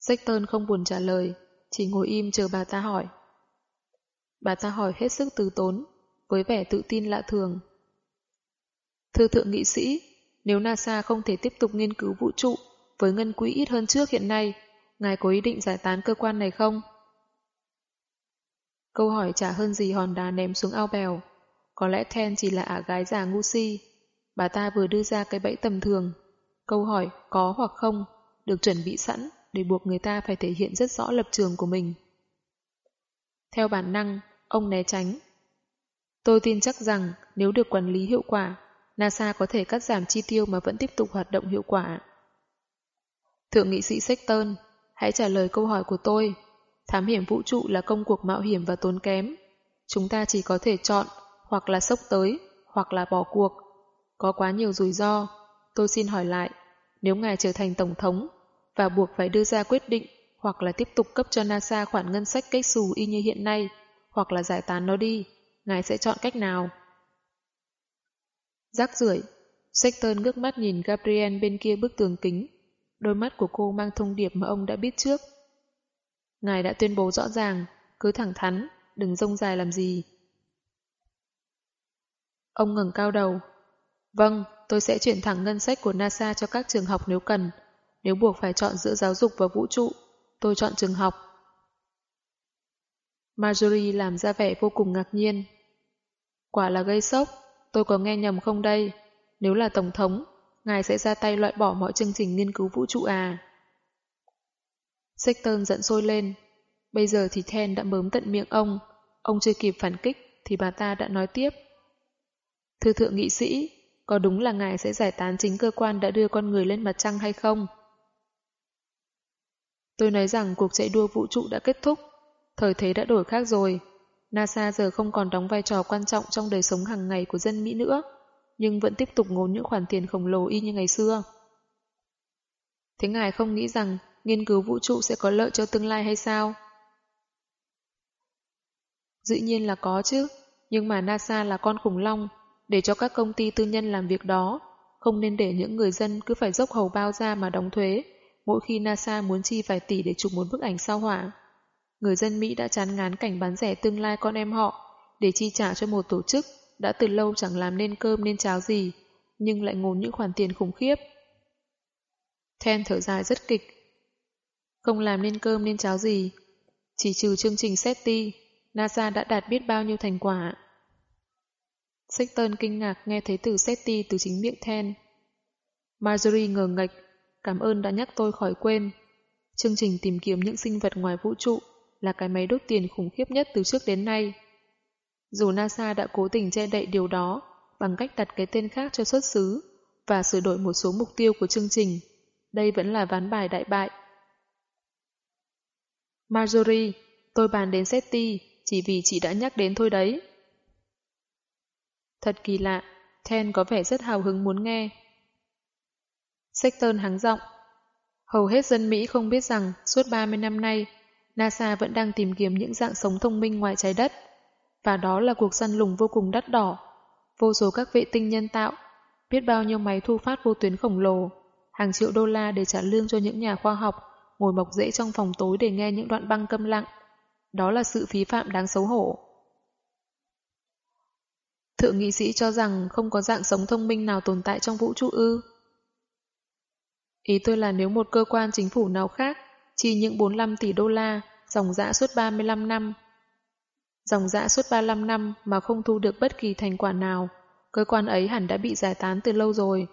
Sexton không buồn trả lời, chỉ ngồi im chờ bà ta hỏi. Bà ta hỏi hết sức từ tốn, với vẻ tự tin lạ thường. Thưa thượng nghị sĩ, nếu NASA không thể tiếp tục nghiên cứu vũ trụ với ngân quỹ ít hơn trước hiện nay, ngài có ý định giải tán cơ quan này không? Câu hỏi trả hơn gì hòn đá ném xuống ao bèo. Có lẽ Ten chỉ là ả gái già ngu si. Bà ta vừa đưa ra cái bẫy tầm thường. Câu hỏi có hoặc không được chuẩn bị sẵn để buộc người ta phải thể hiện rất rõ lập trường của mình. Theo bản năng, ông né tránh. Tôi tin chắc rằng nếu được quản lý hiệu quả, NASA có thể cắt giảm chi tiêu mà vẫn tiếp tục hoạt động hiệu quả. Thượng nghị sĩ Sexton, hãy trả lời câu hỏi của tôi. Thám hiểm vũ trụ là công cuộc mạo hiểm và tốn kém. Chúng ta chỉ có thể chọn hoặc là sốc tới, hoặc là bỏ cuộc. Có quá nhiều rủi ro. Tôi xin hỏi lại, nếu ngài trở thành tổng thống và buộc phải đưa ra quyết định hoặc là tiếp tục cấp cho NASA khoản ngân sách cách xù y như hiện nay, hoặc là giải tán nó đi, ngài sẽ chọn cách nào? Rác rưởi Sexton ngước mắt nhìn Gabriel bên kia bức tường kính. Đôi mắt của cô mang thông điệp mà ông đã biết trước. Ngài đã tuyên bố rõ ràng, cứ thẳng thắn, đừng rông dài làm gì. Ông ngẩng cao đầu. Vâng, tôi sẽ chuyển thẳng ngân sách của NASA cho các trường học nếu cần. Nếu buộc phải chọn giữa giáo dục và vũ trụ, tôi chọn trường học. Marjorie làm ra vẻ vô cùng ngạc nhiên. Quả là gây sốc, tôi có nghe nhầm không đây? Nếu là Tổng thống, ngài sẽ ra tay loại bỏ mọi chương trình nghiên cứu vũ trụ à? Sexton giận sôi lên. Bây giờ thì Then đã bớm tận miệng ông. Ông chưa kịp phản kích thì bà ta đã nói tiếp. Thưa thượng nghị sĩ, có đúng là ngài sẽ giải tán chính cơ quan đã đưa con người lên mặt trăng hay không? Tôi nói rằng cuộc chạy đua vũ trụ đã kết thúc. Thời thế đã đổi khác rồi. NASA giờ không còn đóng vai trò quan trọng trong đời sống hàng ngày của dân Mỹ nữa, nhưng vẫn tiếp tục ngốn những khoản tiền khổng lồ y như ngày xưa. Thế ngài không nghĩ rằng nghiên cứu vũ trụ sẽ có lợi cho tương lai hay sao? Dĩ nhiên là có chứ, nhưng mà NASA là con khủng long, để cho các công ty tư nhân làm việc đó, không nên để những người dân cứ phải dốc hầu bao ra mà đóng thuế, mỗi khi NASA muốn chi vài tỷ để chụp một bức ảnh sao hỏa. Người dân Mỹ đã chán ngán cảnh bán rẻ tương lai con em họ, để chi trả cho một tổ chức đã từ lâu chẳng làm nên cơm nên cháo gì, nhưng lại ngốn những khoản tiền khủng khiếp. Then thở dài rất kịch. Không làm nên cơm nên cháo gì, chỉ trừ chương trình SETI, NASA đã đạt biết bao nhiêu thành quả. Sexton kinh ngạc nghe thấy từ SETI từ chính miệng Then. Marjorie ngờ ngạch, cảm ơn đã nhắc tôi khỏi quên. Chương trình tìm kiếm những sinh vật ngoài vũ trụ là cái máy đốt tiền khủng khiếp nhất từ trước đến nay. Dù NASA đã cố tình che đậy điều đó bằng cách đặt cái tên khác cho xuất xứ và sửa đổi một số mục tiêu của chương trình, đây vẫn là ván bài đại bại. Marjorie, tôi bàn đến SETI chỉ vì chị đã nhắc đến thôi đấy. Thật kỳ lạ, Ten có vẻ rất hào hứng muốn nghe. Sexton hắng giọng. Hầu hết dân Mỹ không biết rằng suốt 30 năm nay, NASA vẫn đang tìm kiếm những dạng sống thông minh ngoài trái đất, và đó là cuộc săn lùng vô cùng đắt đỏ. Vô số các vệ tinh nhân tạo, biết bao nhiêu máy thu phát vô tuyến khổng lồ, hàng triệu đô la để trả lương cho những nhà khoa học ngồi mọc rễ trong phòng tối để nghe những đoạn băng câm lặng. Đó là sự phí phạm đáng xấu hổ. Thượng nghị sĩ cho rằng không có dạng sống thông minh nào tồn tại trong vũ trụ ư. Ý tôi là nếu một cơ quan chính phủ nào khác chi những 45 tỷ đô la dòng dã suốt 35 năm. Dòng dã suốt 35 năm mà không thu được bất kỳ thành quả nào, cơ quan ấy hẳn đã bị giải tán từ lâu rồi.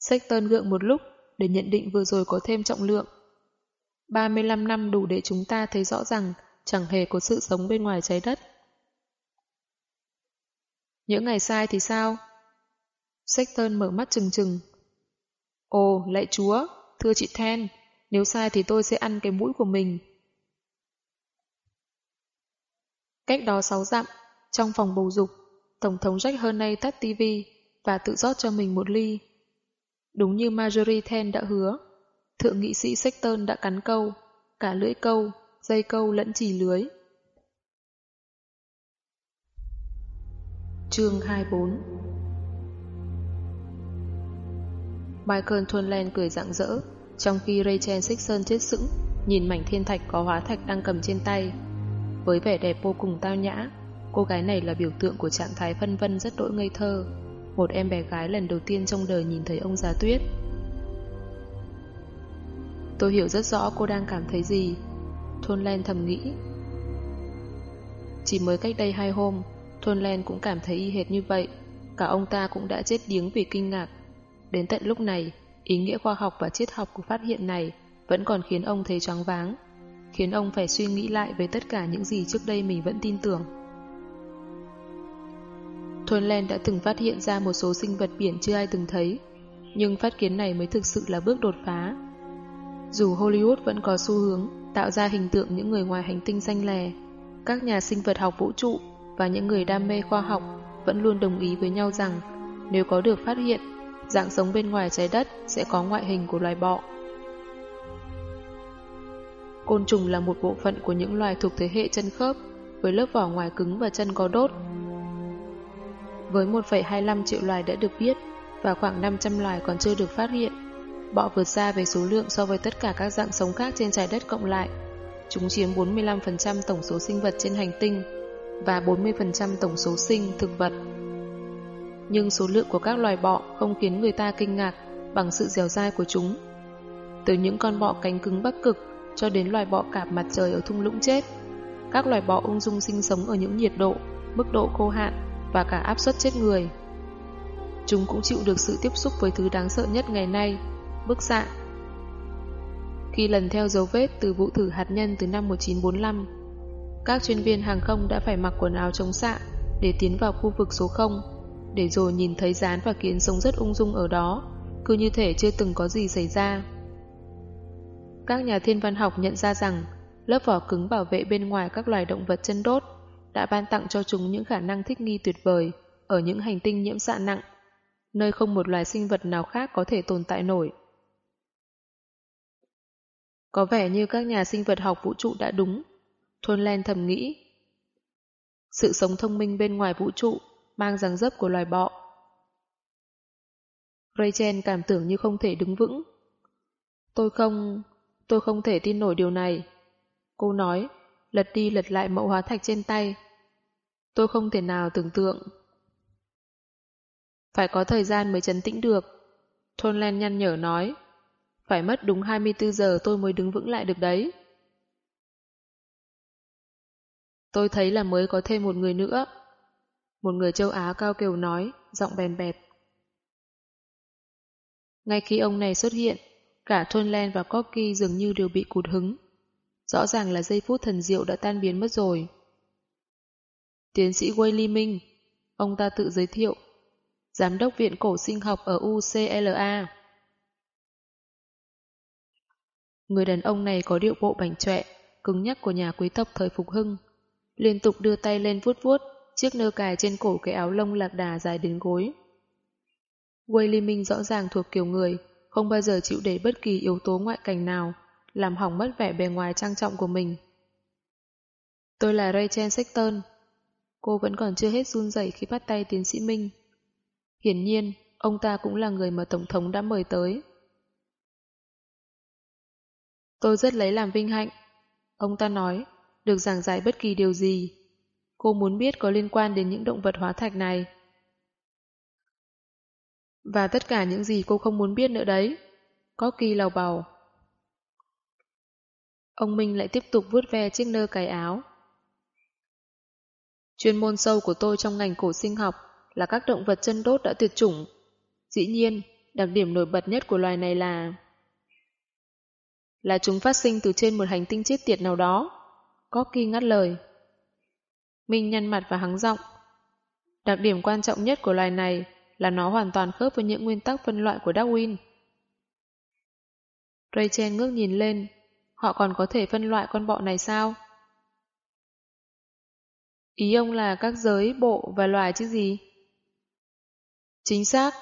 Sexton gượng một lúc để nhận định vừa rồi có thêm trọng lượng. 35 năm đủ để chúng ta thấy rõ rằng chẳng hề có sự sống bên ngoài trái đất. Những ngày sai thì sao? Sexton mở mắt trừng trừng. Ồ, lạy chúa, thưa chị Then, nếu sai thì tôi sẽ ăn cái mũi của mình. Cách đó sáu dặm, trong phòng bầu dục, Tổng thống Jack Hernay tắt tivi và tự rót cho mình một ly. Đúng như Marjorie Ten đã hứa, thượng nghị sĩ Sexton đã cắn câu, cả lưỡi câu, dây câu lẫn chỉ lưới. Chương 24 Michael Thunland cười rạng rỡ, trong khi Rachel Sixon chết sững, nhìn mảnh thiên thạch có hóa thạch đang cầm trên tay. Với vẻ đẹp vô cùng tao nhã, cô gái này là biểu tượng của trạng thái phân vân rất đỗi ngây thơ, một em bé gái lần đầu tiên trong đời nhìn thấy ông già tuyết. Tôi hiểu rất rõ cô đang cảm thấy gì. Thôn Len thầm nghĩ. Chỉ mới cách đây hai hôm, Thôn Len cũng cảm thấy y hệt như vậy. Cả ông ta cũng đã chết điếng vì kinh ngạc. Đến tận lúc này, ý nghĩa khoa học và triết học của phát hiện này vẫn còn khiến ông thấy choáng váng, khiến ông phải suy nghĩ lại về tất cả những gì trước đây mình vẫn tin tưởng. Thôn Len đã từng phát hiện ra một số sinh vật biển chưa ai từng thấy. Nhưng phát kiến này mới thực sự là bước đột phá. Dù Hollywood vẫn có xu hướng tạo ra hình tượng những người ngoài hành tinh xanh lè, các nhà sinh vật học vũ trụ và những người đam mê khoa học vẫn luôn đồng ý với nhau rằng nếu có được phát hiện, dạng sống bên ngoài trái đất sẽ có ngoại hình của loài bọ. Côn trùng là một bộ phận của những loài thuộc thế hệ chân khớp với lớp vỏ ngoài cứng và chân có đốt. Với 1,25 triệu loài đã được biết và khoảng 500 loài còn chưa được phát hiện, bọ vượt xa về số lượng so với tất cả các dạng sống khác trên trái đất cộng lại. Chúng chiếm 45% tổng số sinh vật trên hành tinh và 40% tổng số sinh thực vật. Nhưng số lượng của các loài bọ không khiến người ta kinh ngạc bằng sự dẻo dai của chúng. Từ những con bọ cánh cứng bắc cực cho đến loài bọ cạp mặt trời ở thung lũng chết, các loài bọ ung dung sinh sống ở những nhiệt độ, mức độ khô hạn và cả áp suất chết người. Chúng cũng chịu được sự tiếp xúc với thứ đáng sợ nhất ngày nay, bức xạ. Khi lần theo dấu vết từ vụ thử hạt nhân từ năm 1945, các chuyên viên hàng không đã phải mặc quần áo chống xạ để tiến vào khu vực số 0, để rồi nhìn thấy rán và kiến sống rất ung dung ở đó, cứ như thể chưa từng có gì xảy ra. Các nhà thiên văn học nhận ra rằng lớp vỏ cứng bảo vệ bên ngoài các loài động vật chân đốt đã ban tặng cho chúng những khả năng thích nghi tuyệt vời ở những hành tinh nhiễm xạ nặng, nơi không một loài sinh vật nào khác có thể tồn tại nổi. Có vẻ như các nhà sinh vật học vũ trụ đã đúng, Thôn Len thầm nghĩ. Sự sống thông minh bên ngoài vũ trụ mang dáng dấp của loài bọ. Rachel cảm tưởng như không thể đứng vững. Tôi không... tôi không thể tin nổi điều này. Cô nói, lật đi lật lại mẫu hóa thạch trên tay. Tôi không thể nào tưởng tượng. Phải có thời gian mới chấn tĩnh được. Thôn Len nhăn nhở nói. Phải mất đúng 24 giờ tôi mới đứng vững lại được đấy. Tôi thấy là mới có thêm một người nữa. Một người châu Á cao kiều nói, giọng bèn bẹp. Ngay khi ông này xuất hiện, cả Thôn Len và Corky dường như đều bị cụt hứng. Rõ ràng là giây phút thần diệu đã tan biến mất rồi. Tiến sĩ Wei Minh, ông ta tự giới thiệu, Giám đốc Viện Cổ Sinh học ở UCLA. Người đàn ông này có điệu bộ bảnh trọe, cứng nhắc của nhà quý tộc thời Phục Hưng, liên tục đưa tay lên vuốt vuốt chiếc nơ cài trên cổ cái áo lông lạc đà dài đến gối. Wei Minh rõ ràng thuộc kiểu người, không bao giờ chịu để bất kỳ yếu tố ngoại cảnh nào làm hỏng mất vẻ bề ngoài trang trọng của mình. Tôi là Rachel Sexton. Cô vẫn còn chưa hết run rẩy khi bắt tay tiến sĩ Minh. Hiển nhiên, ông ta cũng là người mà Tổng thống đã mời tới. Tôi rất lấy làm vinh hạnh. Ông ta nói, được giảng giải bất kỳ điều gì. Cô muốn biết có liên quan đến những động vật hóa thạch này. Và tất cả những gì cô không muốn biết nữa đấy. Có kỳ lào bào. Ông Minh lại tiếp tục vuốt ve chiếc nơ cài áo. Chuyên môn sâu của tôi trong ngành cổ sinh học là các động vật chân đốt đã tuyệt chủng. Dĩ nhiên, đặc điểm nổi bật nhất của loài này là là chúng phát sinh từ trên một hành tinh chết tiệt nào đó. Có kỳ ngắt lời. Minh nhăn mặt và hắng giọng. Đặc điểm quan trọng nhất của loài này là nó hoàn toàn khớp với những nguyên tắc phân loại của Darwin. Rachel ngước nhìn lên, họ còn có thể phân loại con bọ này sao? Ý ông là các giới, bộ và loài chứ gì? Chính xác,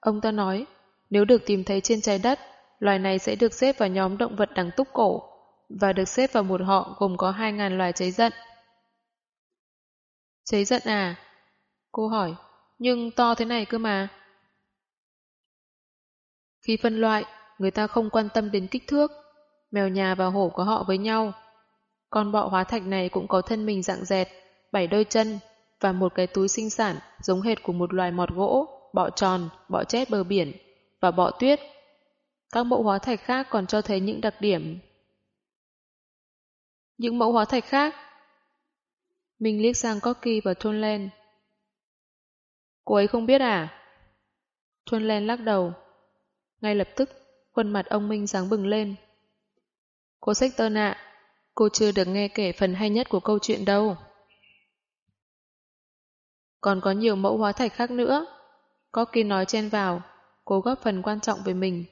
ông ta nói, nếu được tìm thấy trên trái đất, loài này sẽ được xếp vào nhóm động vật đẳng túc cổ và được xếp vào một họ gồm có 2.000 loài cháy giận. Cháy giận à? Cô hỏi, nhưng to thế này cơ mà. Khi phân loại, người ta không quan tâm đến kích thước. Mèo nhà và hổ có họ với nhau. Con bọ hóa thạch này cũng có thân mình dạng dẹt, bảy đôi chân và một cái túi sinh sản giống hệt của một loài mọt gỗ, bọ tròn, bọ chét bờ biển và bọ tuyết. Các mẫu hóa thạch khác còn cho thấy những đặc điểm. Những mẫu hóa thạch khác mình liếc sang Corky và Thôn Len. Cô ấy không biết à? Thôn Len lắc đầu. Ngay lập tức, khuôn mặt ông Minh sáng bừng lên. Cô Sexton ạ, cô chưa được nghe kể phần hay nhất của câu chuyện đâu. Còn có nhiều mẫu hóa thạch khác nữa. Corky nói chen vào, Cô góp phần quan trọng về mình.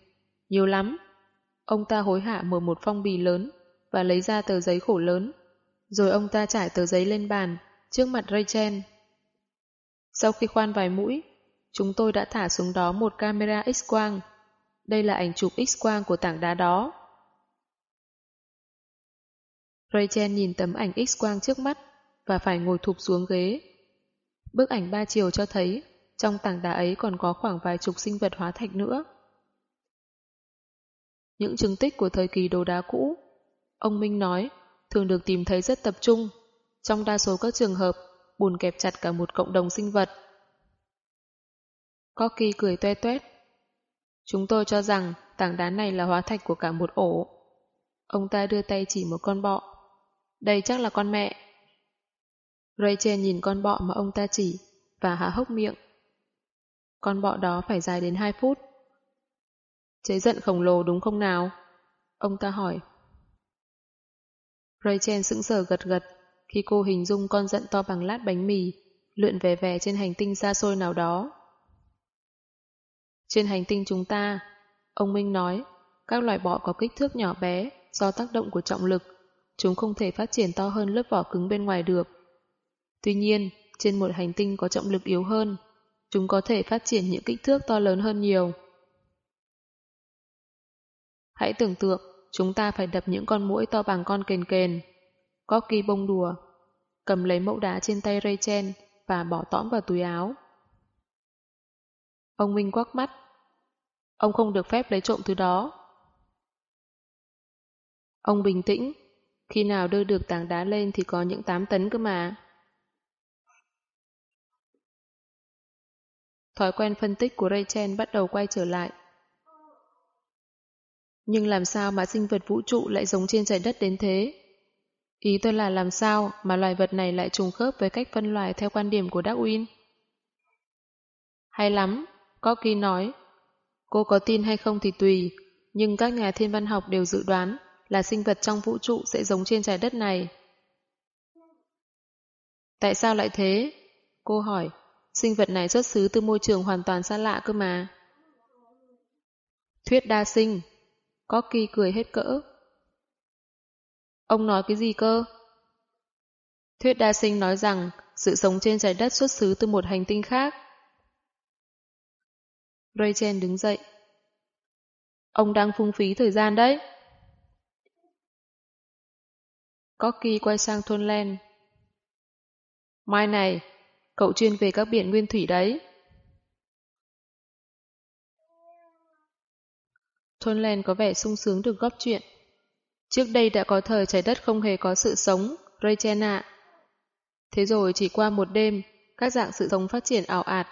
Nhiều lắm. Ông ta hối hả mở một phong bì lớn và lấy ra tờ giấy khổ lớn. Rồi ông ta trải tờ giấy lên bàn, trước mặt Rachel. Sau khi khoan vài mũi, chúng tôi đã thả xuống đó một camera X-quang. Đây là ảnh chụp X-quang của tảng đá đó. Rachel nhìn tấm ảnh X-quang trước mắt và phải ngồi thụp xuống ghế. Bức ảnh ba chiều cho thấy trong tảng đá ấy còn có khoảng vài chục sinh vật hóa thạch nữa. Những chứng tích của thời kỳ đồ đá cũ, ông Minh nói, thường được tìm thấy rất tập trung. Trong đa số các trường hợp, bùn kẹp chặt cả một cộng đồng sinh vật. Corky cười toe toét. Chúng tôi cho rằng tảng đá này là hóa thạch của cả một ổ. Ông ta đưa tay chỉ một con bọ. Đây chắc là con mẹ. Rachel nhìn con bọ mà ông ta chỉ và há hốc miệng. Con bọ đó phải dài đến 2 phút. Chế giận khổng lồ đúng không nào? Ông ta hỏi. Rachel sững sờ gật gật khi cô hình dung con giận to bằng lát bánh mì lượn về về trên hành tinh xa xôi nào đó. Trên hành tinh chúng ta, ông Minh nói, các loài bọ có kích thước nhỏ bé do tác động của trọng lực. Chúng không thể phát triển to hơn lớp vỏ cứng bên ngoài được. Tuy nhiên, trên một hành tinh có trọng lực yếu hơn, chúng có thể phát triển những kích thước to lớn hơn nhiều. Hãy tưởng tượng, chúng ta phải đập những con mũi to bằng con kền kền. Có kỳ bông đùa, cầm lấy mẫu đá trên tay Rachel và bỏ tõm vào túi áo. Ông Minh quắc mắt. Ông không được phép lấy trộm thứ đó. Ông bình tĩnh. Khi nào đưa được tảng đá lên thì có những 8 tấn cơ mà. Thói quen phân tích của Rachel bắt đầu quay trở lại. Nhưng làm sao mà sinh vật vũ trụ lại giống trên trái đất đến thế? Ý tôi là làm sao mà loài vật này lại trùng khớp với cách phân loài theo quan điểm của Darwin? Hay lắm, Corky nói. Cô có tin hay không thì tùy, nhưng các nhà thiên văn học đều dự đoán là sinh vật trong vũ trụ sẽ giống trên trái đất này. Tại sao lại thế? Cô hỏi. Sinh vật này xuất xứ từ môi trường hoàn toàn xa lạ cơ mà. Thuyết đa sinh. Corky cười hết cỡ. Ông nói cái gì cơ? Thuyết đa sinh nói rằng sự sống trên trái đất xuất xứ từ một hành tinh khác. Rachel đứng dậy. Ông đang phung phí thời gian đấy. Corky quay sang thôn len. Mai này, cậu chuyên về các biển nguyên thủy đấy. Thôn len có vẻ sung sướng được góp chuyện. Trước đây đã có thời trái đất không hề có sự sống, Rachel ạ. Thế rồi chỉ qua một đêm, các dạng sự sống phát triển ảo ạt.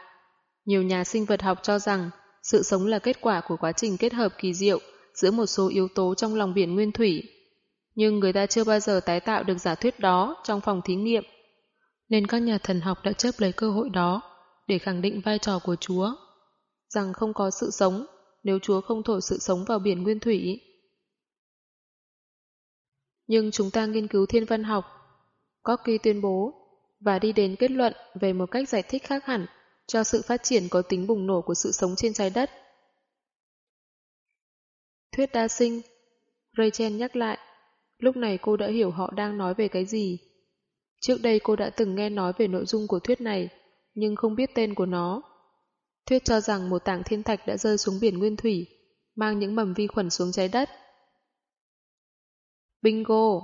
Nhiều nhà sinh vật học cho rằng sự sống là kết quả của quá trình kết hợp kỳ diệu giữa một số yếu tố trong lòng biển nguyên thủy. Nhưng người ta chưa bao giờ tái tạo được giả thuyết đó trong phòng thí nghiệm. Nên các nhà thần học đã chấp lấy cơ hội đó để khẳng định vai trò của Chúa, rằng không có sự sống nếu Chúa không thổi sự sống vào biển nguyên thủy. Nhưng chúng ta nghiên cứu thiên văn học, Corky tuyên bố, và đi đến kết luận về một cách giải thích khác hẳn cho sự phát triển có tính bùng nổ của sự sống trên trái đất. Thuyết đa sinh, Rachel nhắc lại, lúc này cô đã hiểu họ đang nói về cái gì. Trước đây cô đã từng nghe nói về nội dung của thuyết này, nhưng không biết tên của nó. Thuyết cho rằng một tảng thiên thạch đã rơi xuống biển nguyên thủy, mang những mầm vi khuẩn xuống trái đất. Bingo!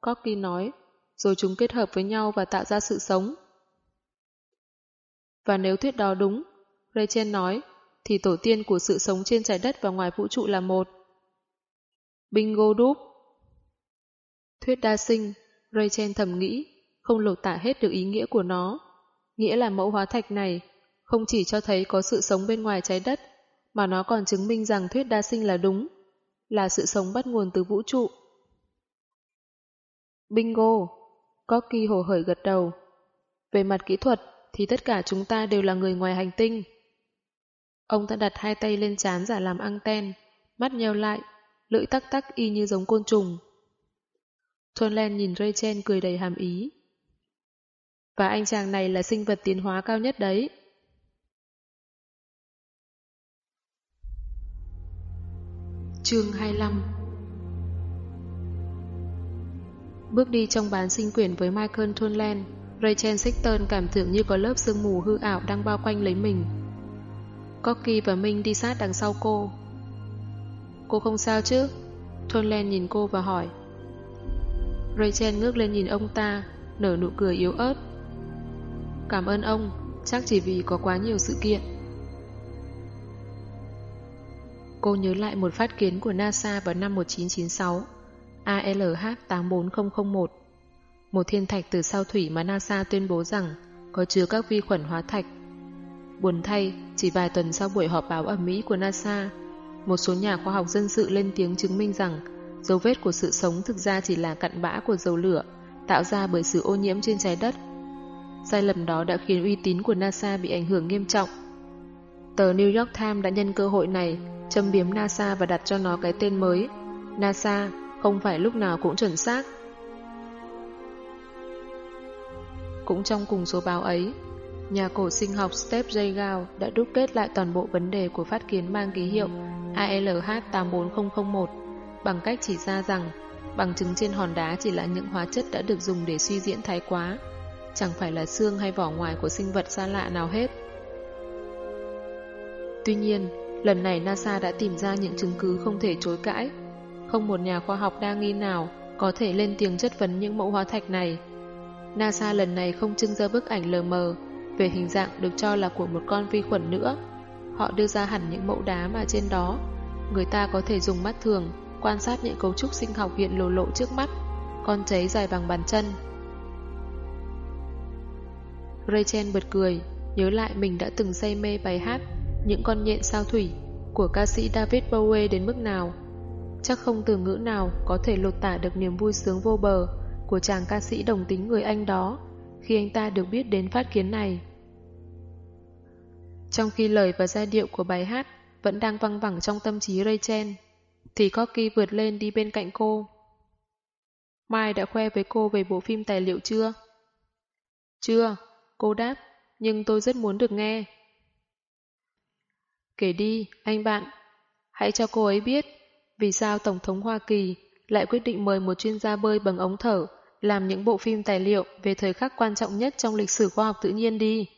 Corky nói, rồi chúng kết hợp với nhau và tạo ra sự sống. Và nếu thuyết đó đúng, Rachel nói, thì tổ tiên của sự sống trên trái đất và ngoài vũ trụ là một. Bingo đúp! Thuyết đa sinh, Rachel thầm nghĩ, không lột tả hết được ý nghĩa của nó. Nghĩa là mẫu hóa thạch này không chỉ cho thấy có sự sống bên ngoài trái đất, mà nó còn chứng minh rằng thuyết đa sinh là đúng, là sự sống bắt nguồn từ vũ trụ. Bingo! Corky hồ hởi gật đầu. Về mặt kỹ thuật thì tất cả chúng ta đều là người ngoài hành tinh. Ông ta đặt hai tay lên chán giả làm anten, mắt nheo lại, lưỡi tắc tắc y như giống côn trùng. Thôn nhìn Rachel cười đầy hàm ý. Và anh chàng này là sinh vật tiến hóa cao nhất đấy. Chương 25 Bước đi trong bán sinh quyển với Michael Thunland, Rachel Sexton cảm tưởng như có lớp sương mù hư ảo đang bao quanh lấy mình. Corky và Minh đi sát đằng sau cô. Cô không sao chứ? Thunland nhìn cô và hỏi. Rachel ngước lên nhìn ông ta, nở nụ cười yếu ớt. Cảm ơn ông, chắc chỉ vì có quá nhiều sự kiện. Cô nhớ lại một phát kiến của NASA vào năm 1996, ALH84001, một thiên thạch từ sao thủy mà NASA tuyên bố rằng có chứa các vi khuẩn hóa thạch. Buồn thay, chỉ vài tuần sau buổi họp báo ở Mỹ của NASA, một số nhà khoa học dân sự lên tiếng chứng minh rằng dấu vết của sự sống thực ra chỉ là cặn bã của dầu lửa tạo ra bởi sự ô nhiễm trên trái đất. Sai lầm đó đã khiến uy tín của NASA bị ảnh hưởng nghiêm trọng. Tờ New York Times đã nhân cơ hội này châm biếm NASA và đặt cho nó cái tên mới. NASA không phải lúc nào cũng chuẩn xác. Cũng trong cùng số báo ấy, nhà cổ sinh học Steph J. Gao đã đúc kết lại toàn bộ vấn đề của phát kiến mang ký hiệu ALH84001 bằng cách chỉ ra rằng bằng chứng trên hòn đá chỉ là những hóa chất đã được dùng để suy diễn thái quá, chẳng phải là xương hay vỏ ngoài của sinh vật xa lạ nào hết. Tuy nhiên, lần này NASA đã tìm ra những chứng cứ không thể chối cãi. Không một nhà khoa học đa nghi nào có thể lên tiếng chất vấn những mẫu hóa thạch này. NASA lần này không trưng ra bức ảnh lờ mờ về hình dạng được cho là của một con vi khuẩn nữa. Họ đưa ra hẳn những mẫu đá mà trên đó người ta có thể dùng mắt thường quan sát những cấu trúc sinh học hiện lồ lộ trước mắt, con cháy dài bằng bàn chân. Rachel bật cười, nhớ lại mình đã từng say mê bài hát những con nhện sao thủy của ca sĩ David Bowie đến mức nào. Chắc không từ ngữ nào có thể lột tả được niềm vui sướng vô bờ của chàng ca sĩ đồng tính người Anh đó khi anh ta được biết đến phát kiến này. Trong khi lời và giai điệu của bài hát vẫn đang văng vẳng trong tâm trí Rachel, thì Corky vượt lên đi bên cạnh cô. Mai đã khoe với cô về bộ phim tài liệu chưa? Chưa, cô đáp, nhưng tôi rất muốn được nghe. Kể đi, anh bạn. Hãy cho cô ấy biết vì sao Tổng thống Hoa Kỳ lại quyết định mời một chuyên gia bơi bằng ống thở làm những bộ phim tài liệu về thời khắc quan trọng nhất trong lịch sử khoa học tự nhiên đi.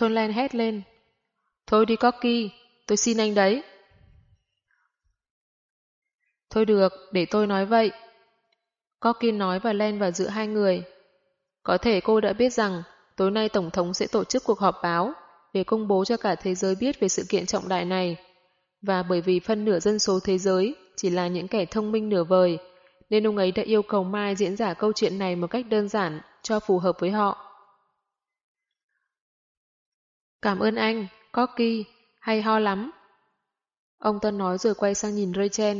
Tonlan hét lên. Thôi đi Corky, tôi xin anh đấy. Thôi được, để tôi nói vậy. Corky nói và len vào giữa hai người. Có thể cô đã biết rằng tối nay Tổng thống sẽ tổ chức cuộc họp báo để công bố cho cả thế giới biết về sự kiện trọng đại này. Và bởi vì phân nửa dân số thế giới chỉ là những kẻ thông minh nửa vời, nên ông ấy đã yêu cầu Mai diễn giả câu chuyện này một cách đơn giản, cho phù hợp với họ. Cảm ơn anh, Corky, hay ho lắm. Ông Tân nói rồi quay sang nhìn Rachel.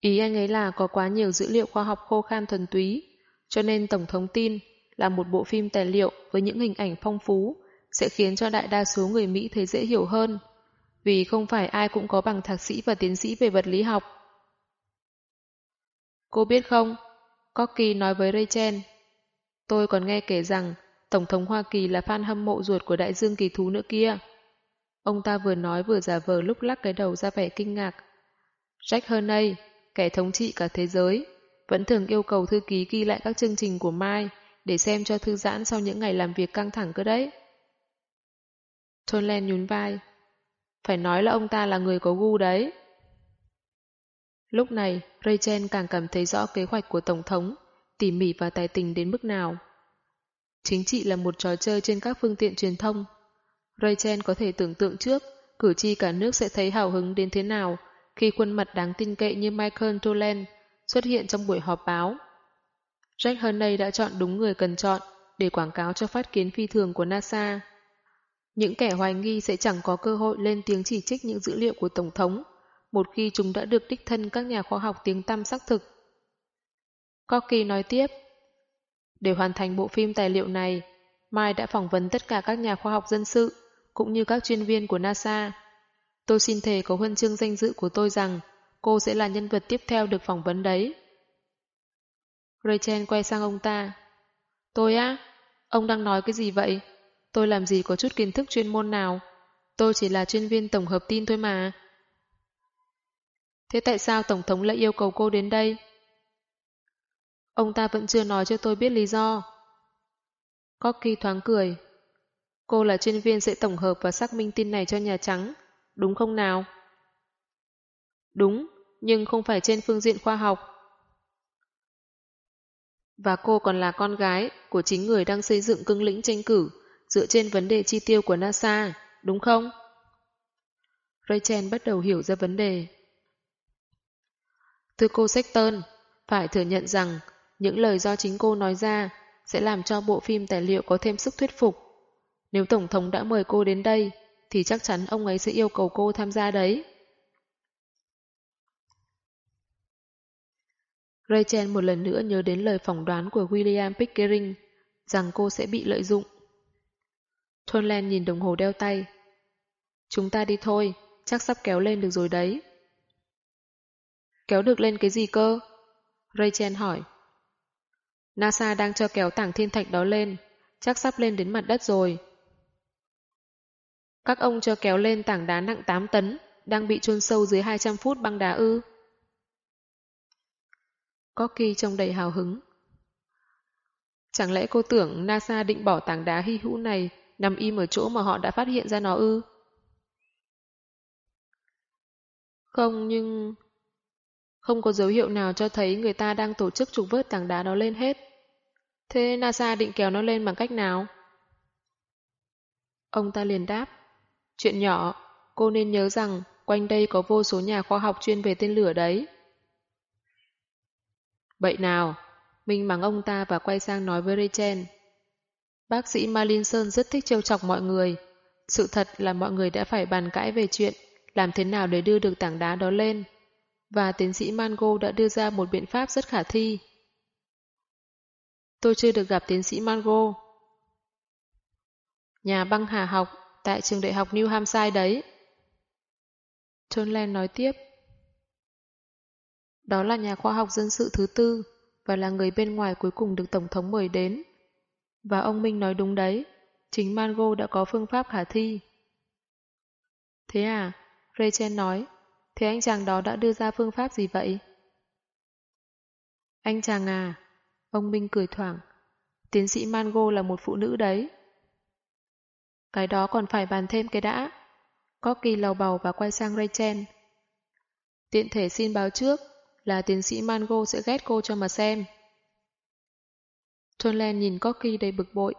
Ý anh ấy là có quá nhiều dữ liệu khoa học khô khan thuần túy, cho nên Tổng thống tin là một bộ phim tài liệu với những hình ảnh phong phú sẽ khiến cho đại đa số người Mỹ thấy dễ hiểu hơn, vì không phải ai cũng có bằng thạc sĩ và tiến sĩ về vật lý học. Cô biết không, Corky nói với Rachel, tôi còn nghe kể rằng Tổng thống Hoa Kỳ là fan hâm mộ ruột của đại dương kỳ thú nữa kia. Ông ta vừa nói vừa giả vờ lúc lắc cái đầu ra vẻ kinh ngạc. Jack Hernay, kẻ thống trị cả thế giới, vẫn thường yêu cầu thư ký ghi lại các chương trình của Mai để xem cho thư giãn sau những ngày làm việc căng thẳng cơ đấy. Tonlen nhún vai. Phải nói là ông ta là người có gu đấy. Lúc này, Rachel càng cảm thấy rõ kế hoạch của Tổng thống, tỉ mỉ và tài tình đến mức nào. Chính trị là một trò chơi trên các phương tiện truyền thông. Rachel có thể tưởng tượng trước, cử tri cả nước sẽ thấy hào hứng đến thế nào khi khuôn mặt đáng tin cậy như Michael Toland xuất hiện trong buổi họp báo. Jack Hernay đã chọn đúng người cần chọn để quảng cáo cho phát kiến phi thường của NASA. Những kẻ hoài nghi sẽ chẳng có cơ hội lên tiếng chỉ trích những dữ liệu của Tổng thống một khi chúng đã được đích thân các nhà khoa học tiếng tăm xác thực. Corky nói tiếp, để hoàn thành bộ phim tài liệu này, Mai đã phỏng vấn tất cả các nhà khoa học dân sự cũng như các chuyên viên của NASA. Tôi xin thề có huân chương danh dự của tôi rằng cô sẽ là nhân vật tiếp theo được phỏng vấn đấy. Rachel quay sang ông ta. Tôi á? Ông đang nói cái gì vậy? Tôi làm gì có chút kiến thức chuyên môn nào? Tôi chỉ là chuyên viên tổng hợp tin thôi mà. Thế tại sao Tổng thống lại yêu cầu cô đến đây? Ông ta vẫn chưa nói cho tôi biết lý do. Corky thoáng cười. Cô là chuyên viên sẽ tổng hợp và xác minh tin này cho Nhà Trắng, đúng không nào? Đúng, nhưng không phải trên phương diện khoa học. Và cô còn là con gái của chính người đang xây dựng cưng lĩnh tranh cử dựa trên vấn đề chi tiêu của NASA, đúng không? Rachel bắt đầu hiểu ra vấn đề. Thưa cô Sexton, phải thừa nhận rằng những lời do chính cô nói ra sẽ làm cho bộ phim tài liệu có thêm sức thuyết phục. Nếu Tổng thống đã mời cô đến đây, thì chắc chắn ông ấy sẽ yêu cầu cô tham gia đấy. Rachel một lần nữa nhớ đến lời phỏng đoán của William Pickering rằng cô sẽ bị lợi dụng. Thôn Len nhìn đồng hồ đeo tay. Chúng ta đi thôi, chắc sắp kéo lên được rồi đấy. Kéo được lên cái gì cơ? Rachel hỏi. NASA đang cho kéo tảng thiên thạch đó lên, chắc sắp lên đến mặt đất rồi. Các ông cho kéo lên tảng đá nặng 8 tấn, đang bị chôn sâu dưới 200 phút băng đá ư. Corky trông đầy hào hứng. Chẳng lẽ cô tưởng NASA định bỏ tảng đá hy hữu này nằm im ở chỗ mà họ đã phát hiện ra nó ư? Không nhưng... Không có dấu hiệu nào cho thấy người ta đang tổ chức trục vớt tảng đá đó lên hết. Thế NASA định kéo nó lên bằng cách nào? Ông ta liền đáp. Chuyện nhỏ, cô nên nhớ rằng quanh đây có vô số nhà khoa học chuyên về tên lửa đấy. Vậy nào, mình mắng ông ta và quay sang nói với Rachel. Bác sĩ Malinson rất thích trêu chọc mọi người. Sự thật là mọi người đã phải bàn cãi về chuyện làm thế nào để đưa được tảng đá đó lên. Và tiến sĩ Mango đã đưa ra một biện pháp rất khả thi. Tôi chưa được gặp tiến sĩ Mango. Nhà băng hà học tại trường đại học New Hampshire đấy. Tonland nói tiếp. Đó là nhà khoa học dân sự thứ tư và là người bên ngoài cuối cùng được Tổng thống mời đến. Và ông Minh nói đúng đấy, chính Mango đã có phương pháp khả thi. Thế à? Rachel nói, thế anh chàng đó đã đưa ra phương pháp gì vậy? Anh chàng à, ông Minh cười thoảng, tiến sĩ Mango là một phụ nữ đấy. Cái đó còn phải bàn thêm cái đã. Corky lầu bầu và quay sang Rachel. Tiện thể xin báo trước là tiến sĩ Mango sẽ ghét cô cho mà xem. Tonland nhìn Corky đầy bực bội.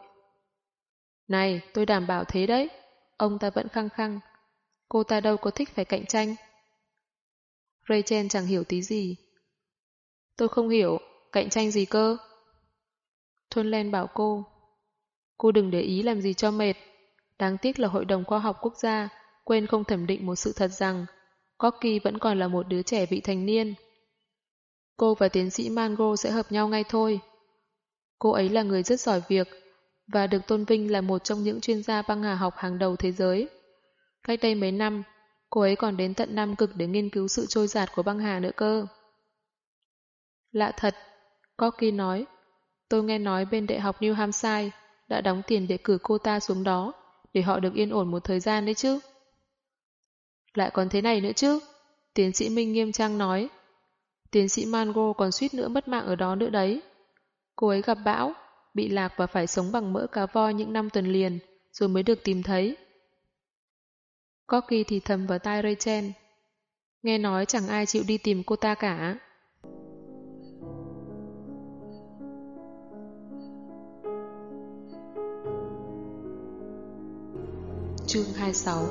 Này, tôi đảm bảo thế đấy. Ông ta vẫn khăng khăng. Cô ta đâu có thích phải cạnh tranh. Rachel chẳng hiểu tí gì. Tôi không hiểu, cạnh tranh gì cơ? Tonland bảo cô. Cô đừng để ý làm gì cho mệt. Đáng tiếc là Hội đồng Khoa học Quốc gia quên không thẩm định một sự thật rằng Corky vẫn còn là một đứa trẻ vị thành niên. Cô và tiến sĩ Mango sẽ hợp nhau ngay thôi. Cô ấy là người rất giỏi việc và được tôn vinh là một trong những chuyên gia băng hà học hàng đầu thế giới. Cách đây mấy năm, cô ấy còn đến tận Nam Cực để nghiên cứu sự trôi giạt của băng hà nữa cơ. Lạ thật, Corky nói, tôi nghe nói bên Đại học New Hampshire đã đóng tiền để cử cô ta xuống đó để họ được yên ổn một thời gian đấy chứ. Lại còn thế này nữa chứ, tiến sĩ Minh nghiêm trang nói. Tiến sĩ Mango còn suýt nữa mất mạng ở đó nữa đấy. Cô ấy gặp bão, bị lạc và phải sống bằng mỡ cá voi những năm tuần liền, rồi mới được tìm thấy. Corky thì thầm vào tai Rachel. Nghe nói chẳng ai chịu đi tìm cô ta cả. Chương 26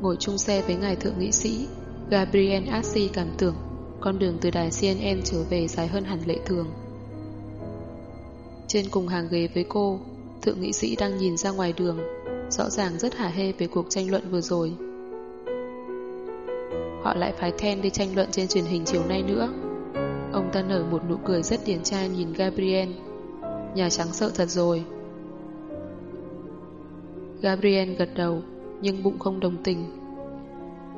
Ngồi chung xe với ngài thượng nghị sĩ, Gabriel Assi cảm tưởng con đường từ đài CNN trở về dài hơn hẳn lệ thường. Trên cùng hàng ghế với cô, thượng nghị sĩ đang nhìn ra ngoài đường, rõ ràng rất hả hê về cuộc tranh luận vừa rồi. Họ lại phái Ken đi tranh luận trên truyền hình chiều nay nữa. Ông ta nở một nụ cười rất điển trai nhìn Gabriel. Nhà Trắng sợ thật rồi. Gabriel gật đầu, nhưng bụng không đồng tình.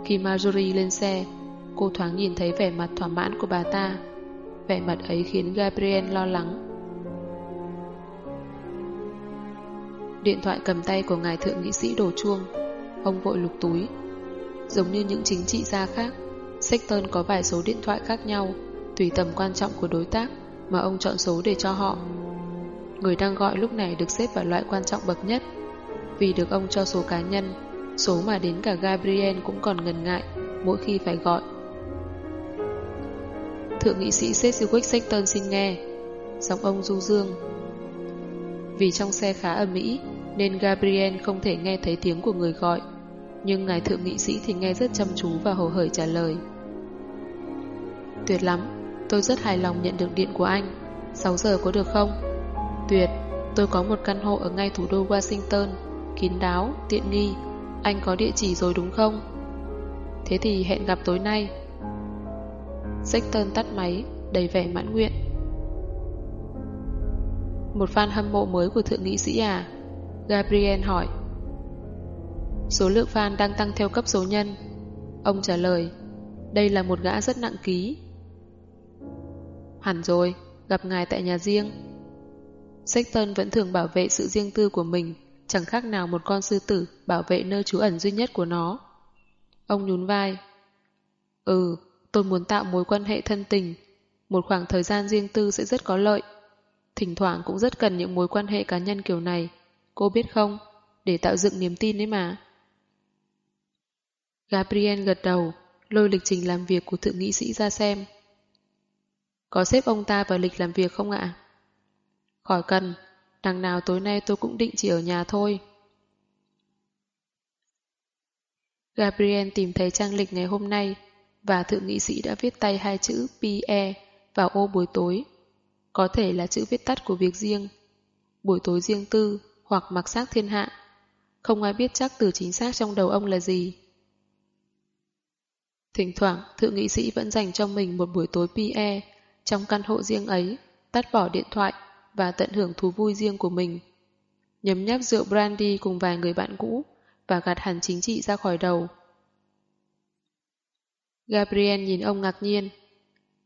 Khi Marjorie lên xe, cô thoáng nhìn thấy vẻ mặt thỏa mãn của bà ta. Vẻ mặt ấy khiến Gabriel lo lắng. Điện thoại cầm tay của ngài thượng nghị sĩ đổ chuông. Ông vội lục túi. Giống như những chính trị gia khác, Sexton có vài số điện thoại khác nhau, tùy tầm quan trọng của đối tác mà ông chọn số để cho họ. Người đang gọi lúc này được xếp vào loại quan trọng bậc nhất, vì được ông cho số cá nhân, số mà đến cả Gabriel cũng còn ngần ngại mỗi khi phải gọi. Thượng nghị sĩ Cedric Sexton xin nghe, giọng ông du dương. Vì trong xe khá ầm mỹ, nên Gabriel không thể nghe thấy tiếng của người gọi, nhưng ngài thượng nghị sĩ thì nghe rất chăm chú và hồ hởi trả lời. Tuyệt lắm, tôi rất hài lòng nhận được điện của anh. 6 giờ có được không? Tuyệt, tôi có một căn hộ ở ngay thủ đô Washington, kín đáo, tiện nghi. Anh có địa chỉ rồi đúng không? Thế thì hẹn gặp tối nay. Sexton tắt máy, đầy vẻ mãn nguyện. Một fan hâm mộ mới của thượng nghị sĩ à? Gabriel hỏi. Số lượng fan đang tăng theo cấp số nhân. Ông trả lời, đây là một gã rất nặng ký. Hẳn rồi, gặp ngài tại nhà riêng. Sexton vẫn thường bảo vệ sự riêng tư của mình, chẳng khác nào một con sư tử bảo vệ nơi trú ẩn duy nhất của nó. Ông nhún vai. Ừ, tôi muốn tạo mối quan hệ thân tình. Một khoảng thời gian riêng tư sẽ rất có lợi. Thỉnh thoảng cũng rất cần những mối quan hệ cá nhân kiểu này. Cô biết không? Để tạo dựng niềm tin đấy mà. Gabriel gật đầu, lôi lịch trình làm việc của thượng nghị sĩ ra xem. Có xếp ông ta vào lịch làm việc không ạ? Khỏi cần, đằng nào tối nay tôi cũng định chỉ ở nhà thôi. Gabriel tìm thấy trang lịch ngày hôm nay và thượng nghị sĩ đã viết tay hai chữ PE vào ô buổi tối. Có thể là chữ viết tắt của việc riêng, buổi tối riêng tư hoặc mặc xác thiên hạ. Không ai biết chắc từ chính xác trong đầu ông là gì. Thỉnh thoảng, thượng nghị sĩ vẫn dành cho mình một buổi tối PE trong căn hộ riêng ấy, tắt bỏ điện thoại và tận hưởng thú vui riêng của mình. Nhấm nháp rượu brandy cùng vài người bạn cũ và gạt hẳn chính trị ra khỏi đầu. Gabriel nhìn ông ngạc nhiên.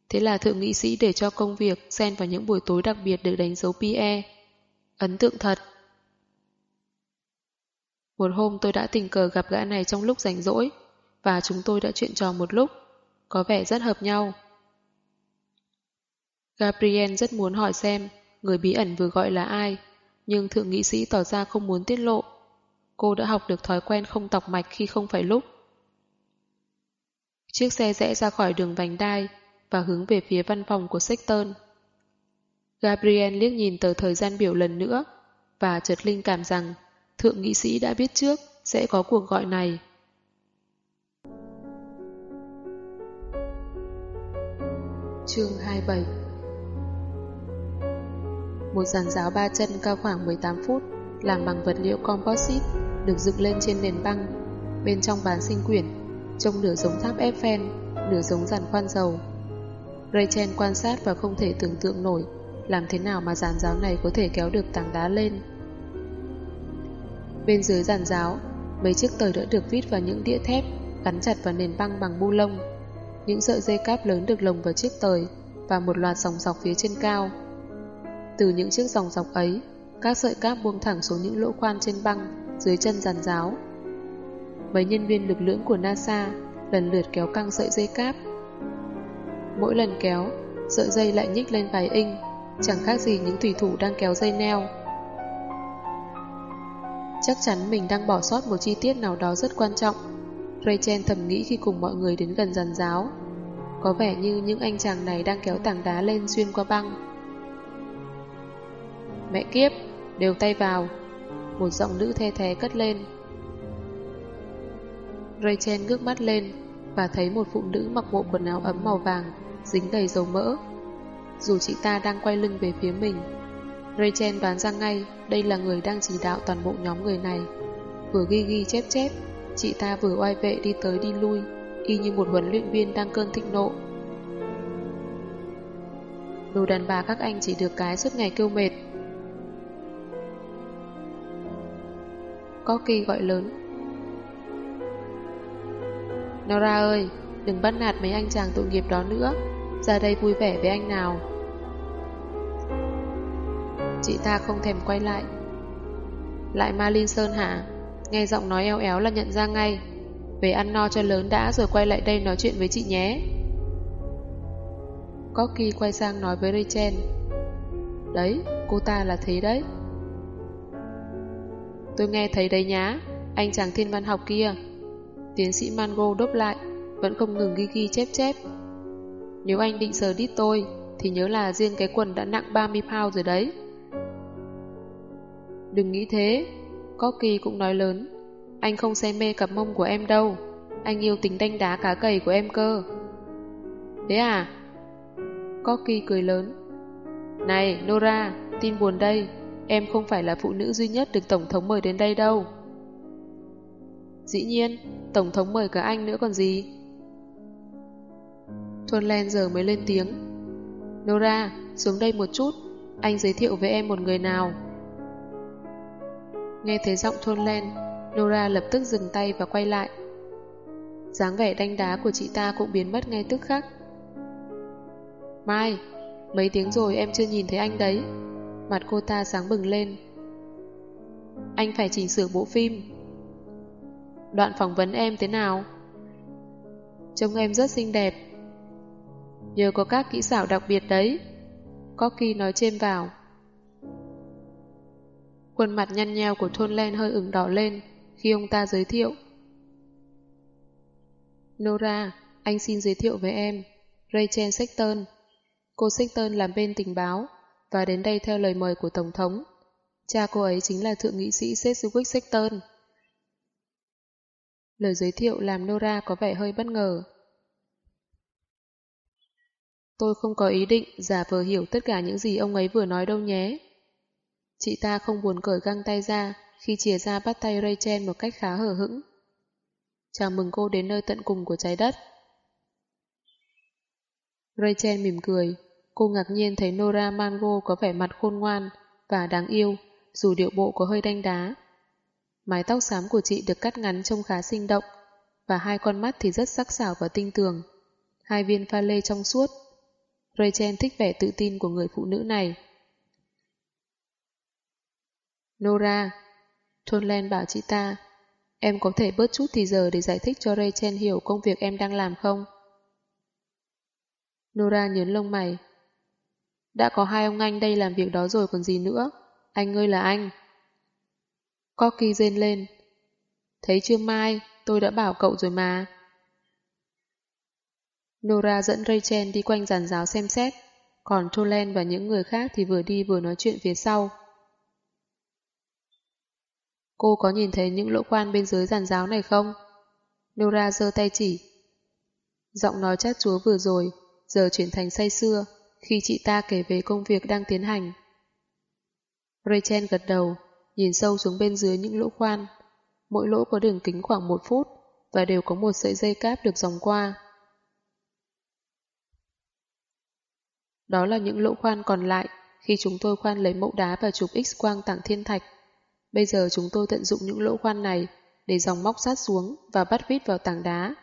Thế là thượng nghị sĩ để cho công việc xen vào những buổi tối đặc biệt được đánh dấu PE. Ấn tượng thật. Một hôm tôi đã tình cờ gặp gã này trong lúc rảnh rỗi và chúng tôi đã chuyện trò một lúc. Có vẻ rất hợp nhau. Gabriel rất muốn hỏi xem người bí ẩn vừa gọi là ai, nhưng thượng nghị sĩ tỏ ra không muốn tiết lộ. Cô đã học được thói quen không tọc mạch khi không phải lúc. Chiếc xe rẽ ra khỏi đường vành đai và hướng về phía văn phòng của Sexton. Gabriel liếc nhìn tờ thời gian biểu lần nữa và chợt linh cảm rằng thượng nghị sĩ đã biết trước sẽ có cuộc gọi này. Chương 27 Một giàn giáo ba chân cao khoảng 18 phút làm bằng vật liệu composite được dựng lên trên nền băng bên trong bán sinh quyển trông nửa giống tháp Eiffel nửa giống giàn khoan dầu Rachel quan sát và không thể tưởng tượng nổi làm thế nào mà giàn giáo này có thể kéo được tảng đá lên bên dưới giàn giáo mấy chiếc tời đã được vít vào những đĩa thép gắn chặt vào nền băng bằng bu lông những sợi dây cáp lớn được lồng vào chiếc tời và một loạt dòng dọc phía trên cao. Từ những chiếc dòng dọc ấy, các sợi cáp buông thẳng xuống những lỗ khoan trên băng dưới chân giàn giáo. Mấy nhân viên lực lưỡng của NASA lần lượt kéo căng sợi dây cáp. Mỗi lần kéo, sợi dây lại nhích lên vài inch, chẳng khác gì những thủy thủ đang kéo dây neo. Chắc chắn mình đang bỏ sót một chi tiết nào đó rất quan trọng Rachel thầm nghĩ khi cùng mọi người đến gần giàn giáo. Có vẻ như những anh chàng này đang kéo tảng đá lên xuyên qua băng. Mẹ kiếp, đều tay vào. Một giọng nữ the thé cất lên. Rachel ngước mắt lên và thấy một phụ nữ mặc bộ quần áo ấm màu vàng, dính đầy dầu mỡ. Dù chị ta đang quay lưng về phía mình, Rachel đoán ra ngay đây là người đang chỉ đạo toàn bộ nhóm người này. Vừa ghi ghi chép chép, Chị ta vừa oai vệ đi tới đi lui, y như một huấn luyện viên đang cơn thịnh nộ. Đồ đàn bà các anh chỉ được cái suốt ngày kêu mệt. Có kỳ gọi lớn. Nora ơi, đừng bắt nạt mấy anh chàng tội nghiệp đó nữa, ra đây vui vẻ với anh nào. Chị ta không thèm quay lại. Lại Marlin Sơn hả? Nghe giọng nói eo éo là nhận ra ngay. Về ăn no cho lớn đã rồi quay lại đây nói chuyện với chị nhé. Corky quay sang nói với Rachel. Đấy, cô ta là thế đấy. Tôi nghe thấy đấy nhá, anh chàng thiên văn học kia. Tiến sĩ Mango đốp lại, vẫn không ngừng ghi ghi chép chép. Nếu anh định sờ đít tôi, thì nhớ là riêng cái quần đã nặng 30 pound rồi đấy. Đừng nghĩ thế, Corky cũng nói lớn. Anh không say mê cặp mông của em đâu, anh yêu tính đanh đá cá cầy của em cơ. Thế à? Corky cười lớn. Này, Nora, tin buồn đây, em không phải là phụ nữ duy nhất được Tổng thống mời đến đây đâu. Dĩ nhiên, Tổng thống mời cả anh nữa còn gì. Thuần Len giờ mới lên tiếng. Nora, xuống đây một chút, anh giới thiệu với em một người nào. Nghe thấy giọng Thuần Len, Nora lập tức dừng tay và quay lại. dáng vẻ đanh đá của chị ta cũng biến mất ngay tức khắc. Mai, mấy tiếng rồi em chưa nhìn thấy anh đấy. Mặt cô ta sáng bừng lên. Anh phải chỉnh sửa bộ phim. Đoạn phỏng vấn em thế nào? Trông em rất xinh đẹp. Nhờ có các kỹ xảo đặc biệt đấy. Corky nói chêm vào. Khuôn mặt nhăn nheo của Thôn Len hơi ửng đỏ lên khi ông ta giới thiệu. Nora, anh xin giới thiệu với em, Rachel Sexton. Cô Sexton làm bên tình báo và đến đây theo lời mời của Tổng thống. Cha cô ấy chính là Thượng nghị sĩ Sedgwick Sexton. Lời giới thiệu làm Nora có vẻ hơi bất ngờ. Tôi không có ý định giả vờ hiểu tất cả những gì ông ấy vừa nói đâu nhé. Chị ta không buồn cởi găng tay ra khi chìa ra bắt tay Rachel một cách khá hở hững. Chào mừng cô đến nơi tận cùng của trái đất. Rachel mỉm cười. Cô ngạc nhiên thấy Nora Mango có vẻ mặt khôn ngoan và đáng yêu, dù điệu bộ có hơi đanh đá. Mái tóc xám của chị được cắt ngắn trông khá sinh động, và hai con mắt thì rất sắc sảo và tinh tường. Hai viên pha lê trong suốt. Rachel thích vẻ tự tin của người phụ nữ này. Nora, Thôn bảo chị ta, em có thể bớt chút thì giờ để giải thích cho Rachel hiểu công việc em đang làm không? Nora nhớn lông mày. Đã có hai ông anh đây làm việc đó rồi còn gì nữa. Anh ơi là anh. Corky rên lên. Thấy chưa Mai, tôi đã bảo cậu rồi mà. Nora dẫn Rachel đi quanh giàn giáo xem xét, còn Tolan và những người khác thì vừa đi vừa nói chuyện phía sau. Cô có nhìn thấy những lỗ quan bên dưới giàn giáo này không? Nora giơ tay chỉ. Giọng nói chát chúa vừa rồi, giờ chuyển thành say xưa, khi chị ta kể về công việc đang tiến hành. Rachel gật đầu, nhìn sâu xuống bên dưới những lỗ khoan. Mỗi lỗ có đường kính khoảng một phút và đều có một sợi dây cáp được dòng qua. Đó là những lỗ khoan còn lại khi chúng tôi khoan lấy mẫu đá và chụp x-quang tảng thiên thạch. Bây giờ chúng tôi tận dụng những lỗ khoan này để dòng móc sắt xuống và bắt vít vào tảng đá.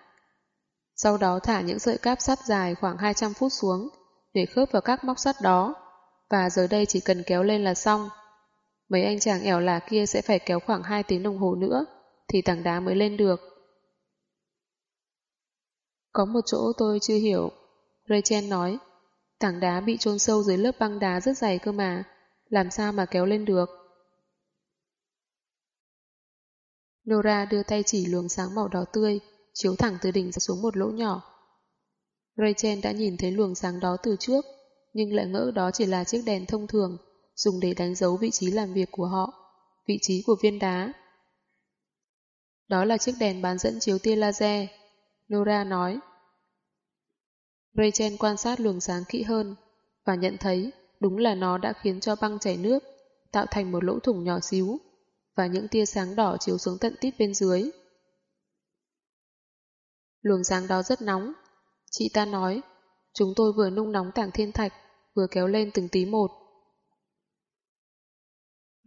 Sau đó thả những sợi cáp sắt dài khoảng 200 phút xuống để khớp vào các móc sắt đó và giờ đây chỉ cần kéo lên là xong. Mấy anh chàng ẻo là kia sẽ phải kéo khoảng 2 tiếng đồng hồ nữa thì tảng đá mới lên được. Có một chỗ tôi chưa hiểu. Rachel nói, tảng đá bị chôn sâu dưới lớp băng đá rất dày cơ mà, làm sao mà kéo lên được. Nora đưa tay chỉ luồng sáng màu đỏ tươi, chiếu thẳng từ đỉnh ra xuống một lỗ nhỏ. Rachel đã nhìn thấy luồng sáng đó từ trước, nhưng lại ngỡ đó chỉ là chiếc đèn thông thường, dùng để đánh dấu vị trí làm việc của họ, vị trí của viên đá. Đó là chiếc đèn bán dẫn chiếu tia laser, Nora nói. Rachel quan sát luồng sáng kỹ hơn và nhận thấy đúng là nó đã khiến cho băng chảy nước, tạo thành một lỗ thủng nhỏ xíu và những tia sáng đỏ chiếu xuống tận tít bên dưới. Luồng sáng đó rất nóng. Chị ta nói, chúng tôi vừa nung nóng tảng thiên thạch, vừa kéo lên từng tí một.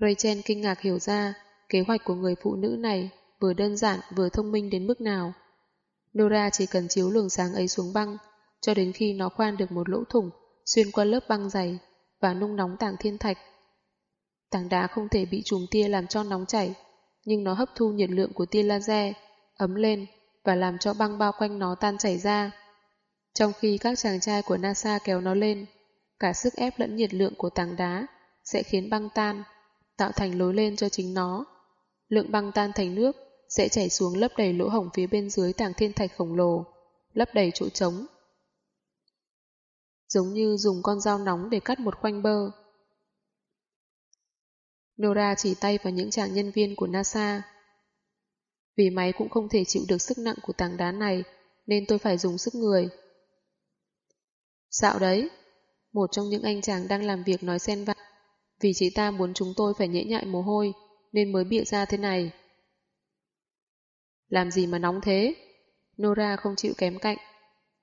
Rachel kinh ngạc hiểu ra kế hoạch của người phụ nữ này vừa đơn giản vừa thông minh đến mức nào. Nora chỉ cần chiếu luồng sáng ấy xuống băng cho đến khi nó khoan được một lỗ thủng xuyên qua lớp băng dày và nung nóng tảng thiên thạch. Tảng đá không thể bị chùm tia làm cho nóng chảy, nhưng nó hấp thu nhiệt lượng của tia laser, ấm lên và làm cho băng bao quanh nó tan chảy ra. Trong khi các chàng trai của NASA kéo nó lên, cả sức ép lẫn nhiệt lượng của tảng đá sẽ khiến băng tan, tạo thành lối lên cho chính nó. Lượng băng tan thành nước sẽ chảy xuống lấp đầy lỗ hổng phía bên dưới tảng thiên thạch khổng lồ, lấp đầy chỗ trống. Giống như dùng con dao nóng để cắt một khoanh bơ. Nora chỉ tay vào những chàng nhân viên của NASA. Vì máy cũng không thể chịu được sức nặng của tảng đá này, nên tôi phải dùng sức người. Dạo đấy, một trong những anh chàng đang làm việc nói xen vào. Vì chị ta muốn chúng tôi phải nhễ nhại mồ hôi, nên mới bịa ra thế này. Làm gì mà nóng thế? Nora không chịu kém cạnh.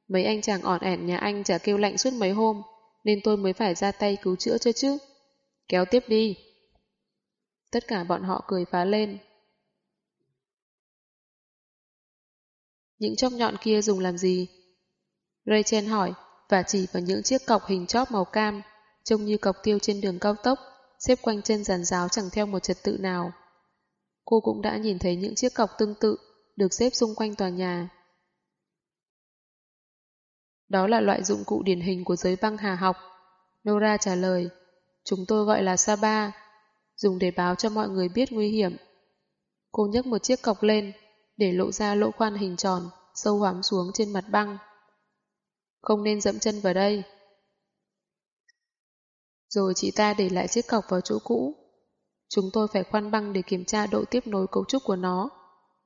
Mấy anh chàng ỏn ẻn nhà anh chả kêu lạnh suốt mấy hôm, nên tôi mới phải ra tay cứu chữa cho chứ. Kéo tiếp đi. Tất cả bọn họ cười phá lên. Những chóp nhọn kia dùng làm gì? Rachel hỏi và chỉ vào những chiếc cọc hình chóp màu cam, trông như cọc tiêu trên đường cao tốc, xếp quanh chân giàn giáo chẳng theo một trật tự nào. Cô cũng đã nhìn thấy những chiếc cọc tương tự được xếp xung quanh tòa nhà. Đó là loại dụng cụ điển hình của giới băng hà học. Nora trả lời, chúng tôi gọi là Saba, dùng để báo cho mọi người biết nguy hiểm. Cô nhấc một chiếc cọc lên, để lộ ra lỗ khoan hình tròn, sâu hoắm xuống trên mặt băng. Không nên dẫm chân vào đây. Rồi chị ta để lại chiếc cọc vào chỗ cũ. Chúng tôi phải khoan băng để kiểm tra độ tiếp nối cấu trúc của nó.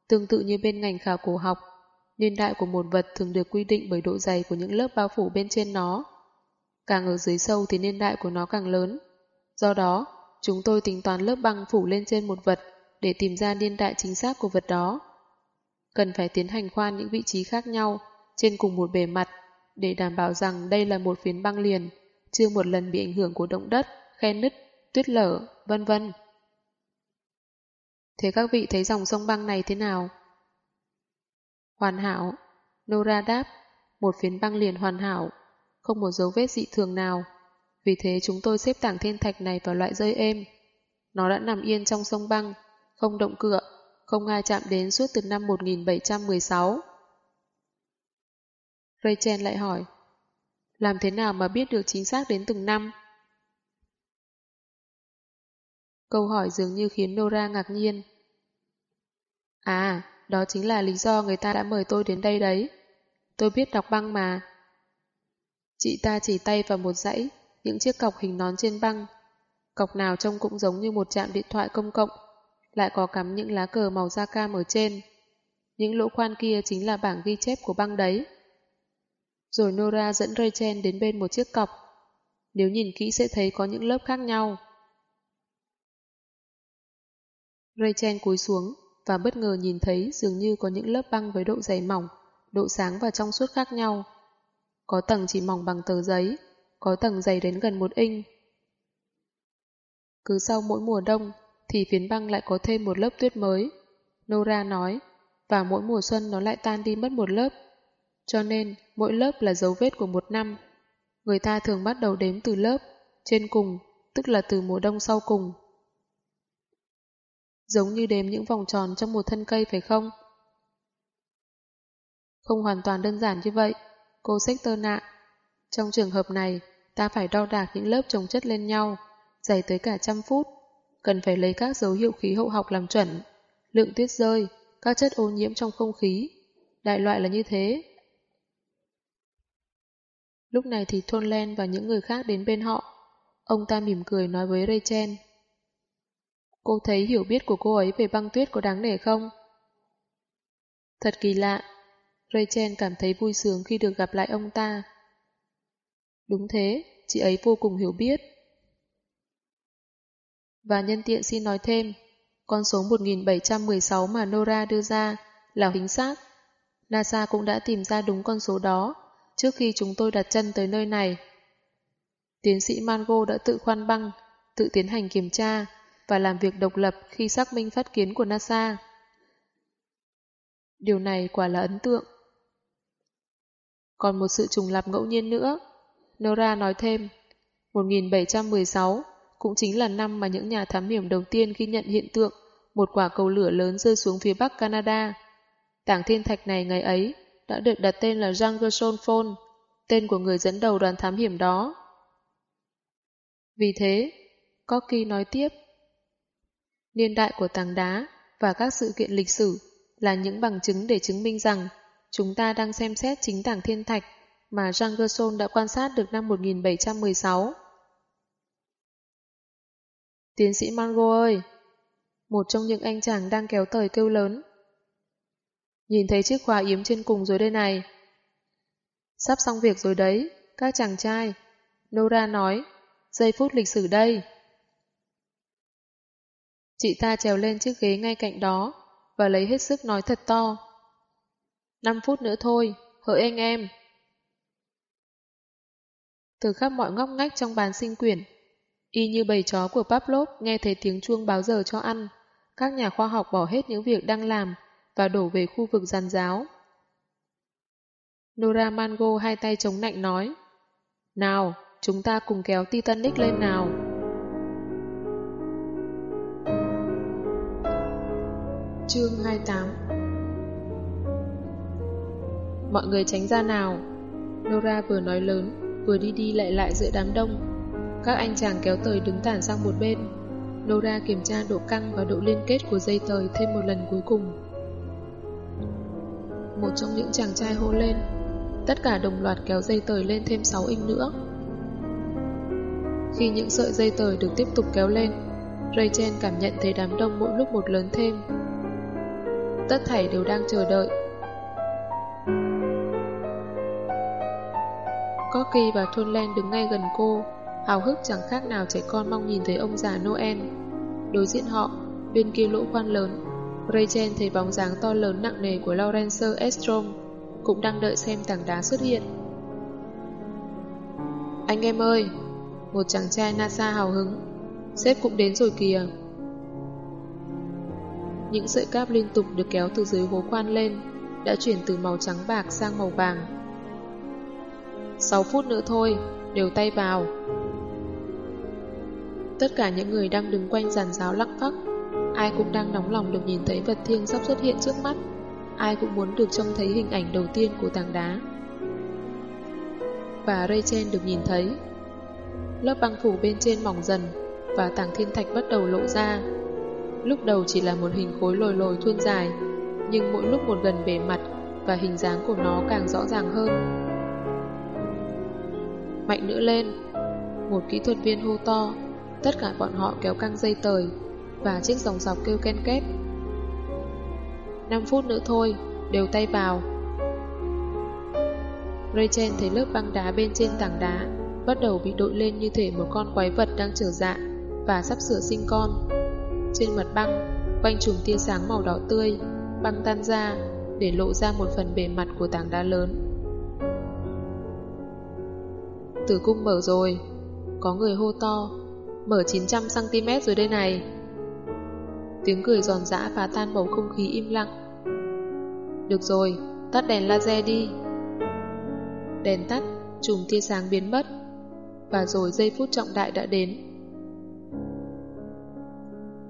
Tương tự như bên ngành khảo cổ học, niên đại của một vật thường được quy định bởi độ dày của những lớp bao phủ bên trên nó. Càng ở dưới sâu thì niên đại của nó càng lớn. Do đó, chúng tôi tính toán lớp băng phủ lên trên một vật để tìm ra niên đại chính xác của vật đó. Cần phải tiến hành khoan những vị trí khác nhau trên cùng một bề mặt để đảm bảo rằng đây là một phiến băng liền, chưa một lần bị ảnh hưởng của động đất, khe nứt, tuyết lở, vân vân. Thế các vị thấy dòng sông băng này thế nào? Hoàn hảo, Nora đáp, một phiến băng liền hoàn hảo, không một dấu vết dị thường nào. Vì thế chúng tôi xếp tảng thiên thạch này vào loại rơi êm. Nó đã nằm yên trong sông băng, không động cựa, không ai chạm đến suốt từ năm 1716. Rachel lại hỏi, làm thế nào mà biết được chính xác đến từng năm? Câu hỏi dường như khiến Nora ngạc nhiên. À, đó chính là lý do người ta đã mời tôi đến đây đấy. Tôi biết đọc băng mà. Chị ta chỉ tay vào một dãy, những chiếc cọc hình nón trên băng. Cọc nào trông cũng giống như một trạm điện thoại công cộng, lại có cắm những lá cờ màu da cam ở trên. Những lỗ khoan kia chính là bảng ghi chép của băng đấy. Rồi Nora dẫn Rachel đến bên một chiếc cọc. Nếu nhìn kỹ sẽ thấy có những lớp khác nhau. Rachel cúi xuống và bất ngờ nhìn thấy dường như có những lớp băng với độ dày mỏng, độ sáng và trong suốt khác nhau. Có tầng chỉ mỏng bằng tờ giấy, có tầng dày đến gần một inch. Cứ sau mỗi mùa đông thì phiến băng lại có thêm một lớp tuyết mới. Nora nói, và mỗi mùa xuân nó lại tan đi mất một lớp. Cho nên, mỗi lớp là dấu vết của một năm. Người ta thường bắt đầu đếm từ lớp, trên cùng, tức là từ mùa đông sau cùng. Giống như đếm những vòng tròn trong một thân cây phải không? Không hoàn toàn đơn giản như vậy, cô Sexter nạ. Trong trường hợp này, ta phải đo đạc những lớp trồng chất lên nhau, dày tới cả trăm phút. Cần phải lấy các dấu hiệu khí hậu học làm chuẩn, lượng tuyết rơi, các chất ô nhiễm trong không khí. Đại loại là như thế. Lúc này thì Thôn Len và những người khác đến bên họ. Ông ta mỉm cười nói với Rachel. Cô thấy hiểu biết của cô ấy về băng tuyết có đáng nể không? Thật kỳ lạ. Rachel cảm thấy vui sướng khi được gặp lại ông ta. Đúng thế, chị ấy vô cùng hiểu biết. Và nhân tiện xin nói thêm, con số 1716 mà Nora đưa ra là chính xác. NASA cũng đã tìm ra đúng con số đó trước khi chúng tôi đặt chân tới nơi này. Tiến sĩ Mango đã tự khoan băng, tự tiến hành kiểm tra và làm việc độc lập khi xác minh phát kiến của NASA. Điều này quả là ấn tượng. Còn một sự trùng lập ngẫu nhiên nữa, Nora nói thêm, 1716 cũng chính là năm mà những nhà thám hiểm đầu tiên ghi nhận hiện tượng một quả cầu lửa lớn rơi xuống phía bắc Canada. Tảng thiên thạch này ngày ấy đã được đặt tên là Jean Gerson tên của người dẫn đầu đoàn thám hiểm đó. Vì thế, Corky nói tiếp, niên đại của tảng đá và các sự kiện lịch sử là những bằng chứng để chứng minh rằng chúng ta đang xem xét chính tảng thiên thạch mà Jean Gerson đã quan sát được năm 1716. Tiến sĩ Mango ơi! Một trong những anh chàng đang kéo tời kêu lớn. Nhìn thấy chiếc khóa yếm trên cùng rồi đây này. Sắp xong việc rồi đấy, các chàng trai. Nora nói, giây phút lịch sử đây. Chị ta trèo lên chiếc ghế ngay cạnh đó và lấy hết sức nói thật to. 5 phút nữa thôi, hỡi anh em. Từ khắp mọi ngóc ngách trong bàn sinh quyển, y như bầy chó của Pavlov nghe thấy tiếng chuông báo giờ cho ăn, các nhà khoa học bỏ hết những việc đang làm và đổ về khu vực giàn giáo. Nora Mango hai tay chống nạnh nói, Nào, chúng ta cùng kéo Titanic lên nào. Chương 28 Mọi người tránh ra nào. Nora vừa nói lớn, vừa đi đi lại lại giữa đám đông. Các anh chàng kéo tời đứng tản sang một bên. Nora kiểm tra độ căng và độ liên kết của dây tời thêm một lần cuối cùng. Một trong những chàng trai hô lên. Tất cả đồng loạt kéo dây tời lên thêm 6 inch nữa. Khi những sợi dây tời được tiếp tục kéo lên, Rachel cảm nhận thấy đám đông mỗi lúc một lớn thêm. Tất thảy đều đang chờ đợi. Corky và Thôn Len đứng ngay gần cô, hào hức chẳng khác nào trẻ con mong nhìn thấy ông già Noel. Đối diện họ, bên kia lỗ khoan lớn, Rachel thấy bóng dáng to lớn nặng nề của Lorenzo Estrom, cũng đang đợi xem tảng đá xuất hiện. Anh em ơi! Một chàng trai NASA hào hứng. Sếp cũng đến rồi kìa. Những sợi cáp liên tục được kéo từ dưới hố khoan lên, đã chuyển từ màu trắng bạc sang màu vàng. 6 phút nữa thôi, đều tay vào. Tất cả những người đang đứng quanh giàn giáo lắc phắc, ai cũng đang nóng lòng được nhìn thấy vật thiêng sắp xuất hiện trước mắt, ai cũng muốn được trông thấy hình ảnh đầu tiên của tảng đá. Và Rachel được nhìn thấy. Lớp băng phủ bên trên mỏng dần và tảng thiên thạch bắt đầu lộ ra. Lúc đầu chỉ là một hình khối lồi lồi thuôn dài, nhưng mỗi lúc một gần bề mặt và hình dáng của nó càng rõ ràng hơn. Mạnh nữa lên! Một kỹ thuật viên hô to, tất cả bọn họ kéo căng dây tời và chiếc dòng dọc kêu ken két. 5 phút nữa thôi, đều tay vào. Rachel thấy lớp băng đá bên trên tảng đá bắt đầu bị đội lên như thể một con quái vật đang trở dạ và sắp sửa sinh con. Trên mặt băng, quanh trùm tia sáng màu đỏ tươi, băng tan ra để lộ ra một phần bề mặt của tảng đá lớn. Tử cung mở rồi, có người hô to, mở 900cm rồi đây này. Tiếng cười giòn giã phá tan bầu không khí im lặng. Được rồi, tắt đèn laser đi. Đèn tắt, chùm tia sáng biến mất. Và rồi giây phút trọng đại đã đến.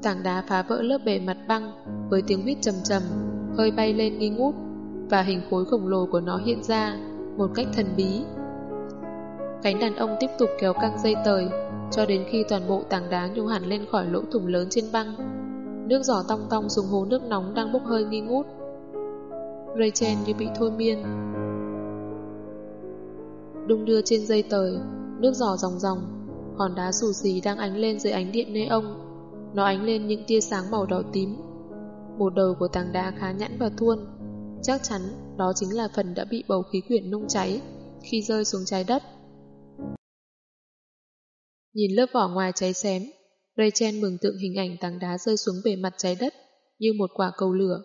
Tảng đá phá vỡ lớp bề mặt băng với tiếng huyết trầm trầm, hơi bay lên nghi ngút và hình khối khổng lồ của nó hiện ra một cách thần bí. Cánh đàn ông tiếp tục kéo căng dây tời cho đến khi toàn bộ tảng đá nhô hẳn lên khỏi lỗ thủng lớn trên băng. Nước giỏ tong tong xuống hố nước nóng đang bốc hơi nghi ngút. Rachel như bị thôi miên. Đung đưa trên dây tời, nước giỏ ròng ròng, hòn đá xù xì đang ánh lên dưới ánh điện nê ông. Nó ánh lên những tia sáng màu đỏ tím. Một đầu của tảng đá khá nhẵn và thuôn. Chắc chắn đó chính là phần đã bị bầu khí quyển nung cháy khi rơi xuống trái đất. Nhìn lớp vỏ ngoài cháy xém, Rachel mừng tượng hình ảnh tảng đá rơi xuống bề mặt trái đất như một quả cầu lửa.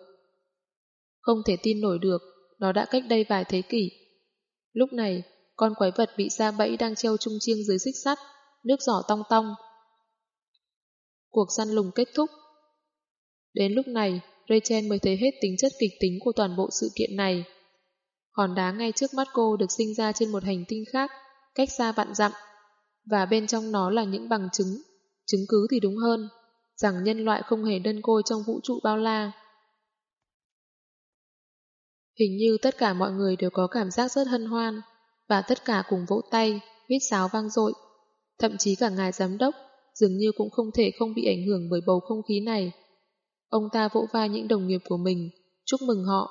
Không thể tin nổi được, nó đã cách đây vài thế kỷ. Lúc này, con quái vật bị sa bẫy đang treo trung chiêng dưới xích sắt, nước giỏ tong tong. Cuộc săn lùng kết thúc. Đến lúc này, Rachel mới thấy hết tính chất kịch tính của toàn bộ sự kiện này. Hòn đá ngay trước mắt cô được sinh ra trên một hành tinh khác, cách xa vạn dặm, và bên trong nó là những bằng chứng, chứng cứ thì đúng hơn, rằng nhân loại không hề đơn côi trong vũ trụ bao la. Hình như tất cả mọi người đều có cảm giác rất hân hoan, và tất cả cùng vỗ tay, huyết sáo vang dội. Thậm chí cả ngài giám đốc dường như cũng không thể không bị ảnh hưởng bởi bầu không khí này. Ông ta vỗ vai những đồng nghiệp của mình, chúc mừng họ.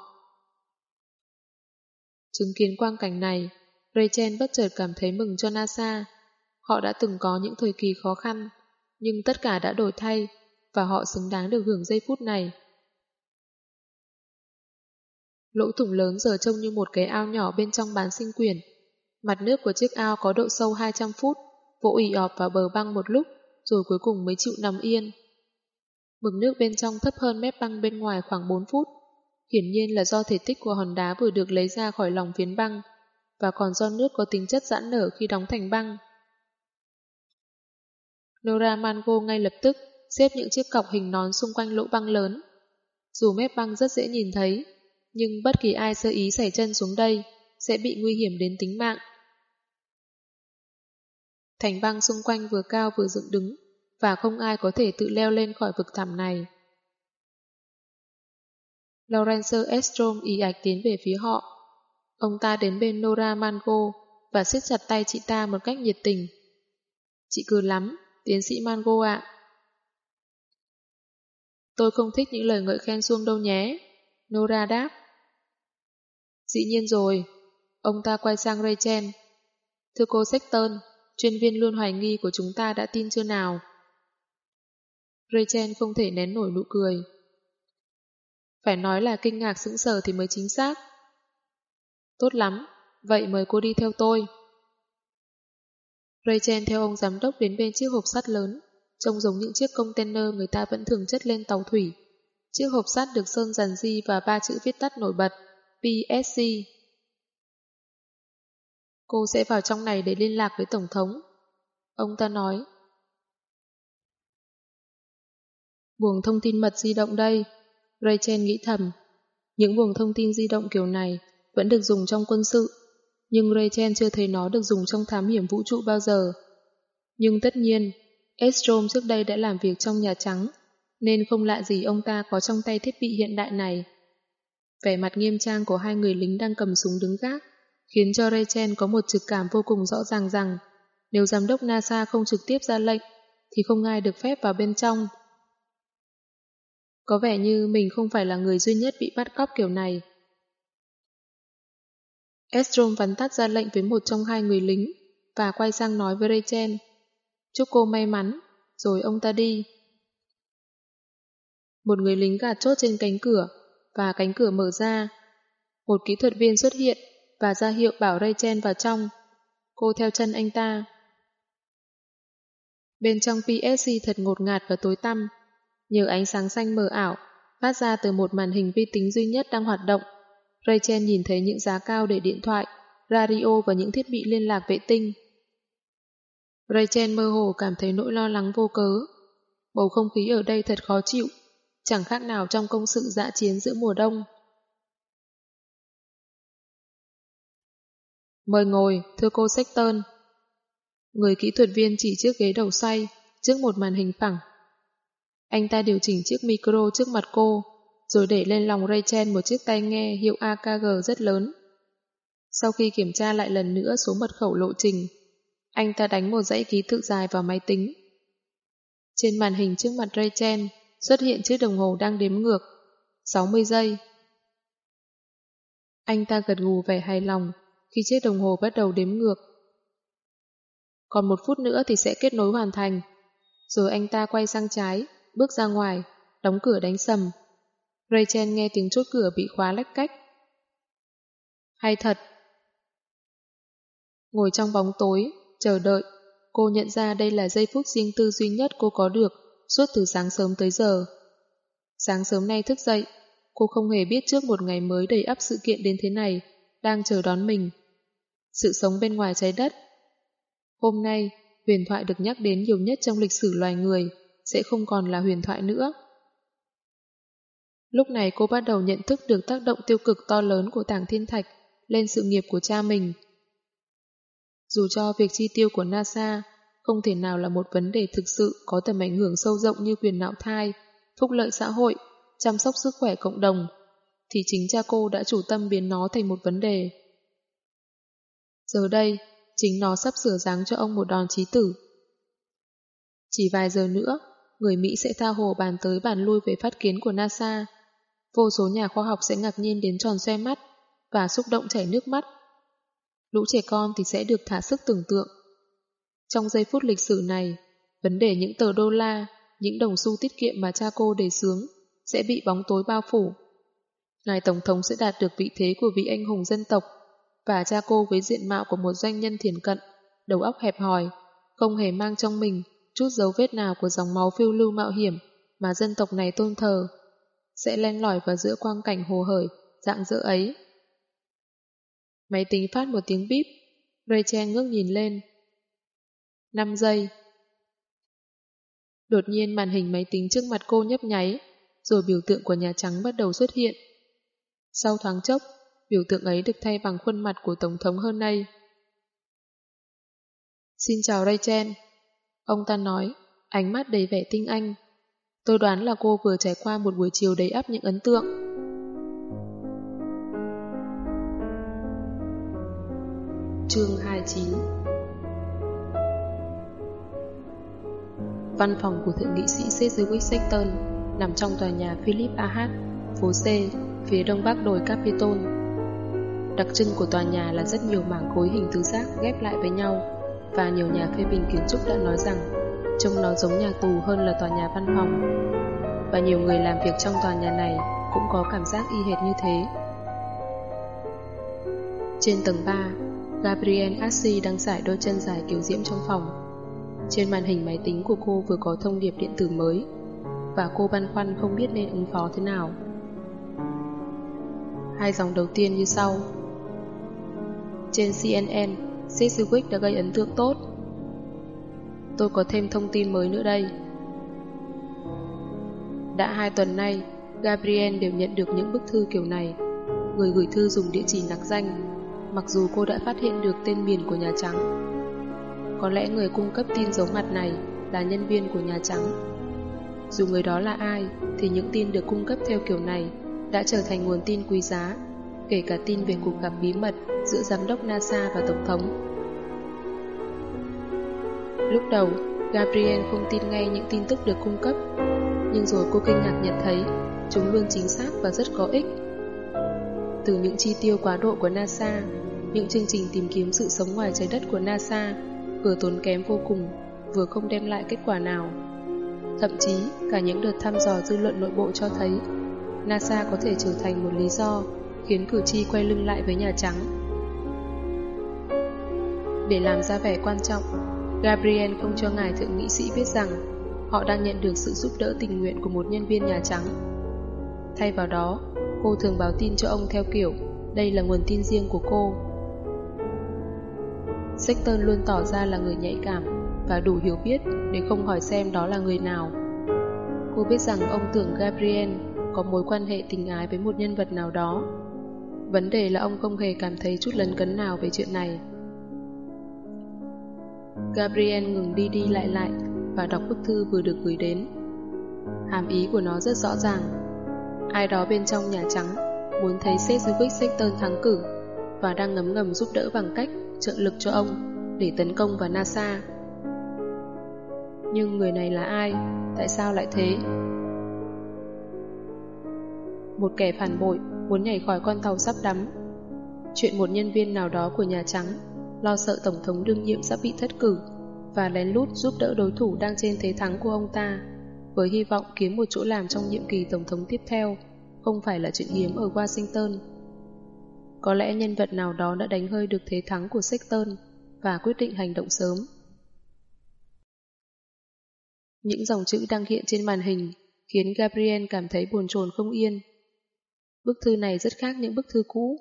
Chứng kiến quang cảnh này, Rachel bất chợt cảm thấy mừng cho NASA. Họ đã từng có những thời kỳ khó khăn, nhưng tất cả đã đổi thay, và họ xứng đáng được hưởng giây phút này. Lỗ thủng lớn giờ trông như một cái ao nhỏ bên trong bán sinh quyển. Mặt nước của chiếc ao có độ sâu 200 phút, vỗ ỉ ọp vào bờ băng một lúc, rồi cuối cùng mới chịu nằm yên. Mực nước bên trong thấp hơn mép băng bên ngoài khoảng 4 phút. Hiển nhiên là do thể tích của hòn đá vừa được lấy ra khỏi lòng phiến băng, và còn do nước có tính chất giãn nở khi đóng thành băng. Nora Mango ngay lập tức xếp những chiếc cọc hình nón xung quanh lỗ băng lớn. Dù mép băng rất dễ nhìn thấy, nhưng bất kỳ ai sơ ý xảy chân xuống đây sẽ bị nguy hiểm đến tính mạng. Thành băng xung quanh vừa cao vừa dựng đứng, và không ai có thể tự leo lên khỏi vực thẳm này. Lorenzo Estrom ý ạch tiến về phía họ. Ông ta đến bên Nora Mango và siết chặt tay chị ta một cách nhiệt tình. Chị cười lắm, tiến sĩ Mango ạ. Tôi không thích những lời ngợi khen xuông đâu nhé. Nora đáp. Dĩ nhiên rồi. Ông ta quay sang Rachel. Thưa cô Sexton, chuyên viên luôn hoài nghi của chúng ta đã tin chưa nào? Rachel không thể nén nổi nụ cười. Phải nói là kinh ngạc sững sờ thì mới chính xác. Tốt lắm, vậy mời cô đi theo tôi. Rachel theo ông giám đốc đến bên chiếc hộp sắt lớn, trông giống những chiếc container người ta vẫn thường chất lên tàu thủy. Chiếc hộp sắt được sơn dàn di và ba chữ viết tắt nổi bật, PSC. Cô sẽ vào trong này để liên lạc với Tổng thống. Ông ta nói. Buồng thông tin mật di động đây. Rachel nghĩ thầm. Những buồng thông tin di động kiểu này vẫn được dùng trong quân sự, nhưng Rachel chưa thấy nó được dùng trong thám hiểm vũ trụ bao giờ. Nhưng tất nhiên, Estrom trước đây đã làm việc trong Nhà Trắng, nên không lạ gì ông ta có trong tay thiết bị hiện đại này. Vẻ mặt nghiêm trang của hai người lính đang cầm súng đứng gác khiến cho Rachel có một trực cảm vô cùng rõ ràng rằng nếu giám đốc NASA không trực tiếp ra lệnh thì không ai được phép vào bên trong. Có vẻ như mình không phải là người duy nhất bị bắt cóc kiểu này. Estrom vắn tắt ra lệnh với một trong hai người lính và quay sang nói với Rachel Chúc cô may mắn, rồi ông ta đi. Một người lính gạt chốt trên cánh cửa và cánh cửa mở ra. Một kỹ thuật viên xuất hiện và ra hiệu bảo Rachel vào trong. Cô theo chân anh ta. Bên trong PSC thật ngột ngạt và tối tăm, nhờ ánh sáng xanh mờ ảo phát ra từ một màn hình vi tính duy nhất đang hoạt động. Rachel nhìn thấy những giá cao để điện thoại, radio và những thiết bị liên lạc vệ tinh. Rachel mơ hồ cảm thấy nỗi lo lắng vô cớ. Bầu không khí ở đây thật khó chịu, chẳng khác nào trong công sự dã chiến giữa mùa đông. Mời ngồi, thưa cô Sexton. Người kỹ thuật viên chỉ chiếc ghế đầu xoay, trước một màn hình phẳng. Anh ta điều chỉnh chiếc micro trước mặt cô, rồi để lên lòng Rachel một chiếc tai nghe hiệu AKG rất lớn. Sau khi kiểm tra lại lần nữa số mật khẩu lộ trình, anh ta đánh một dãy ký tự dài vào máy tính. Trên màn hình trước mặt Rachel xuất hiện chiếc đồng hồ đang đếm ngược, 60 giây. Anh ta gật gù vẻ hài lòng khi chiếc đồng hồ bắt đầu đếm ngược. Còn một phút nữa thì sẽ kết nối hoàn thành. Rồi anh ta quay sang trái, bước ra ngoài, đóng cửa đánh sầm. Rachel nghe tiếng chốt cửa bị khóa lách cách. Hay thật. Ngồi trong bóng tối, chờ đợi, cô nhận ra đây là giây phút riêng tư duy nhất cô có được suốt từ sáng sớm tới giờ. Sáng sớm nay thức dậy, cô không hề biết trước một ngày mới đầy ắp sự kiện đến thế này đang chờ đón mình. Sự sống bên ngoài trái đất Hôm nay, huyền thoại được nhắc đến nhiều nhất trong lịch sử loài người sẽ không còn là huyền thoại nữa. Lúc này cô bắt đầu nhận thức được tác động tiêu cực to lớn của tảng thiên thạch lên sự nghiệp của cha mình. Dù cho việc chi tiêu của NASA không thể nào là một vấn đề thực sự có tầm ảnh hưởng sâu rộng như quyền nạo thai, phúc lợi xã hội, chăm sóc sức khỏe cộng đồng, thì chính cha cô đã chủ tâm biến nó thành một vấn đề. Giờ đây, chính nó sắp sửa dáng cho ông một đòn chí tử. Chỉ vài giờ nữa, người Mỹ sẽ tha hồ bàn tới bàn lui về phát kiến của NASA. Vô số nhà khoa học sẽ ngạc nhiên đến tròn xoe mắt và xúc động chảy nước mắt. Lũ trẻ con thì sẽ được thả sức tưởng tượng. Trong giây phút lịch sử này, vấn đề những tờ đô la, những đồng xu tiết kiệm mà cha cô đề xướng sẽ bị bóng tối bao phủ. Ngài Tổng thống sẽ đạt được vị thế của vị anh hùng dân tộc và cha cô với diện mạo của một doanh nhân thiền cận, đầu óc hẹp hòi, không hề mang trong mình chút dấu vết nào của dòng máu phiêu lưu mạo hiểm mà dân tộc này tôn thờ, sẽ len lỏi vào giữa quang cảnh hồ hởi, dạng dỡ ấy. Máy tính phát một tiếng bíp, Rachel ngước nhìn lên. 5 giây. Đột nhiên màn hình máy tính trước mặt cô nhấp nháy, rồi biểu tượng của Nhà Trắng bắt đầu xuất hiện. Sau thoáng chốc, biểu tượng ấy được thay bằng khuôn mặt của Tổng thống hơn nay. Xin chào Rachel. Ông ta nói, ánh mắt đầy vẻ tinh anh. Tôi đoán là cô vừa trải qua một buổi chiều đầy ắp những ấn tượng. Chương 29 Văn phòng của thượng nghị sĩ Cedric Sexton nằm trong tòa nhà Philip A.H. phố C, phía đông bắc đồi Capitol. Đặc trưng của tòa nhà là rất nhiều mảng khối hình tứ giác ghép lại với nhau và nhiều nhà phê bình kiến trúc đã nói rằng trông nó giống nhà tù hơn là tòa nhà văn phòng. Và nhiều người làm việc trong tòa nhà này cũng có cảm giác y hệt như thế. Trên tầng 3, Gabriel Assi đang giải đôi chân dài kiểu diễm trong phòng. Trên màn hình máy tính của cô vừa có thông điệp điện tử mới và cô băn khoăn không biết nên ứng phó thế nào. Hai dòng đầu tiên như sau. Trên CNN, Sedgwick đã gây ấn tượng tốt. Tôi có thêm thông tin mới nữa đây. Đã hai tuần nay, Gabriel đều nhận được những bức thư kiểu này. Người gửi thư dùng địa chỉ nặc danh, mặc dù cô đã phát hiện được tên miền của Nhà Trắng. Có lẽ người cung cấp tin giấu mặt này là nhân viên của Nhà Trắng. Dù người đó là ai, thì những tin được cung cấp theo kiểu này đã trở thành nguồn tin quý giá, kể cả tin về cuộc gặp bí mật giữa giám đốc NASA và Tổng thống. Lúc đầu, Gabriel không tin ngay những tin tức được cung cấp, nhưng rồi cô kinh ngạc nhận thấy chúng luôn chính xác và rất có ích. Từ những chi tiêu quá độ của NASA, những chương trình tìm kiếm sự sống ngoài trái đất của NASA vừa tốn kém vô cùng, vừa không đem lại kết quả nào. Thậm chí, cả những đợt thăm dò dư luận nội bộ cho thấy NASA có thể trở thành một lý do khiến cử tri quay lưng lại với Nhà Trắng. Để làm ra vẻ quan trọng, Gabriel không cho ngài thượng nghị sĩ biết rằng họ đang nhận được sự giúp đỡ tình nguyện của một nhân viên Nhà Trắng. Thay vào đó, cô thường báo tin cho ông theo kiểu đây là nguồn tin riêng của cô. Sexton luôn tỏ ra là người nhạy cảm và đủ hiểu biết để không hỏi xem đó là người nào. Cô biết rằng ông tưởng Gabriel có mối quan hệ tình ái với một nhân vật nào đó. Vấn đề là ông không hề cảm thấy chút lấn cấn nào về chuyện này. Gabriel ngừng đi đi lại lại và đọc bức thư vừa được gửi đến. Hàm ý của nó rất rõ ràng. Ai đó bên trong Nhà Trắng muốn thấy Sedgwick Sexton thắng cử và đang ngấm ngầm giúp đỡ bằng cách trợ lực cho ông để tấn công vào NASA. Nhưng người này là ai? Tại sao lại thế? Một kẻ phản bội muốn nhảy khỏi con tàu sắp đắm. Chuyện một nhân viên nào đó của Nhà Trắng lo sợ Tổng thống đương nhiệm sắp bị thất cử và lén lút giúp đỡ đối thủ đang trên thế thắng của ông ta, với hy vọng kiếm một chỗ làm trong nhiệm kỳ Tổng thống tiếp theo, không phải là chuyện hiếm ở Washington. Có lẽ nhân vật nào đó đã đánh hơi được thế thắng của Sexton và quyết định hành động sớm. Những dòng chữ đang hiện trên màn hình khiến Gabriel cảm thấy buồn chồn không yên. Bức thư này rất khác những bức thư cũ.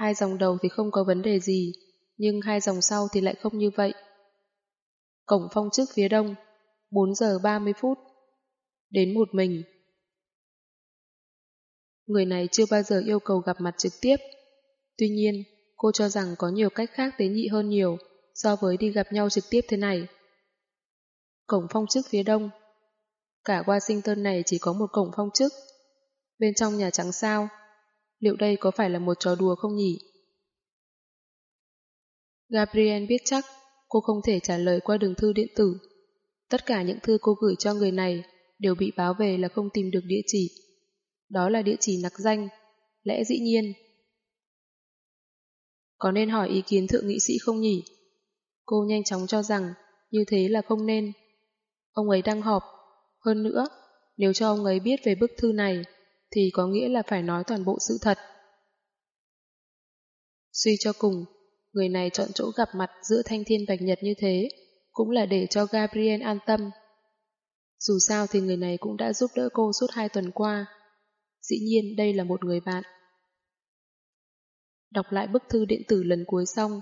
Hai dòng đầu thì không có vấn đề gì, nhưng hai dòng sau thì lại không như vậy. Cổng phong trước phía đông, 4 giờ 30 phút. Đến một mình. Người này chưa bao giờ yêu cầu gặp mặt trực tiếp. Tuy nhiên, cô cho rằng có nhiều cách khác tế nhị hơn nhiều so với đi gặp nhau trực tiếp thế này. Cổng phong trước phía đông. Cả Washington này chỉ có một cổng phong trước, Bên trong Nhà Trắng sao? Liệu đây có phải là một trò đùa không nhỉ? Gabriel biết chắc cô không thể trả lời qua đường thư điện tử. Tất cả những thư cô gửi cho người này đều bị báo về là không tìm được địa chỉ. Đó là địa chỉ nặc danh, lẽ dĩ nhiên. Có nên hỏi ý kiến thượng nghị sĩ không nhỉ? Cô nhanh chóng cho rằng như thế là không nên. Ông ấy đang họp. Hơn nữa, nếu cho ông ấy biết về bức thư này, thì có nghĩa là phải nói toàn bộ sự thật. Suy cho cùng, người này chọn chỗ gặp mặt giữa thanh thiên bạch nhật như thế, cũng là để cho Gabriel an tâm. Dù sao thì người này cũng đã giúp đỡ cô suốt hai tuần qua. Dĩ nhiên đây là một người bạn. Đọc lại bức thư điện tử lần cuối xong,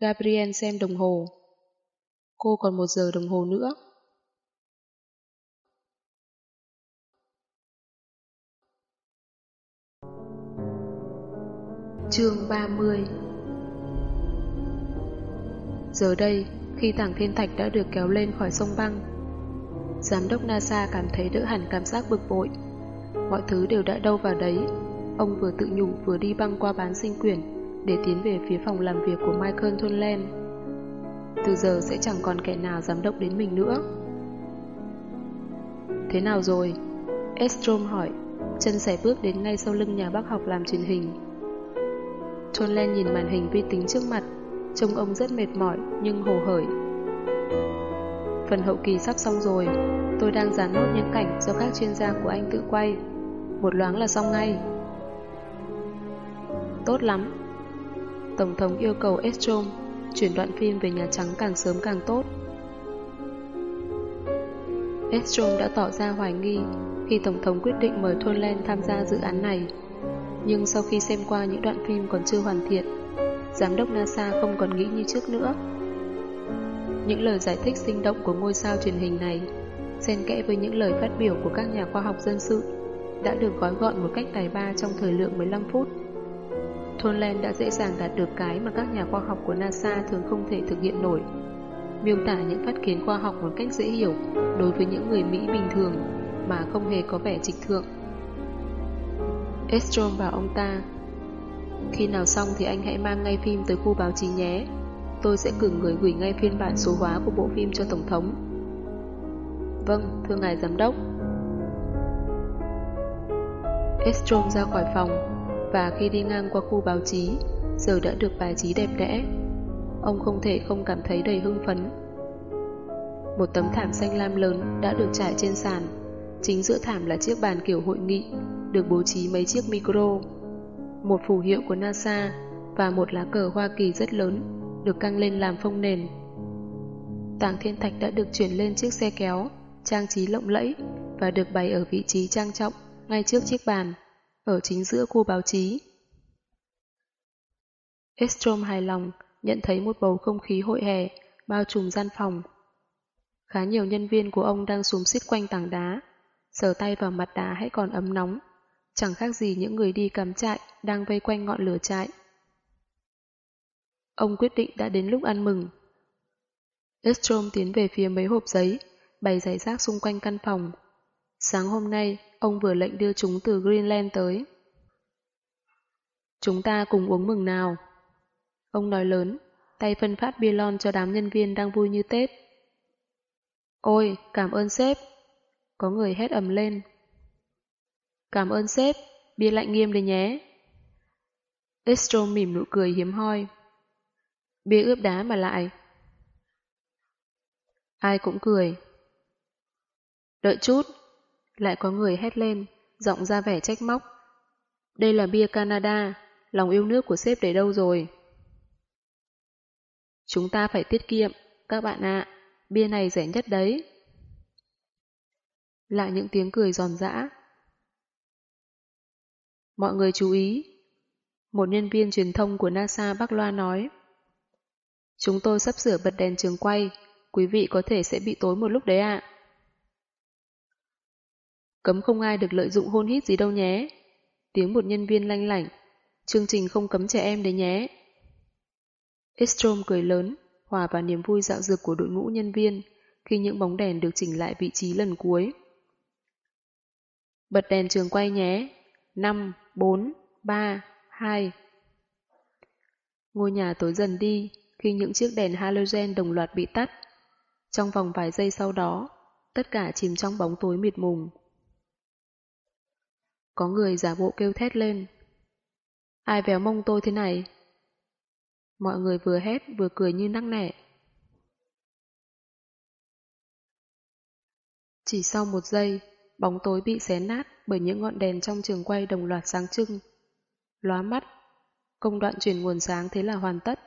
Gabriel xem đồng hồ. Cô còn một giờ đồng hồ nữa. Chương 30 Giờ đây, khi tảng thiên thạch đã được kéo lên khỏi sông băng, Giám đốc NASA cảm thấy đỡ hẳn cảm giác bực bội. Mọi thứ đều đã đâu vào đấy. Ông vừa tự nhủ vừa đi băng qua bán sinh quyển để tiến về phía phòng làm việc của Michael Thunlen. Từ giờ sẽ chẳng còn kẻ nào dám động đến mình nữa. Thế nào rồi? Estrom hỏi, chân sải bước đến ngay sau lưng nhà bác học làm truyền hình. Thunlen nhìn màn hình vi tính trước mặt, trông ông rất mệt mỏi nhưng hồ hởi. Phần hậu kỳ sắp xong rồi, tôi đang dán nốt những cảnh do các chuyên gia của anh tự quay. Một loáng là xong ngay. Tốt lắm. Tổng thống yêu cầu Estrom chuyển đoạn phim về Nhà Trắng càng sớm càng tốt. Estrom đã tỏ ra hoài nghi khi Tổng thống quyết định mời Thôn Len tham gia dự án này. Nhưng sau khi xem qua những đoạn phim còn chưa hoàn thiện, Giám đốc NASA không còn nghĩ như trước nữa. Những lời giải thích sinh động của ngôi sao truyền hình này xen kẽ với những lời phát biểu của các nhà khoa học dân sự đã được gói gọn một cách tài ba trong thời lượng 15 phút. Thunlen đã dễ dàng đạt được cái mà các nhà khoa học của NASA thường không thể thực hiện nổi. Miêu tả những phát kiến khoa học một cách dễ hiểu đối với những người Mỹ bình thường mà không hề có vẻ trịch thượng. Estrom vào ông ta Khi nào xong thì anh hãy mang ngay phim tới khu báo chí nhé tôi sẽ cử người gửi ngay phiên bản số hóa của bộ phim cho Tổng thống. Vâng, thưa ngài giám đốc. Estrom ra khỏi phòng, và khi đi ngang qua khu báo chí, giờ đã được bài trí đẹp đẽ. Ông không thể không cảm thấy đầy hưng phấn. Một tấm thảm xanh lam lớn đã được trải trên sàn. Chính giữa thảm là chiếc bàn kiểu hội nghị, được bố trí mấy chiếc micro, một phù hiệu của NASA và một lá cờ Hoa Kỳ rất lớn được căng lên làm phông nền. Tảng thiên thạch đã được chuyển lên chiếc xe kéo, trang trí lộng lẫy và được bày ở vị trí trang trọng ngay trước chiếc bàn, ở chính giữa khu báo chí. Estrom hài lòng nhận thấy một bầu không khí hội hè bao trùm gian phòng. Khá nhiều nhân viên của ông đang xúm xít quanh tảng đá, sờ tay vào mặt đá hãy còn ấm nóng, chẳng khác gì những người đi cắm trại đang vây quanh ngọn lửa trại. Ông quyết định đã đến lúc ăn mừng. Estrom tiến về phía mấy hộp giấy, bày giải rác xung quanh căn phòng. Sáng hôm nay, ông vừa lệnh đưa chúng từ Greenland tới. Chúng ta cùng uống mừng nào. Ông nói lớn, tay phân phát bia lon cho đám nhân viên đang vui như Tết. Ôi, cảm ơn sếp. Có người hét ầm lên. Cảm ơn sếp, bia lạnh nghiêm đấy nhé. estro mỉm nụ cười hiếm hoi. Bia ướp đá mà lại. Ai cũng cười. Đợi chút. Lại có người hét lên, giọng ra vẻ trách móc. Đây là bia Canada, lòng yêu nước của sếp để đâu rồi? Chúng ta phải tiết kiệm, các bạn ạ, bia này rẻ nhất đấy. Lại những tiếng cười giòn giã. Mọi người chú ý, một nhân viên truyền thông của NASA Bắc Loa nói. Chúng tôi sắp sửa bật đèn trường quay, quý vị có thể sẽ bị tối một lúc đấy ạ. Cấm không ai được lợi dụng hôn hít gì đâu nhé. Tiếng một nhân viên lanh lảnh. Chương trình không cấm trẻ em đấy nhé. Estrom cười lớn, hòa vào niềm vui dạo dược của đội ngũ nhân viên khi những bóng đèn được chỉnh lại vị trí lần cuối. Bật đèn trường quay nhé. 5, 4, 3, 2. Ngôi nhà tối dần đi khi những chiếc đèn halogen đồng loạt bị tắt. Trong vòng vài giây sau đó, tất cả chìm trong bóng tối mịt mùng. Có người giả bộ kêu thét lên. Ai véo mông tôi thế này? Mọi người vừa hét vừa cười như nắc nẻ. Chỉ sau một giây, bóng tối bị xé nát bởi những ngọn đèn trong trường quay đồng loạt sáng trưng. Lóa mắt, công đoạn chuyển nguồn sáng thế là hoàn tất.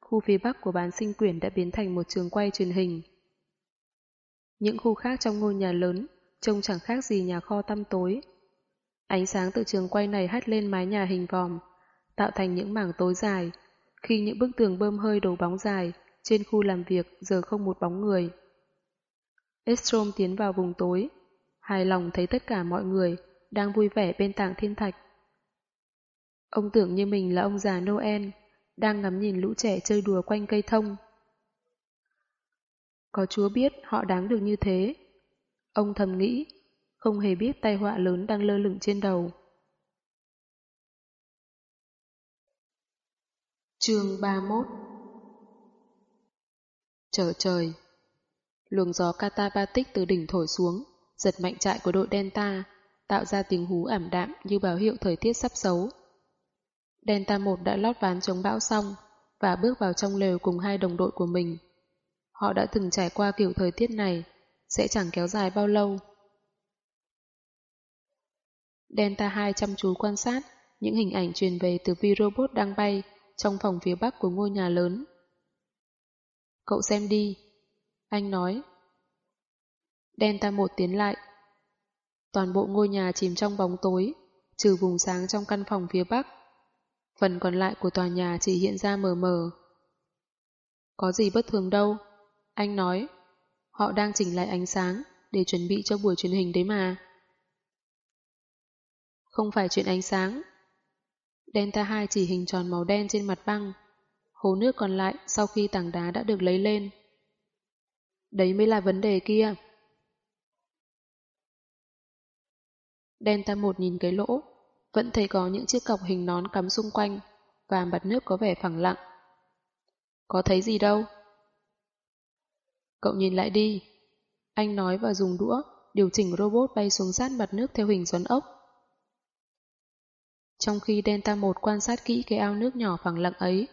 Khu phía bắc của bán sinh quyển đã biến thành một trường quay truyền hình. Những khu khác trong ngôi nhà lớn trông chẳng khác gì nhà kho tăm tối. Ánh sáng từ trường quay này hắt lên mái nhà hình vòm, tạo thành những mảng tối dài, khi những bức tường bơm hơi đổ bóng dài trên khu làm việc giờ không một bóng người. Estrom tiến vào vùng tối, hài lòng thấy tất cả mọi người đang vui vẻ bên tảng thiên thạch. Ông tưởng như mình là ông già Noel, đang ngắm nhìn lũ trẻ chơi đùa quanh cây thông. Có Chúa biết họ đáng được như thế. Ông thầm nghĩ, không hề biết tai họa lớn đang lơ lửng trên đầu. Chương 31 Trở trời Luồng gió katabatic từ đỉnh thổi xuống, giật mạnh trại của đội Delta, tạo ra tiếng hú ảm đạm như báo hiệu thời tiết sắp xấu. Delta 1 đã lót ván chống bão xong và bước vào trong lều cùng hai đồng đội của mình. Họ đã từng trải qua kiểu thời tiết này, sẽ chẳng kéo dài bao lâu. Delta 2 chăm chú quan sát những hình ảnh truyền về từ vi robot đang bay trong phòng phía bắc của ngôi nhà lớn. Cậu xem đi. Anh nói. Delta 1 tiến lại. Toàn bộ ngôi nhà chìm trong bóng tối, trừ vùng sáng trong căn phòng phía bắc. Phần còn lại của tòa nhà chỉ hiện ra mờ mờ. Có gì bất thường đâu. Anh nói. Họ đang chỉnh lại ánh sáng để chuẩn bị cho buổi truyền hình đấy mà. Không phải chuyện ánh sáng. Delta 2 chỉ hình tròn màu đen trên mặt băng. Hồ nước còn lại sau khi tảng đá đã được lấy lên. Đấy mới là vấn đề kia. Delta 1 nhìn cái lỗ, vẫn thấy có những chiếc cọc hình nón cắm xung quanh và mặt nước có vẻ phẳng lặng. Có thấy gì đâu? Cậu nhìn lại đi. Anh nói và dùng đũa điều chỉnh robot bay xuống sát mặt nước theo hình xoắn ốc. Trong khi Delta 1 quan sát kỹ cái ao nước nhỏ phẳng lặng ấy,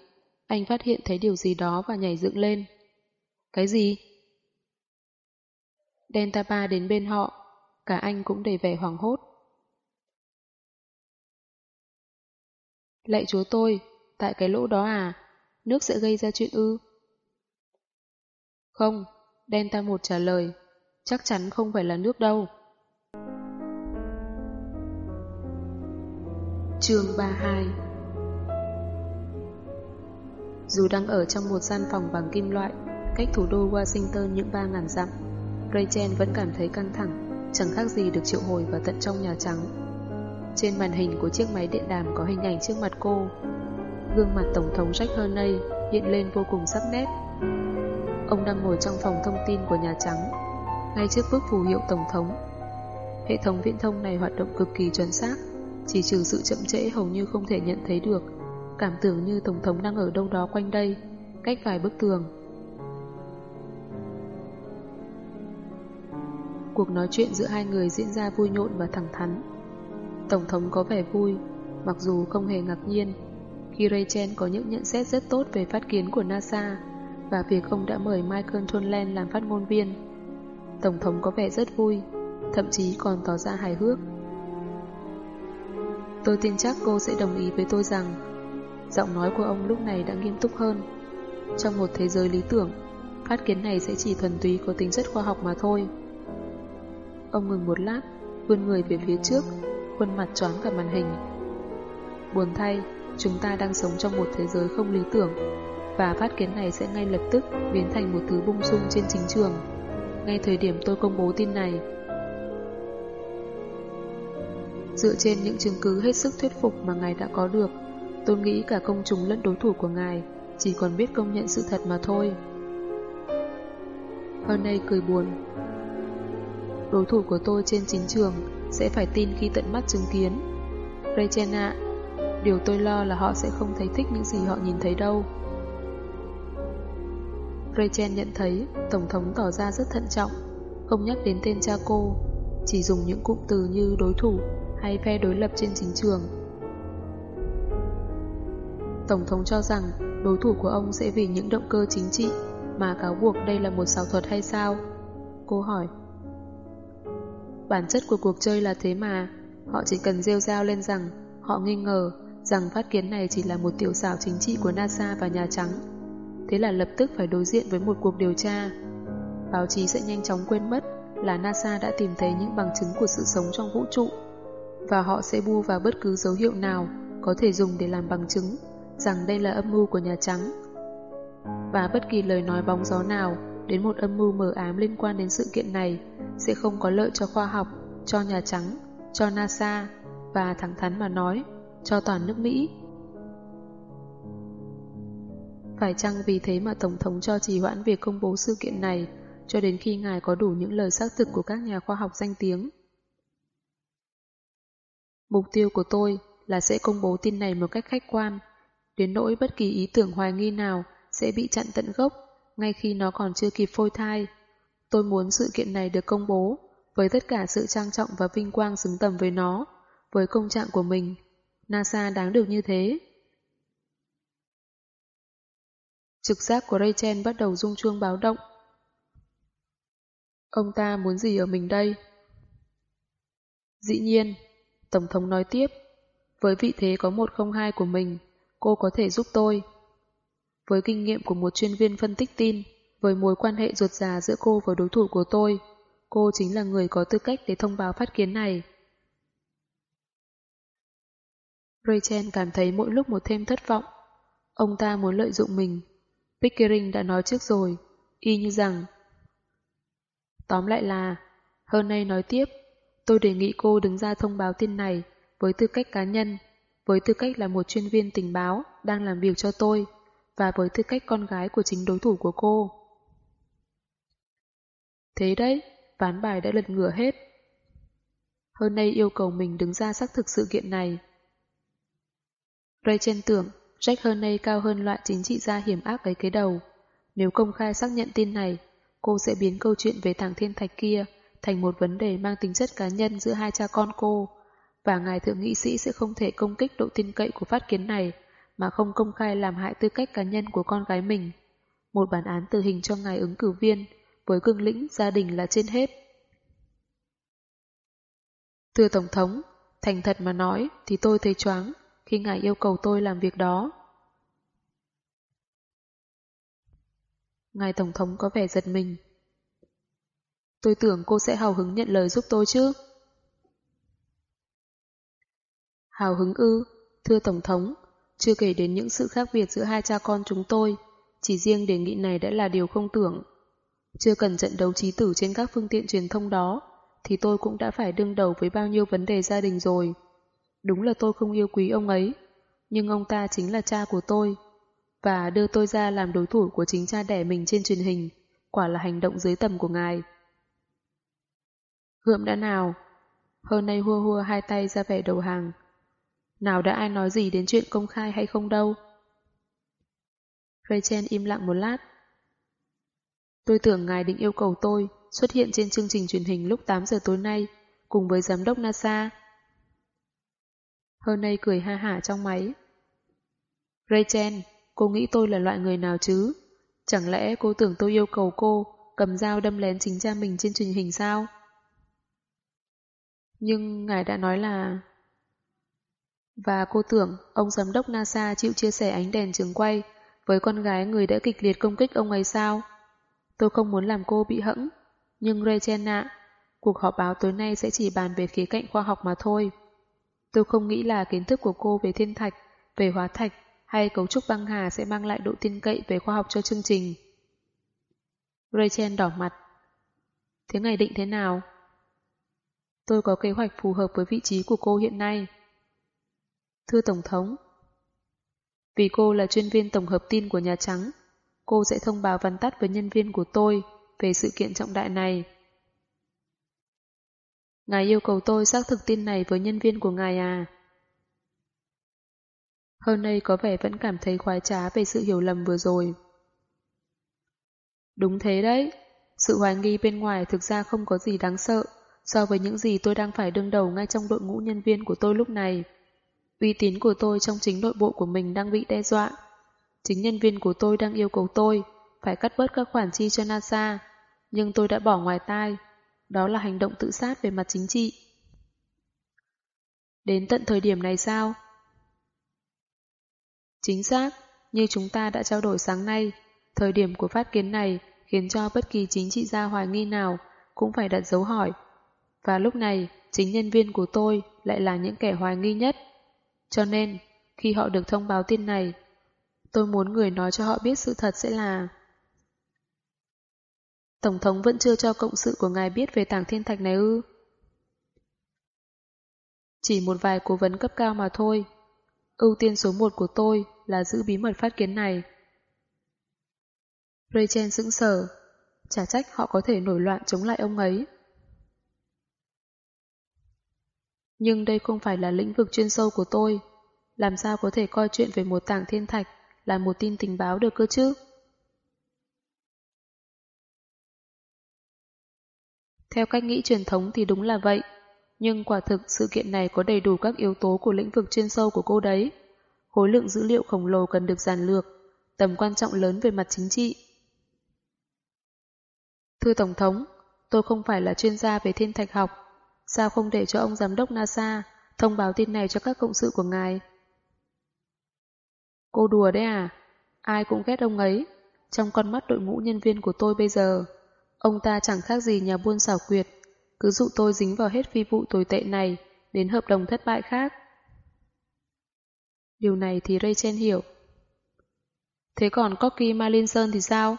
anh phát hiện thấy điều gì đó và nhảy dựng lên. Cái gì? Delta 3 đến bên họ, cả anh cũng đầy vẻ hoảng hốt. Lạy chúa tôi, tại cái lỗ đó à, nước sẽ gây ra chuyện ư? Không, Delta 1 trả lời, chắc chắn không phải là nước đâu. Chương 32 Dù đang ở trong một gian phòng bằng kim loại, cách thủ đô Washington những 3.000 dặm, Rachel vẫn cảm thấy căng thẳng, chẳng khác gì được triệu hồi vào tận trong Nhà Trắng. Trên màn hình của chiếc máy điện đàm có hình ảnh trước mặt cô. Gương mặt Tổng thống Jack Hernay hiện lên vô cùng sắc nét. Ông đang ngồi trong phòng thông tin của Nhà Trắng, ngay trước bức phù hiệu Tổng thống. Hệ thống viễn thông này hoạt động cực kỳ chuẩn xác, chỉ trừ sự chậm trễ hầu như không thể nhận thấy được, cảm tưởng như Tổng thống đang ở đâu đó quanh đây, cách vài bức tường. Cuộc nói chuyện giữa hai người diễn ra vui nhộn và thẳng thắn. Tổng thống có vẻ vui, mặc dù không hề ngạc nhiên, khi Ray Chen có những nhận xét rất tốt về phát kiến của NASA và việc ông đã mời Michael Tonland làm phát ngôn viên. Tổng thống có vẻ rất vui, thậm chí còn tỏ ra hài hước. Tôi tin chắc cô sẽ đồng ý với tôi rằng giọng nói của ông lúc này đã nghiêm túc hơn. Trong một thế giới lý tưởng, phát kiến này sẽ chỉ thuần túy có tính chất khoa học mà thôi. Ông ngừng một lát, vươn người về phía trước, khuôn mặt choáng cả màn hình. Buồn thay, chúng ta đang sống trong một thế giới không lý tưởng, và phát kiến này sẽ ngay lập tức biến thành một thứ bung sung trên chính trường. Ngay thời điểm tôi công bố tin này, Dựa trên những chứng cứ hết sức thuyết phục mà ngài đã có được, tôi nghĩ cả công chúng lẫn đối thủ của ngài chỉ còn biết công nhận sự thật mà thôi. Hernay cười buồn. Đối thủ của tôi trên chính trường sẽ phải tin khi tận mắt chứng kiến. Rachel ạ, điều tôi lo là họ sẽ không thấy thích những gì họ nhìn thấy đâu. Rachel nhận thấy Tổng thống tỏ ra rất thận trọng, không nhắc đến tên cha cô, chỉ dùng những cụm từ như đối thủ hay phe đối lập trên chính trường. Tổng thống cho rằng đối thủ của ông sẽ vì những động cơ chính trị mà cáo buộc đây là một xảo thuật hay sao? Cô hỏi. Bản chất của cuộc chơi là thế mà, họ chỉ cần rêu rao lên rằng họ nghi ngờ rằng phát kiến này chỉ là một tiểu xảo chính trị của NASA và Nhà Trắng. Thế là lập tức phải đối diện với một cuộc điều tra. Báo chí sẽ nhanh chóng quên mất là NASA đã tìm thấy những bằng chứng của sự sống trong vũ trụ và họ sẽ bu vào bất cứ dấu hiệu nào có thể dùng để làm bằng chứng rằng đây là âm mưu của Nhà Trắng. Và bất kỳ lời nói bóng gió nào đến một âm mưu mờ ám liên quan đến sự kiện này sẽ không có lợi cho khoa học, cho Nhà Trắng, cho NASA và thẳng thắn mà nói, cho toàn nước Mỹ. Phải chăng vì thế mà Tổng thống cho trì hoãn việc công bố sự kiện này cho đến khi ngài có đủ những lời xác thực của các nhà khoa học danh tiếng? Mục tiêu của tôi là sẽ công bố tin này một cách khách quan, đến nỗi bất kỳ ý tưởng hoài nghi nào sẽ bị chặn tận gốc ngay khi nó còn chưa kịp phôi thai. Tôi muốn sự kiện này được công bố với tất cả sự trang trọng và vinh quang xứng tầm với nó, với công trạng của mình. NASA đáng được như thế. Trực giác của Rachel bắt đầu rung chuông báo động. Ông ta muốn gì ở mình đây? Dĩ nhiên, Tổng thống nói tiếp, với vị thế có 102 của mình, cô có thể giúp tôi. Với kinh nghiệm của một chuyên viên phân tích tin, với mối quan hệ ruột già giữa cô và đối thủ của tôi, cô chính là người có tư cách để thông báo phát kiến này. Rachel cảm thấy mỗi lúc một thêm thất vọng. Ông ta muốn lợi dụng mình. Pickering đã nói trước rồi, y như rằng Tóm lại là, hơn nay nói tiếp, tôi đề nghị cô đứng ra thông báo tin này với tư cách cá nhân, với tư cách là một chuyên viên tình báo đang làm việc cho tôi và với tư cách con gái của chính đối thủ của cô. Thế đấy, ván bài đã lật ngửa hết. Hơn nay yêu cầu mình đứng ra xác thực sự kiện này. Rachel tưởng Jack Hernay cao hơn loại chính trị gia hiểm ác ấy cái đầu. Nếu công khai xác nhận tin này, cô sẽ biến câu chuyện về thằng thiên thạch kia thành một vấn đề mang tính chất cá nhân giữa hai cha con cô, và ngài thượng nghị sĩ sẽ không thể công kích độ tin cậy của phát kiến này mà không công khai làm hại tư cách cá nhân của con gái mình. Một bản án tử hình cho ngài ứng cử viên, với cương lĩnh gia đình là trên hết. Thưa Tổng thống, thành thật mà nói thì tôi thấy choáng khi ngài yêu cầu tôi làm việc đó. Ngài Tổng thống có vẻ giật mình. Tôi tưởng cô sẽ hào hứng nhận lời giúp tôi chứ. Hào hứng ư, thưa Tổng thống, chưa kể đến những sự khác biệt giữa hai cha con chúng tôi, chỉ riêng đề nghị này đã là điều không tưởng. Chưa cần trận đấu trí tử trên các phương tiện truyền thông đó, thì tôi cũng đã phải đương đầu với bao nhiêu vấn đề gia đình rồi. Đúng là tôi không yêu quý ông ấy, nhưng ông ta chính là cha của tôi, và đưa tôi ra làm đối thủ của chính cha đẻ mình trên truyền hình, quả là hành động dưới tầm của ngài. Hượm đã nào? Hơn nay hua hua hai tay ra vẻ đầu hàng. Nào đã ai nói gì đến chuyện công khai hay không đâu? Rachel im lặng một lát. Tôi tưởng ngài định yêu cầu tôi xuất hiện trên chương trình truyền hình lúc 8 giờ tối nay cùng với giám đốc NASA. Hơn nay cười ha hả trong máy. Rachel, cô nghĩ tôi là loại người nào chứ? Chẳng lẽ cô tưởng tôi yêu cầu cô cầm dao đâm lén chính cha mình trên truyền hình sao? Nhưng ngài đã nói là... Và cô tưởng ông giám đốc NASA chịu chia sẻ ánh đèn trường quay với con gái người đã kịch liệt công kích ông ấy sao? Tôi không muốn làm cô bị hẫng, nhưng Rachel ạ, cuộc họp báo tối nay sẽ chỉ bàn về khía cạnh khoa học mà thôi. Tôi không nghĩ là kiến thức của cô về thiên thạch, về hóa thạch hay cấu trúc băng hà sẽ mang lại độ tin cậy về khoa học cho chương trình. Rachel đỏ mặt. Thế ngày định thế nào? Tôi có kế hoạch phù hợp với vị trí của cô hiện nay. Thưa Tổng thống, Vì cô là chuyên viên tổng hợp tin của Nhà Trắng, cô sẽ thông báo văn tắt với nhân viên của tôi về sự kiện trọng đại này. Ngài yêu cầu tôi xác thực tin này với nhân viên của ngài à? Hơn nay có vẻ vẫn cảm thấy khoái trá về sự hiểu lầm vừa rồi. Đúng thế đấy, sự hoài nghi bên ngoài thực ra không có gì đáng sợ so với những gì tôi đang phải đương đầu ngay trong đội ngũ nhân viên của tôi lúc này. Uy tín của tôi trong chính nội bộ của mình đang bị đe dọa. Chính nhân viên của tôi đang yêu cầu tôi phải cắt bớt các khoản chi cho NASA, nhưng tôi đã bỏ ngoài tai. Đó là hành động tự sát về mặt chính trị. Đến tận thời điểm này sao? Chính xác, như chúng ta đã trao đổi sáng nay, thời điểm của phát kiến này khiến cho bất kỳ chính trị gia hoài nghi nào cũng phải đặt dấu hỏi. Và lúc này, chính nhân viên của tôi lại là những kẻ hoài nghi nhất. Cho nên, khi họ được thông báo tin này, tôi muốn người nói cho họ biết sự thật sẽ là... Tổng thống vẫn chưa cho cộng sự của ngài biết về tảng thiên thạch này ư? Chỉ một vài cố vấn cấp cao mà thôi. Ưu tiên số một của tôi là giữ bí mật phát kiến này. Rachel sững sờ, chả trách họ có thể nổi loạn chống lại ông ấy. Nhưng đây không phải là lĩnh vực chuyên sâu của tôi. Làm sao có thể coi chuyện về một tảng thiên thạch là một tin tình báo được cơ chứ? Theo cách nghĩ truyền thống thì đúng là vậy, nhưng quả thực sự kiện này có đầy đủ các yếu tố của lĩnh vực chuyên sâu của cô đấy. Khối lượng dữ liệu khổng lồ cần được giàn lược, tầm quan trọng lớn về mặt chính trị. Thưa Tổng thống, tôi không phải là chuyên gia về thiên thạch học, sao không để cho ông giám đốc NASA thông báo tin này cho các cộng sự của ngài? Cô đùa đấy à? Ai cũng ghét ông ấy. Trong con mắt đội ngũ nhân viên của tôi bây giờ, ông ta chẳng khác gì nhà buôn xảo quyệt, cứ dụ tôi dính vào hết phi vụ tồi tệ này đến hợp đồng thất bại khác. Điều này thì Rachel hiểu. Thế còn Corky Marlinson thì sao?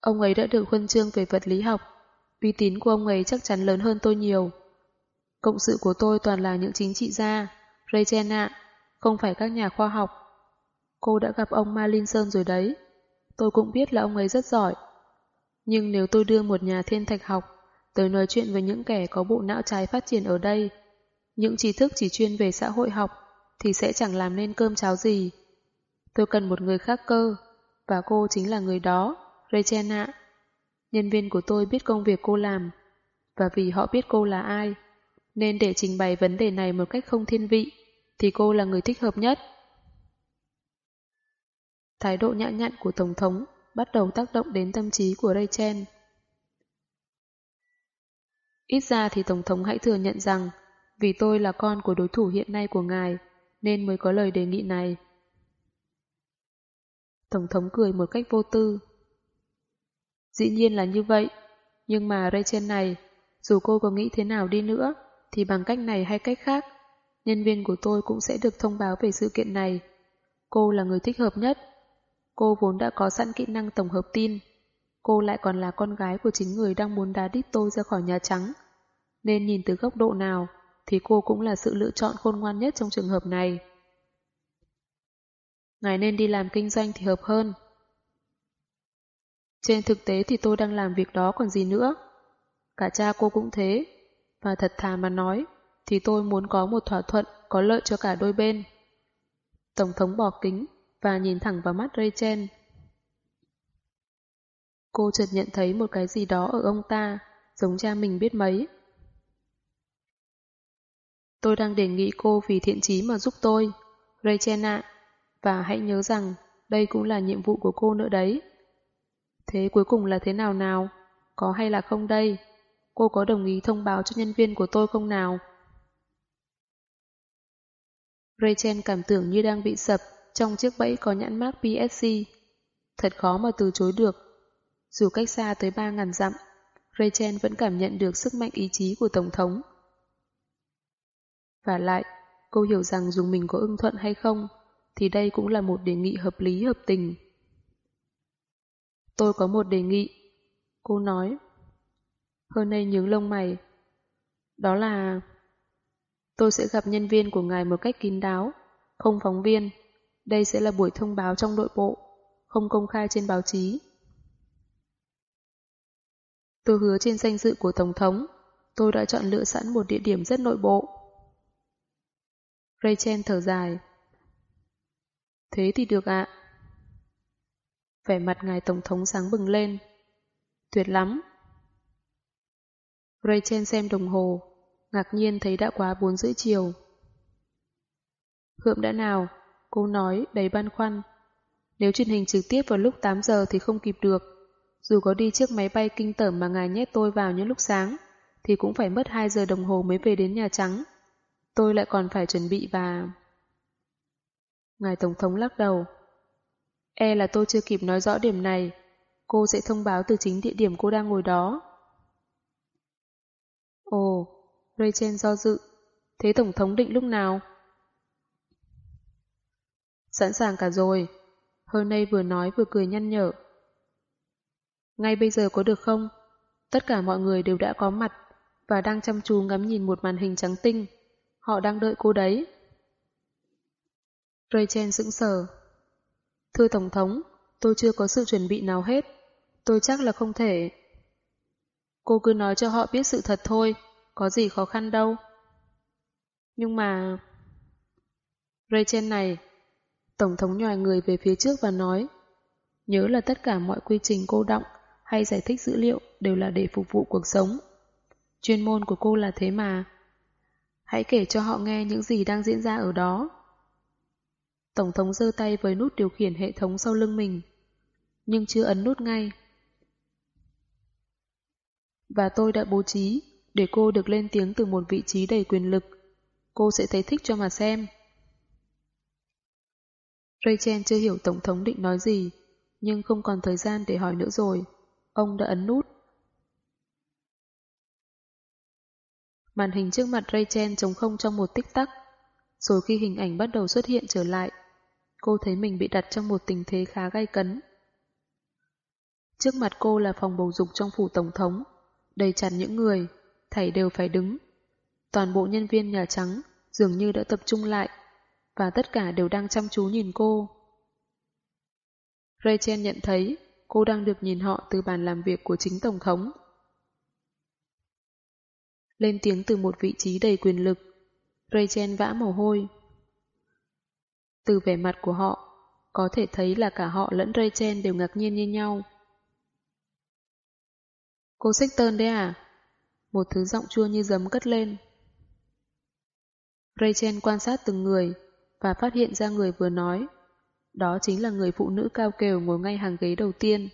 Ông ấy đã được huân chương về vật lý học, uy tín của ông ấy chắc chắn lớn hơn tôi nhiều. Cộng sự của tôi toàn là những chính trị gia, Rachel ạ, không phải các nhà khoa học. Cô đã gặp ông Marlinson rồi đấy. Tôi cũng biết là ông ấy rất giỏi. Nhưng nếu tôi đưa một nhà thiên thạch học tới nói chuyện với những kẻ có bộ não trái phát triển ở đây, những trí thức chỉ chuyên về xã hội học thì sẽ chẳng làm nên cơm cháo gì. Tôi cần một người khác cơ, và cô chính là người đó, Rachel ạ. Nhân viên của tôi biết công việc cô làm, và vì họ biết cô là ai, nên để trình bày vấn đề này một cách không thiên vị, thì cô là người thích hợp nhất. Thái độ nhã nhặn của Tổng thống bắt đầu tác động đến tâm trí của Rachel. Ít ra thì Tổng thống hãy thừa nhận rằng vì tôi là con của đối thủ hiện nay của ngài nên mới có lời đề nghị này. Tổng thống cười một cách vô tư. Dĩ nhiên là như vậy, nhưng mà Rachel này, dù cô có nghĩ thế nào đi nữa, thì bằng cách này hay cách khác, nhân viên của tôi cũng sẽ được thông báo về sự kiện này. Cô là người thích hợp nhất. Cô vốn đã có sẵn kỹ năng tổng hợp tin. Cô lại còn là con gái của chính người đang muốn đá đít tôi ra khỏi Nhà Trắng. Nên nhìn từ góc độ nào, thì cô cũng là sự lựa chọn khôn ngoan nhất trong trường hợp này. Ngài nên đi làm kinh doanh thì hợp hơn. Trên thực tế thì tôi đang làm việc đó còn gì nữa. Cả cha cô cũng thế. Và thật thà mà nói, thì tôi muốn có một thỏa thuận có lợi cho cả đôi bên. Tổng thống bỏ kính và nhìn thẳng vào mắt Rachel. Cô chợt nhận thấy một cái gì đó ở ông ta, giống cha mình biết mấy. Tôi đang đề nghị cô vì thiện chí mà giúp tôi, Rachel ạ, và hãy nhớ rằng đây cũng là nhiệm vụ của cô nữa đấy. Thế cuối cùng là thế nào nào? Có hay là không đây? Cô có đồng ý thông báo cho nhân viên của tôi không nào? Rachel cảm tưởng như đang bị sập trong chiếc bẫy có nhãn mác PSC. Thật khó mà từ chối được. Dù cách xa tới 3.000 dặm, Rachel vẫn cảm nhận được sức mạnh ý chí của Tổng thống. Và lại, cô hiểu rằng dù mình có ưng thuận hay không, thì đây cũng là một đề nghị hợp lý hợp tình. Tôi có một đề nghị. Cô nói. Hơn nay nhướng lông mày. Đó là... Tôi sẽ gặp nhân viên của ngài một cách kín đáo, không phóng viên. Đây sẽ là buổi thông báo trong nội bộ, không công khai trên báo chí. Tôi hứa trên danh dự của Tổng thống, tôi đã chọn lựa sẵn một địa điểm rất nội bộ. Rachel thở dài. Thế thì được ạ. Vẻ mặt ngài Tổng thống sáng bừng lên. Tuyệt lắm. Rachel xem đồng hồ, ngạc nhiên thấy đã quá bốn rưỡi chiều. Hượm đã nào, cô nói đầy băn khoăn. Nếu truyền hình trực tiếp vào lúc 8 giờ thì không kịp được. Dù có đi chiếc máy bay kinh tởm mà ngài nhét tôi vào những lúc sáng, thì cũng phải mất 2 giờ đồng hồ mới về đến Nhà Trắng. Tôi lại còn phải chuẩn bị và... Ngài Tổng thống lắc đầu. E là tôi chưa kịp nói rõ điểm này. Cô sẽ thông báo từ chính địa điểm cô đang ngồi đó. Ồ, Rachel do dự. Thế Tổng thống định lúc nào? Sẵn sàng cả rồi. Hernay vừa nói vừa cười nhăn nhở. Ngay bây giờ có được không? Tất cả mọi người đều đã có mặt và đang chăm chú ngắm nhìn một màn hình trắng tinh. Họ đang đợi cô đấy. Rachel sững sờ. Thưa Tổng thống, tôi chưa có sự chuẩn bị nào hết. Tôi chắc là không thể. Cô cứ nói cho họ biết sự thật thôi, có gì khó khăn đâu. Nhưng mà... Rachel này, Tổng thống nhòi người về phía trước và nói, nhớ là tất cả mọi quy trình cô động hay giải thích dữ liệu đều là để phục vụ cuộc sống. Chuyên môn của cô là thế mà. Hãy kể cho họ nghe những gì đang diễn ra ở đó. Tổng thống giơ tay với nút điều khiển hệ thống sau lưng mình, nhưng chưa ấn nút ngay. Và tôi đã bố trí để cô được lên tiếng từ một vị trí đầy quyền lực. Cô sẽ thấy thích cho mà xem. Rachel chưa hiểu Tổng thống định nói gì, nhưng không còn thời gian để hỏi nữa rồi. Ông đã ấn nút. Màn hình trước mặt Rachel trống không trong một tích tắc. Rồi khi hình ảnh bắt đầu xuất hiện trở lại, cô thấy mình bị đặt trong một tình thế khá gay cấn. Trước mặt cô là phòng bầu dục trong phủ tổng thống, đầy chặt những người, thảy đều phải đứng. Toàn bộ nhân viên Nhà Trắng dường như đã tập trung lại, và tất cả đều đang chăm chú nhìn cô. Rachel nhận thấy cô đang được nhìn họ từ bàn làm việc của chính Tổng thống. Lên tiếng từ một vị trí đầy quyền lực, Rachel vã mồ hôi. Từ vẻ mặt của họ, có thể thấy là cả họ lẫn Rachel đều ngạc nhiên như nhau. Cô Sexton đấy à? Một thứ giọng chua như giấm cất lên. Rachel quan sát từng người và phát hiện ra người vừa nói. Đó chính là người phụ nữ cao kều ngồi ngay hàng ghế đầu tiên.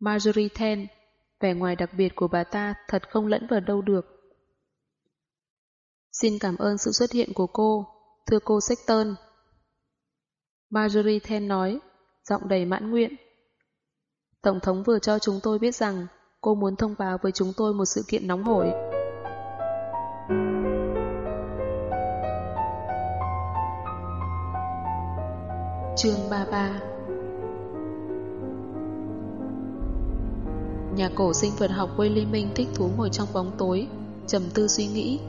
Marjorie Ten, vẻ ngoài đặc biệt của bà ta thật không lẫn vào đâu được. Xin cảm ơn sự xuất hiện của cô, thưa cô Sexton. Marjorie Ten nói, giọng đầy mãn nguyện. Tổng thống vừa cho chúng tôi biết rằng cô muốn thông báo với chúng tôi một sự kiện nóng hổi. Chương 33 Nhà cổ sinh vật học Willy Minh thích thú ngồi trong bóng tối, trầm tư suy nghĩ.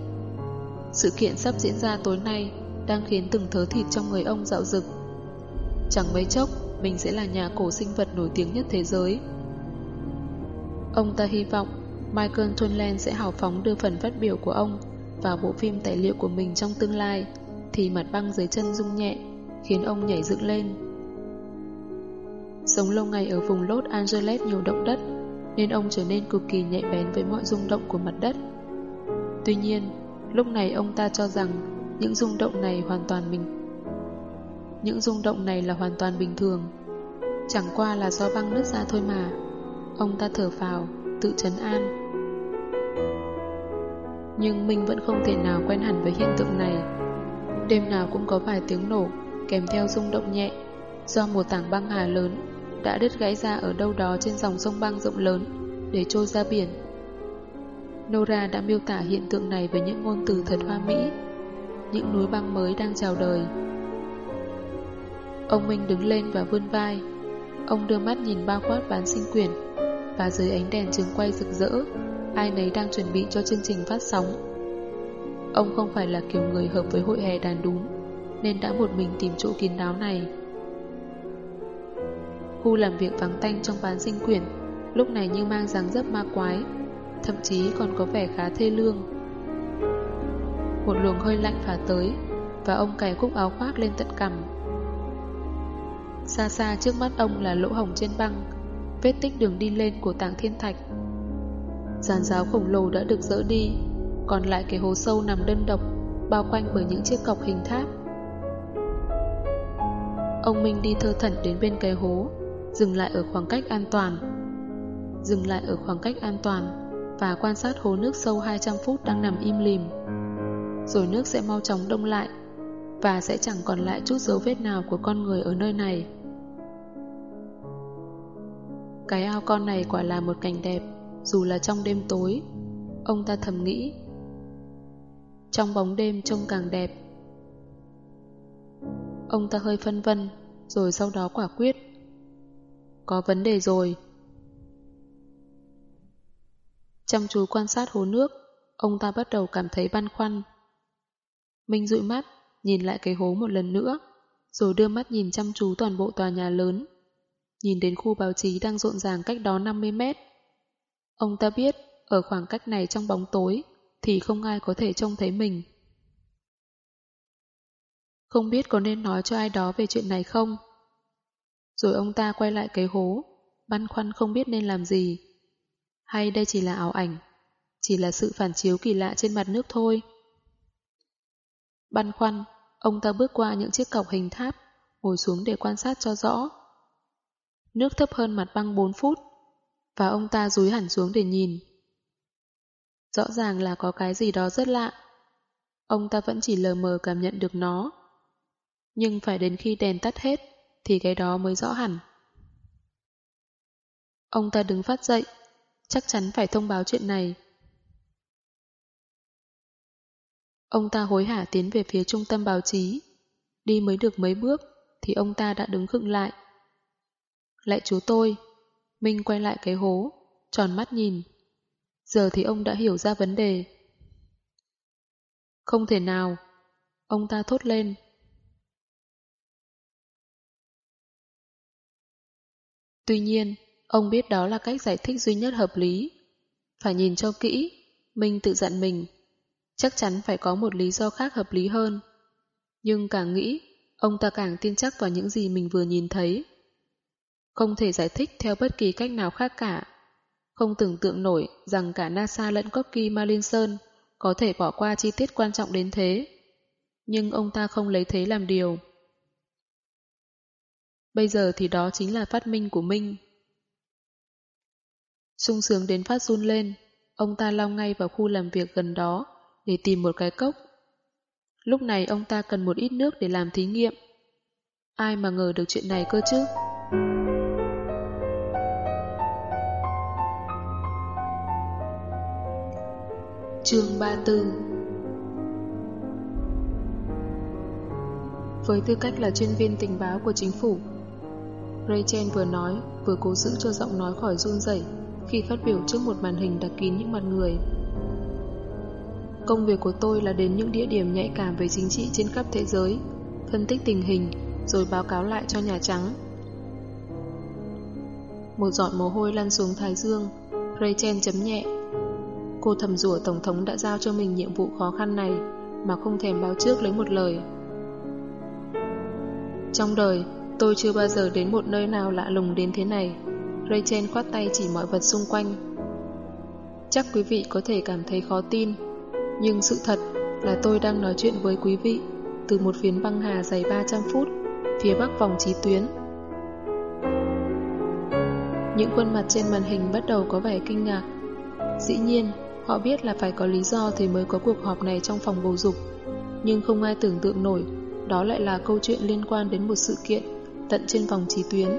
Sự kiện sắp diễn ra tối nay đang khiến từng thớ thịt trong người ông dạo rực. Chẳng mấy chốc, mình sẽ là nhà cổ sinh vật nổi tiếng nhất thế giới. Ông ta hy vọng Michael Tonland sẽ hào phóng đưa phần phát biểu của ông vào bộ phim tài liệu của mình trong tương lai, thì mặt băng dưới chân rung nhẹ, khiến ông nhảy dựng lên. Sống lâu ngày ở vùng Los Angeles nhiều động đất, nên ông trở nên cực kỳ nhạy bén với mọi rung động của mặt đất. Tuy nhiên, lúc này ông ta cho rằng những rung động này hoàn toàn bình những rung động này là hoàn toàn bình thường. Chẳng qua là do băng nứt ra thôi mà. Ông ta thở phào, tự trấn an. Nhưng mình vẫn không thể nào quen hẳn với hiện tượng này. Đêm nào cũng có vài tiếng nổ, kèm theo rung động nhẹ, do một tảng băng hà lớn đã đứt gãy ra ở đâu đó trên dòng sông băng rộng lớn để trôi ra biển. Nora đã miêu tả hiện tượng này với những ngôn từ thật hoa mỹ, những núi băng mới đang chào đời. Ông Minh đứng lên và vươn vai. Ông đưa mắt nhìn bao quát bán sinh quyển và dưới ánh đèn trường quay rực rỡ, ai nấy đang chuẩn bị cho chương trình phát sóng. Ông không phải là kiểu người hợp với hội hè đàn đúng, nên đã một mình tìm chỗ kín đáo này. Khu làm việc vắng tanh trong bán sinh quyển lúc này như mang dáng dấp ma quái, thậm chí còn có vẻ khá thê lương. Một luồng hơi lạnh phả tới và ông cài cúc áo khoác lên tận cằm. Xa xa trước mắt ông là lỗ hồng trên băng, vết tích đường đi lên của tảng thiên thạch. Giàn giáo khổng lồ đã được dỡ đi, còn lại cái hố sâu nằm đơn độc, bao quanh bởi những chiếc cọc hình tháp. Ông Minh đi thơ thẩn đến bên cái hố, dừng lại ở khoảng cách an toàn. Dừng lại ở khoảng cách an toàn và quan sát hố nước sâu 200 phút đang nằm im lìm. Rồi nước sẽ mau chóng đông lại và sẽ chẳng còn lại chút dấu vết nào của con người ở nơi này. Cái ao con này quả là một cảnh đẹp, dù là trong đêm tối. Ông ta thầm nghĩ. Trong bóng đêm trông càng đẹp. Ông ta hơi phân vân, rồi sau đó quả quyết. Có vấn đề rồi. Chăm chú quan sát hồ nước, ông ta bắt đầu cảm thấy băn khoăn. Minh dụi mắt, nhìn lại cái hố một lần nữa, rồi đưa mắt nhìn chăm chú toàn bộ tòa nhà lớn. Nhìn đến khu báo chí đang rộn ràng cách đó 50 mét. Ông ta biết, ở khoảng cách này trong bóng tối, thì không ai có thể trông thấy mình. Không biết có nên nói cho ai đó về chuyện này không? Rồi ông ta quay lại cái hố, băn khoăn không biết nên làm gì. Hay đây chỉ là ảo ảnh, chỉ là sự phản chiếu kỳ lạ trên mặt nước thôi? Băn khoăn, ông ta bước qua những chiếc cọc hình tháp, ngồi xuống để quan sát cho rõ. Nước thấp hơn mặt băng 4 phút, và ông ta rúi hẳn xuống để nhìn. Rõ ràng là có cái gì đó rất lạ. Ông ta vẫn chỉ lờ mờ cảm nhận được nó. Nhưng phải đến khi đèn tắt hết, thì cái đó mới rõ hẳn. Ông ta đứng phát dậy, chắc chắn phải thông báo chuyện này. Ông ta hối hả tiến về phía trung tâm báo chí. Đi mới được mấy bước, thì ông ta đã đứng khựng lại. Lại chú tôi. Minh quay lại cái hố, tròn mắt nhìn. Giờ thì ông đã hiểu ra vấn đề. Không thể nào. Ông ta thốt lên. Tuy nhiên, ông biết đó là cách giải thích duy nhất hợp lý. Phải nhìn cho kỹ, Minh tự dặn mình. Chắc chắn phải có một lý do khác hợp lý hơn. Nhưng càng nghĩ, ông ta càng tin chắc vào những gì mình vừa nhìn thấy. Không thể giải thích theo bất kỳ cách nào khác cả. Không tưởng tượng nổi rằng cả NASA lẫn Corky Malinson có thể bỏ qua chi tiết quan trọng đến thế. Nhưng ông ta không lấy thế làm điều. Bây giờ thì đó chính là phát minh của Minh. sung sướng đến phát run lên, ông ta lao ngay vào khu làm việc gần đó để tìm một cái cốc. Lúc này ông ta cần một ít nước để làm thí nghiệm. Ai mà ngờ được chuyện này cơ chứ? Chương 34 Với tư cách là chuyên viên tình báo của chính phủ, Rachel vừa nói, vừa cố giữ cho giọng nói khỏi run rẩy khi phát biểu trước một màn hình đặc kín những mặt người. Công việc của tôi là đến những địa điểm nhạy cảm về chính trị trên khắp thế giới, phân tích tình hình, rồi báo cáo lại cho Nhà Trắng. Một giọt mồ hôi lăn xuống thái dương, Rachel chấm nhẹ. Cô thầm rủa Tổng thống đã giao cho mình nhiệm vụ khó khăn này mà không thèm báo trước lấy một lời. Trong đời, Tôi chưa bao giờ đến một nơi nào lạ lùng đến thế này. Rachel khoát tay chỉ mọi vật xung quanh. Chắc quý vị có thể cảm thấy khó tin, nhưng sự thật là tôi đang nói chuyện với quý vị từ một phiến băng hà dày 300 phút phía bắc vòng trí tuyến. Những khuôn mặt trên màn hình bắt đầu có vẻ kinh ngạc. Dĩ nhiên, họ biết là phải có lý do thì mới có cuộc họp này trong phòng bầu dục, nhưng không ai tưởng tượng nổi đó lại là câu chuyện liên quan đến một sự kiện tận trên vòng trí tuyến.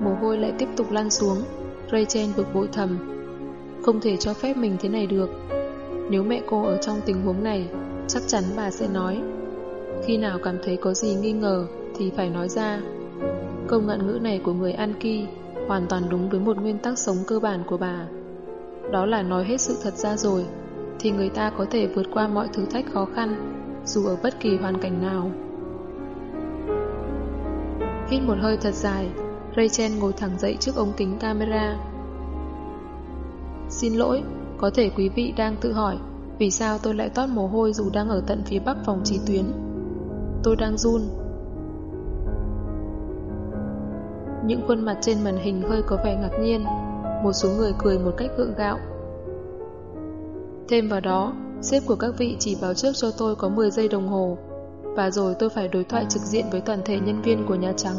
Mồ hôi lại tiếp tục lan xuống, Rachel bực bội thầm. Không thể cho phép mình thế này được. Nếu mẹ cô ở trong tình huống này, chắc chắn bà sẽ nói. Khi nào cảm thấy có gì nghi ngờ thì phải nói ra. Câu ngạn ngữ này của người An Ki hoàn toàn đúng với một nguyên tắc sống cơ bản của bà. Đó là nói hết sự thật ra rồi, thì người ta có thể vượt qua mọi thử thách khó khăn, dù ở bất kỳ hoàn cảnh nào. Hít một hơi thật dài, Rachel ngồi thẳng dậy trước ống kính camera. Xin lỗi, có thể quý vị đang tự hỏi vì sao tôi lại toát mồ hôi dù đang ở tận phía bắc phòng trí tuyến. Tôi đang run. Những khuôn mặt trên màn hình hơi có vẻ ngạc nhiên, một số người cười một cách gượng gạo. Thêm vào đó, sếp của các vị chỉ báo trước cho tôi có 10 giây đồng hồ, và rồi tôi phải đối thoại trực diện với toàn thể nhân viên của Nhà Trắng.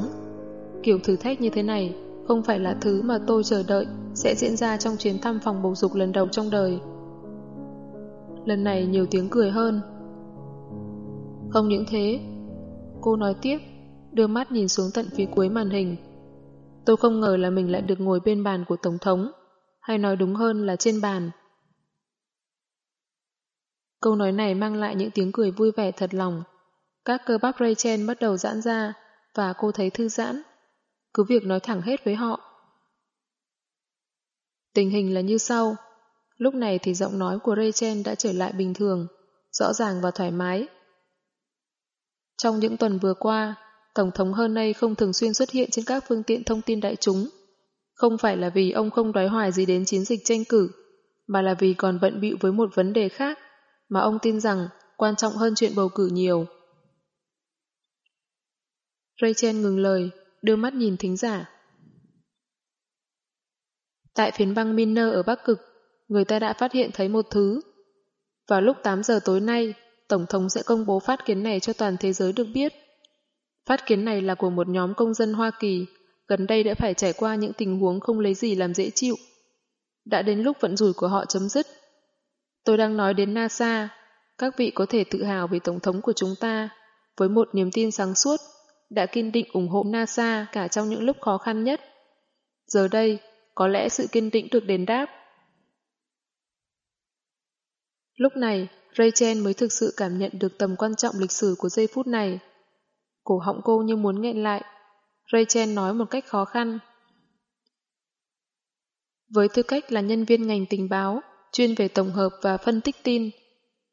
Kiểu thử thách như thế này không phải là thứ mà tôi chờ đợi sẽ diễn ra trong chuyến thăm phòng bầu dục lần đầu trong đời. Lần này nhiều tiếng cười hơn. Không những thế, cô nói tiếp, đưa mắt nhìn xuống tận phía cuối màn hình. Tôi không ngờ là mình lại được ngồi bên bàn của Tổng thống, hay nói đúng hơn là trên bàn. Câu nói này mang lại những tiếng cười vui vẻ thật lòng. Các cơ bắp Rachel bắt đầu giãn ra và cô thấy thư giãn. Cứ việc nói thẳng hết với họ. Tình hình là như sau. Lúc này thì giọng nói của Rachel đã trở lại bình thường, rõ ràng và thoải mái. Trong những tuần vừa qua, Tổng thống hơn nay không thường xuyên xuất hiện trên các phương tiện thông tin đại chúng. Không phải là vì ông không đoái hoài gì đến chiến dịch tranh cử, mà là vì còn bận bịu với một vấn đề khác mà ông tin rằng quan trọng hơn chuyện bầu cử nhiều. Rachel ngừng lời, đưa mắt nhìn thính giả. Tại phiến băng Miner ở Bắc Cực, người ta đã phát hiện thấy một thứ. Vào lúc 8 giờ tối nay, Tổng thống sẽ công bố phát kiến này cho toàn thế giới được biết. Phát kiến này là của một nhóm công dân Hoa Kỳ, gần đây đã phải trải qua những tình huống không lấy gì làm dễ chịu. Đã đến lúc vận rủi của họ chấm dứt. Tôi đang nói đến NASA, các vị có thể tự hào về Tổng thống của chúng ta, với một niềm tin sáng suốt, đã kiên định ủng hộ NASA cả trong những lúc khó khăn nhất. Giờ đây, có lẽ sự kiên định được đền đáp. Lúc này, Rachel mới thực sự cảm nhận được tầm quan trọng lịch sử của giây phút này. Cổ họng cô như muốn nghẹn lại. Rachel nói một cách khó khăn. Với tư cách là nhân viên ngành tình báo, chuyên về tổng hợp và phân tích tin,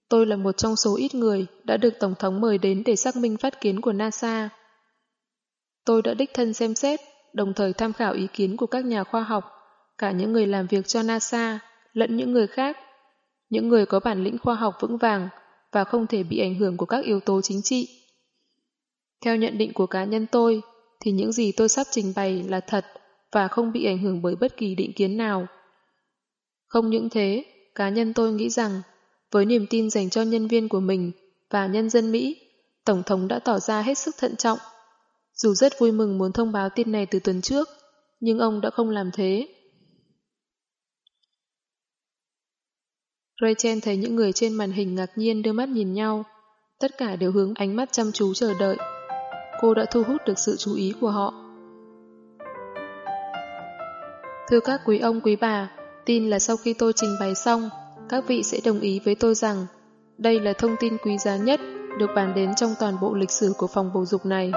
tôi là một trong số ít người đã được Tổng thống mời đến để xác minh phát kiến của NASA. Tôi đã đích thân xem xét, đồng thời tham khảo ý kiến của các nhà khoa học, cả những người làm việc cho NASA, lẫn những người khác, những người có bản lĩnh khoa học vững vàng và không thể bị ảnh hưởng của các yếu tố chính trị. Theo nhận định của cá nhân tôi, thì những gì tôi sắp trình bày là thật và không bị ảnh hưởng bởi bất kỳ định kiến nào. Không những thế, cá nhân tôi nghĩ rằng, với niềm tin dành cho nhân viên của mình và nhân dân Mỹ, Tổng thống đã tỏ ra hết sức thận trọng dù rất vui mừng muốn thông báo tin này từ tuần trước, nhưng ông đã không làm thế. Rachel thấy những người trên màn hình ngạc nhiên đưa mắt nhìn nhau, tất cả đều hướng ánh mắt chăm chú chờ đợi. Cô đã thu hút được sự chú ý của họ. Thưa các quý ông quý bà, tin là sau khi tôi trình bày xong, các vị sẽ đồng ý với tôi rằng đây là thông tin quý giá nhất được bàn đến trong toàn bộ lịch sử của phòng bầu dục này.